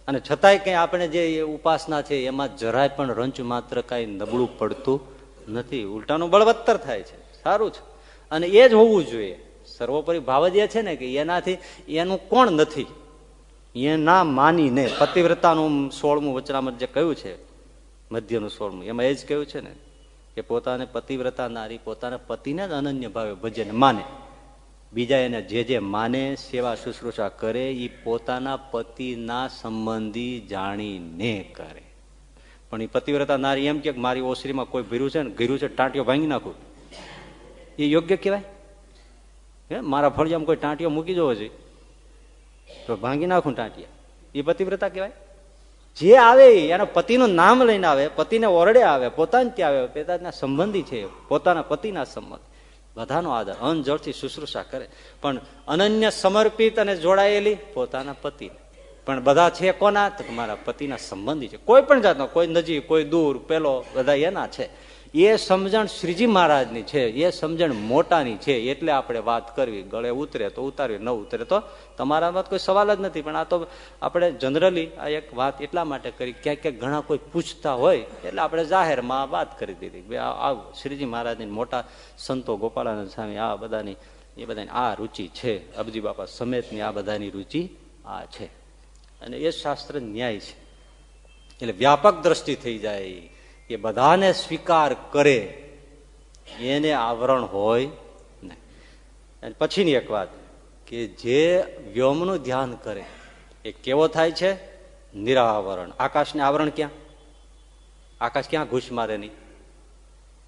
અને છતાંય કંઈ આપણે જે ઉપાસના છે, એમાં જરાય પણ રંચ માત્ર કાંઈ નબળું પડતું નથી. ઉલટાનું બળવત્તર થાય છે. સારું છે. અને એ જ હોવું જોઈએ. સર્વોપરી ભાવ જ એ છે ને કે એનાથી એનું કોણ નથી? એના માનીને પતિવ્રતાનું સોળમું વચનામત જે કહ્યું છે, મધ્યનું સોળમું, એમાં એ જ કહ્યું છે ને કે પોતાને પતિવ્રતા નારી, પોતાના પતિને જ અનન્ય ભાવે ભજે માને. બીજા એને જે જે માને, સેવા શુશ્રૂષા કરે એ પોતાના પતિના સંબંધી જાણીને કરે. પણ એ પતિવ્રતા નારી એમ કે મારી ઓસરીમાં કોઈ ભીરું છે ને ઘીરું છે ટાંટીઓ ભાંગી નાખું. એ યોગ્ય કહેવાય? હે? મારા ફળિયામાં કોઈ ટાંટિયો મૂકી જવો જોઈએ તો ભાંગી નાખું ટાંટિયા. એ પતિવ્રતા કહેવાય? જે આવે એના પતિનું નામ લઈને આવે, પતિને ઓરડે આવે, પોતાને ત્યાં આવે પોતાના સંબંધી છે પોતાના પતિના સંબંધ. બધાનો આદર, અનજળથી શુશ્રૂષા કરે. પણ અનન્ય સમર્પિત અને જોડાયેલી પોતાના પતિ પણ બધા છે કોના? તો મારા પતિના સંબંધી છે. કોઈ પણ જાતનો, કોઈ નજીક, કોઈ દૂર, પેલો, બધા એના છે. એ સમજણ શ્રીજી મહારાજની છે, એ સમજણ મોટાની છે, એટલે આપણે વાત કરવી. ગળે ઉતરે તો ઉતારવી, ન ઉતરે તો તમારામાં કોઈ સવાલ જ નથી. પણ આ તો આપણે જનરલી આ એક વાત એટલા માટે કરી, ક્યાંક ક્યાંક ઘણા કોઈ પૂછતા હોય, એટલે આપણે જાહેરમાં વાત કરી દીધી. કે આ શ્રીજી મહારાજની મોટા સંતો ગોપાળાનંદ સ્વામી, આ બધાની, એ બધાની આ રુચિ છે. અબજી બાપા સમેતની આ બધાની રુચિ આ છે. અને એ શાસ્ત્ર ન્યાય છે. એટલે વ્યાપક દ્રષ્ટિ થઈ જાય. એ બધાને સ્વીકાર કરે, એને આવરણ હોય નહીં. પછીની એક વાત કે જે વ્યોમનું ધ્યાન કરે, એ કેવો થાય છે? નિરાવરણ. આકાશને આવરણ ક્યાં? આકાશ ક્યાં ઘૂસ મારે નહીં?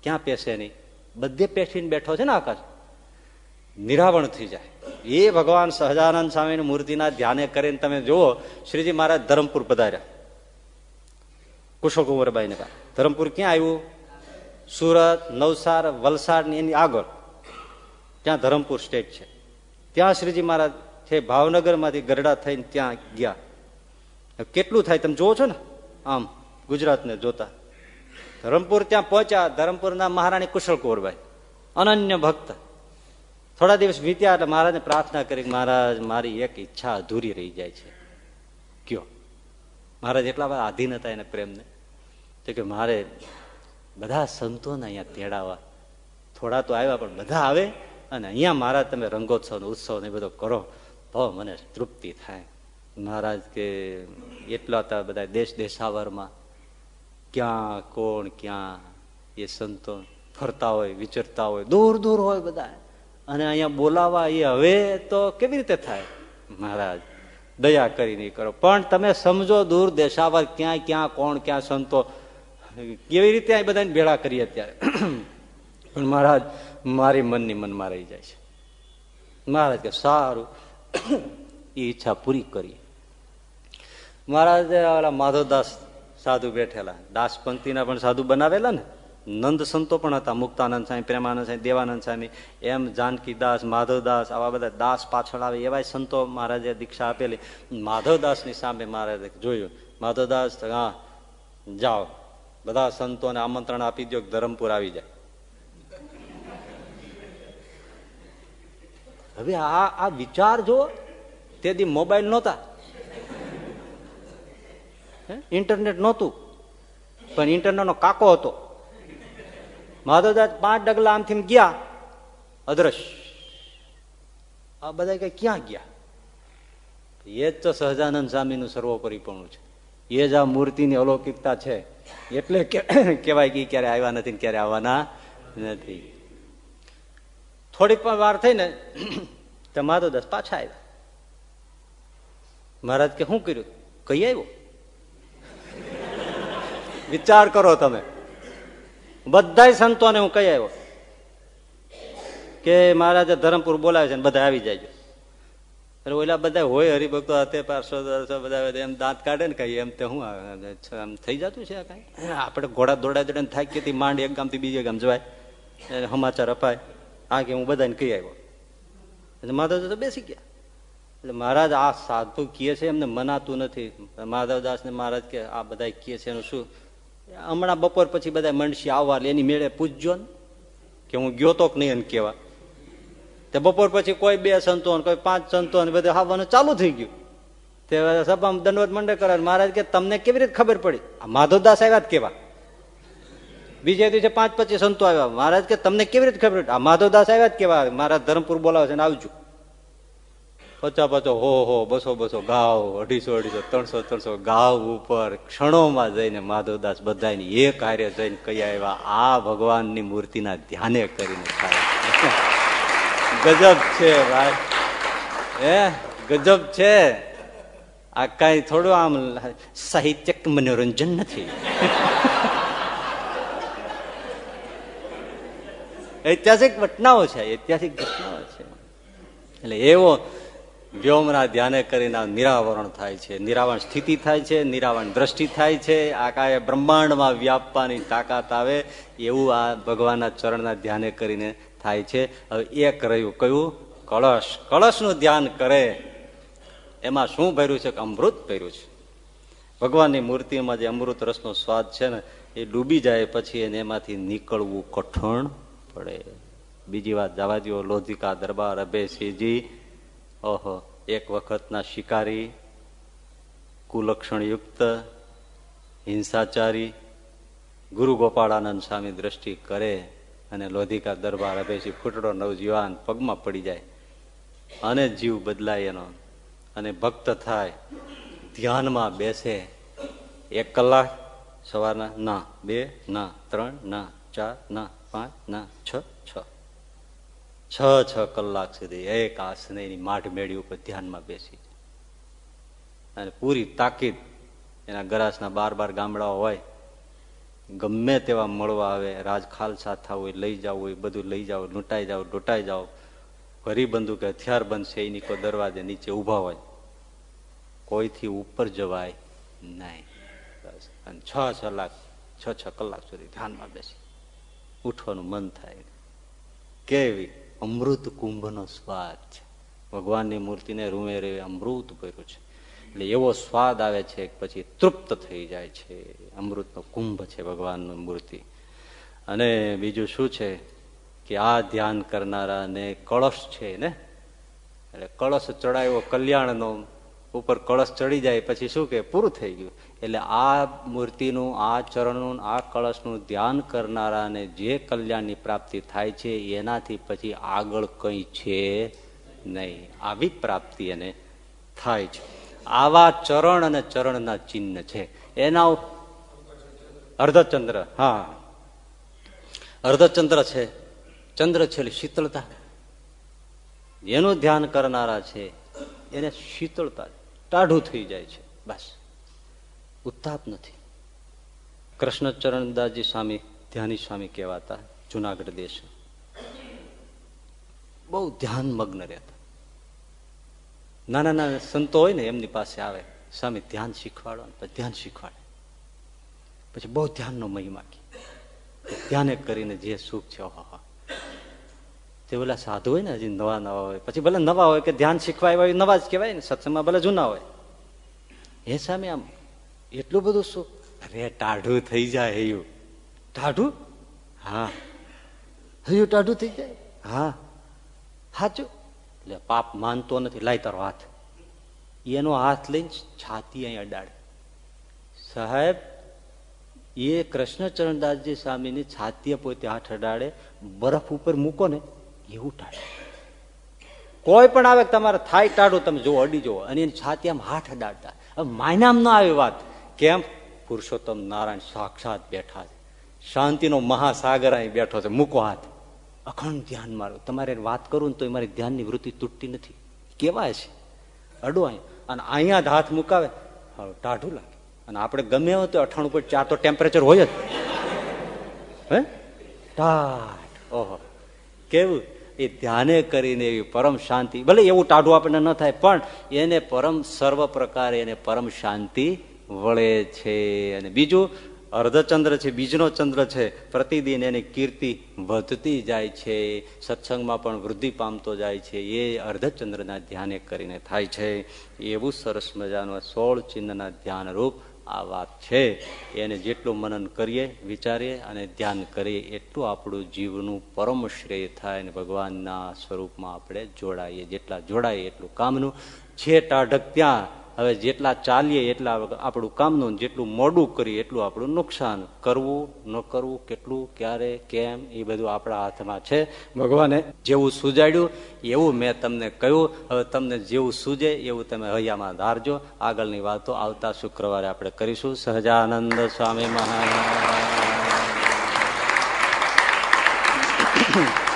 ક્યાં પેસે નહીં? બધે પેસીને બેઠો છે ને આકાશ. નિરાવરણ થઈ જાય. એ ભગવાન સહજાનંદ સ્વામીની મૂર્તિના ધ્યાને કરીને તમે જુઓ, શ્રીજી મહારાજ ધરમપુર પધાર્યા. કુશળ કુંવરબાઈ ને ધરમપુર ક્યાં આવ્યું? સુરત, નવસાર, વલસાડ એની આગળ. ત્યાં ધરમપુર સ્ટેટ છે. ત્યાં શ્રીજી મહારાજ છે, ભાવનગરમાંથી ગરડા થઈને ત્યાં ગયા. કેટલું થાય તમે જોવો છો ને? આમ ગુજરાતને જોતા. ધરમપુર ત્યાં પહોંચ્યા. ધરમપુરના મહારાણી કુશળ કુંવરબાઈ અનન્ય ભક્ત. થોડા દિવસ વીત્યા એટલે મહારાજને પ્રાર્થના કરી મહારાજ, મારી એક ઈચ્છા અધૂરી રહી જાય છે. કયો? મહારાજ એટલા બધા આધીન હતા એને પ્રેમને. તો કે મારે બધા સંતોને અહીંયા તેડાવા. થોડા તો આવ્યા, પણ બધા આવે અને અહીંયા મારા તમે રંગોત્સવનો ઉત્સવ ને બધો કરો, તો મને તૃપ્તિ થાય. મહારાજ કે એટલા હતા બધા દેશ દેશાવરમાં ક્યાં, કોણ, ક્યાં એ સંતો ફરતા હોય, વિચરતા હોય, દૂર દૂર હોય બધા. અને અહીંયા બોલાવા એ હવે તો કેવી રીતે થાય? મહારાજ, દયા કરીને કરો. પણ તમે સમજો, દૂર દેશાવર ક્યાં ક્યાં, કોણ, ક્યાં સંતો કેવી રીતે આ બધાને ભેળા કરીએ અત્યારે? પણ મહારાજ, મારી મનની મનમાં રહી જાય છે. મહારાજ કે સારું એ ઈચ્છા પૂરી કરી મહારાજ ઓલા માધવદાસ સાધુ બેઠેલા. દાસ પંક્તિના પણ સાધુ બનાવેલા ને? નંદ સંતો પણ હતા, મુક્તાનંદ સ્વામી, પ્રેમાનંદ સ્વામી, દેવાનંદ સ્વામી, એમ જાનકીદાસ માધવદાસ, આવા બધા દાસ પાછળ આવે એવા સંતો મહારાજે દીક્ષા આપેલી. માધવદાસની સામે મહારાજે જોયું. માધવદાસ, હા, જાઓ. બધા સંતોને આમંત્રણ આપી દો ધરમપુર આવી જાય. હવે આ આ વિચાર જો, તે દી મોબાઈલ નહોતા. ઇન્ટરનેટ નહોતું. પણ ઇન્ટરનેટ નો કાકો હતો. માધવદાસ પાંચ ડગલા આમથી ગયા અદ્રશ્ય આ બધા કઈ ક્યાં ગયા? એ જ તો સહજાનંદ સ્વામીનું સર્વોપરીપણું છે. એ જ આ મૂર્તિની અલૌકિકતા છે. એટલે કેવાય કે ક્યારે આવ્યા નથી ક્યારે આવવાના નથી. થોડીક પણ વાર થઈ ને તો દસ પાછા આવ્યા. મહારાજ કે શું કર્યું? કઈ આવ્યો? વિચાર કરો તમે. બધા સંતોને હું કઈ આવ્યો કે, મહારાજે ધરમપુર બોલાવે છે બધા આવી જાય એટલે ઓલા બધા હોય હરિભક્તો હાથે પાર્સો બધા એમ દાંત કાઢે ને કઈ એમ તે હું આમ થઈ જતું છે કઈ? આપણે ઘોડા દોડા થાય થાકી માંડ એક ગામથી બીજે ગામ જવાય. સમાચાર અપાય. આ કે હું બધાને કહી આવ્યો. એટલે માધવ તો બેસી ગયા. એટલે મહારાજ આ સાધુ કહે છે, એમને મનાતું નથી. માધવદાસ ને મહારાજ કે આ બધા કહે છે એનું શું? હમણાં બપોર પછી બધા મનસી આવવા એની મેળે પૂછજો ને. કે હું ગયો તો કે નહીં એને કેવા તે બપોર પછી કોઈ બે સંતો કોઈ પાંચ સંતો બધું આવવાનું ચાલુ થઈ ગયું. તે સભામાં દંડવત મંડળ કરે મહારાજ કે તમને કેવી રીતે ખબર પડી? આ માધવદાસ આવ્યા કેવા. બીજે દિવસે પાંચ પચીસ સંતો આવ્યા. મહારાજ કે તમને કેવી રીતે ખબર આ માધવદાસ આવ્યા જ કેવા. મહારાજ ધરમપુર બોલાવે છે ને આવજો. પચા પચો હો હો બસો બસો ગાવ, અઢીસો અઢીસો ત્રણસો ત્રણસો ગાવ ઉપર ક્ષણોમાં જઈને માધવદાસ બધાની એક હારે જઈને કઈ આવ્યા? આ ભગવાનની મૂર્તિના ધ્યાને કરીને થાય. ગજબ છે ભાઈ. હે? ગજબ છે? આ કઈ થોડું આમ સાહિત્યક મનોરંજન નથી. ઐતિહાસિક ઘટનાઓ છે, ઐતિહાસિક ઘટનાઓ છે. એટલે એવો વ્યોમના ધ્યાને કરીને નિરાવરણ થાય છે, નિરાવરણ સ્થિતિ થાય છે, નિરાવરણ દ્રષ્ટિ થાય છે આકાએ બ્રહ્માંડમાં વ્યાપવાની તાકાત આવે એવું આ ભગવાનના ચરણના ધ્યાને કરીને થાય છે. હવે એક રહ્યું કયું? કળશ. કળશનું ધ્યાન કરે. એમાં શું ભર્યું છે? કે અમૃત ભર્યું છે. ભગવાનની મૂર્તિમાં જે અમૃત રસનો સ્વાદ છે ને, એ ડૂબી જાય પછી એને એમાંથી નીકળવું કઠણ પડે. બીજી વાત જવા દો લોધિકા, દરબાર, અભયસિંહજી. ઓહો, એક વખતના શિકારી, કુલક્ષણયુક્ત, હિંસાચારી ગુરુ ગોપાળાનંદ સ્વામી દ્રષ્ટિ કરે. અને લોધિકા દરબાર અભેસી ફૂટડો નવજીવાન પગમાં પડી જાય. અને જીવ બદલાય એનો. અને ભક્ત થાય, ધ્યાનમાં બેસે. એક કલાક, સવારના ના, બે, ના, ત્રણ, ના, ચાર, ના, પાંચ, ના, છ છ. છ છ કલાક સુધી એક આસનની માઠ મેળી ઉપર ધ્યાનમાં બેસી અને પૂરી તાકીદ એના ગરાસના બાર બાર ગામડાઓ હોય ગમે તેવા મળવા આવે, રાજ ખાલસા થવું હોય લઈ જવું હોય બધું લઈ જાઓ, લૂંટાઈ જાઓ લૂંટાઈ જાઓ ઘરી કે હથિયાર બંધ એની કોઈ દરવાજે નીચે ઊભા હોય. કોઈથી ઉપર જવાય નહીં. બસ. અને છ છ લાખ, છ છ કલાક સુધી ધ્યાનમાં બેસી. ઉઠવાનું મન થાય. કેવી? અમૃત કુંભનો સ્વાદ છે. ભગવાનની મૂર્તિને રૂમે રે અમૃત ભર્યું છે. એટલે એવો સ્વાદ આવે છે પછી તૃપ્ત થઈ જાય છે. અમૃતનો કુંભ છે ભગવાનની મૂર્તિ. અને બીજું શું છે કે આ ધ્યાન કરનારાને કળશ છે ને? એટલે કળશ ચડાયો, કલ્યાણનો ઉપર કળશ ચડી જાય, પછી શું કે પૂરું થઈ ગયું. એટલે આ મૂર્તિનું, આ ચરણનું, આ કળશનું ધ્યાન કરનારાને જે કલ્યાણની પ્રાપ્તિ થાય છે, એનાથી પછી આગળ કંઈ છે નહીં. આવી પ્રાપ્તિ એને થાય છે. આવા ચરણ અને ચરણના ચિહ્ન છે. એના અર્ધચંદ્ર, હા. અર્ધચંદ્ર છે. ચંદ્ર છે શીતળતા. એનું ધ્યાન કરનારા છે, એને શીતળતા ટાઢું થઈ જાય છે. બસ. ઉત્તાપ નથી. કૃષ્ણચરણદાસજી સ્વામી, ધ્યાની સ્વામી કહેવાતા જુનાગઢ દેશ. બહુ ધ્યાન મગ્ન રહેતા. નાના નાના સંતો હોય ને એમની પાસે આવે. સ્વામી ધ્યાન શીખવાડો પછી ધ્યાન શીખવાડે. પછી બહુ ધ્યાનનો મહિમા કે. ધ્યાને કરીને જે સુખ છે હા તે ઓલા સાધુ હોય ને હજી નવા નવા હોય. પછી ભલે નવા હોય કે ધ્યાન શીખવા એવા નવા જ કહેવાય ને સત્સંગમાં ભલે જૂના હોય. એ સામે આમ એટલું બધું સુખ. અરે ટાઢું થઈ જાય હૈયું. ટાઢું? હા. હૈયું ટાઢું થઈ જાય? હા. સાચું. એટલે પાપ માનતો નથી, લાય તારો હાથ. એનો હાથ લઈને છાતી અહીં અડાડે. સાહેબ, એ કૃષ્ણચરણદાસજી સ્વામીની છાતીએ પોતે હાથ અડાડે, બરફ ઉપર મૂકો ને એવું ટાળે કોઈ પણ આવે તમારે થાય ટાળો તમે જો અડી જુઓ, અને એની છાતી આમ હાથ અડાડતા. માયનામ ના આવી વાત. કેમ? પુરુષોત્તમ નારાયણ સાક્ષાત બેઠા છે. શાંતિનો મહાસાગર અહીં બેઠો છે. મૂકો હાથ. અખંડ ધ્યાન મારો. તમારે વાત કરું ને તો મારી ધ્યાનની વૃત્તિ તૂટતી નથી. કેવાય છે. અડો અહીંયા અને અહીંયા જ હાથ મુકાવે. ટાઢું લાગે. અને આપણે ગમે હોય તો અઠાણું પોઈન્ટ ચાર તો ટેમ્પરેચર હોય જ. હે? ટાઢ. ઓહો. કેવું? એ ધ્યાને કરીને એવી પરમ શાંતિ. ભલે એવું ટાઢું આપણને ન થાય, પણ એને પરમ સર્વ પ્રકારે એને પરમ શાંતિ વળે છે. અને બીજું અર્ધચંદ્ર છે, બીજનો ચંદ્ર છે, પ્રતિદિન એની કીર્તિ વધતી જાય છે, સત્સંગમાં પણ વૃદ્ધિ પામતો જાય છે, એ અર્ધચંદ્રના ધ્યાને કરીને થાય છે. એવું સરસ મજાનું સોળ ચિહ્નના ધ્યાનરૂપ આ વાત છે. એને જેટલું મનન કરીએ, વિચારીએ અને ધ્યાન કરીએ, એટલું આપણું જીવનું પરમ શ્રેય થાય અને ભગવાનના સ્વરૂપમાં આપણે જોડાઈએ, જેટલા જોડાઈએ એટલું કામનું. છે ટાઢક ત્યાં હવે જેટલા ચાલીએ એટલા આપણું કામનું જેટલું મોડું કરીએ એટલું આપણું નુકસાન. કરવું, ન કરવું, કેટલું, ક્યારે, કેમ, એ બધું આપણા હાથમાં છે. ભગવાને જેવું સુજાડ્યું, એવું મેં તમને કહ્યું. હવે તમને જેવું સૂજે, એવું તમે હૈયામાં ધારજો. આગળની વાતો આવતા શુક્રવારે આપણે કરીશું. સહજાનંદ સ્વામી મહારાજ.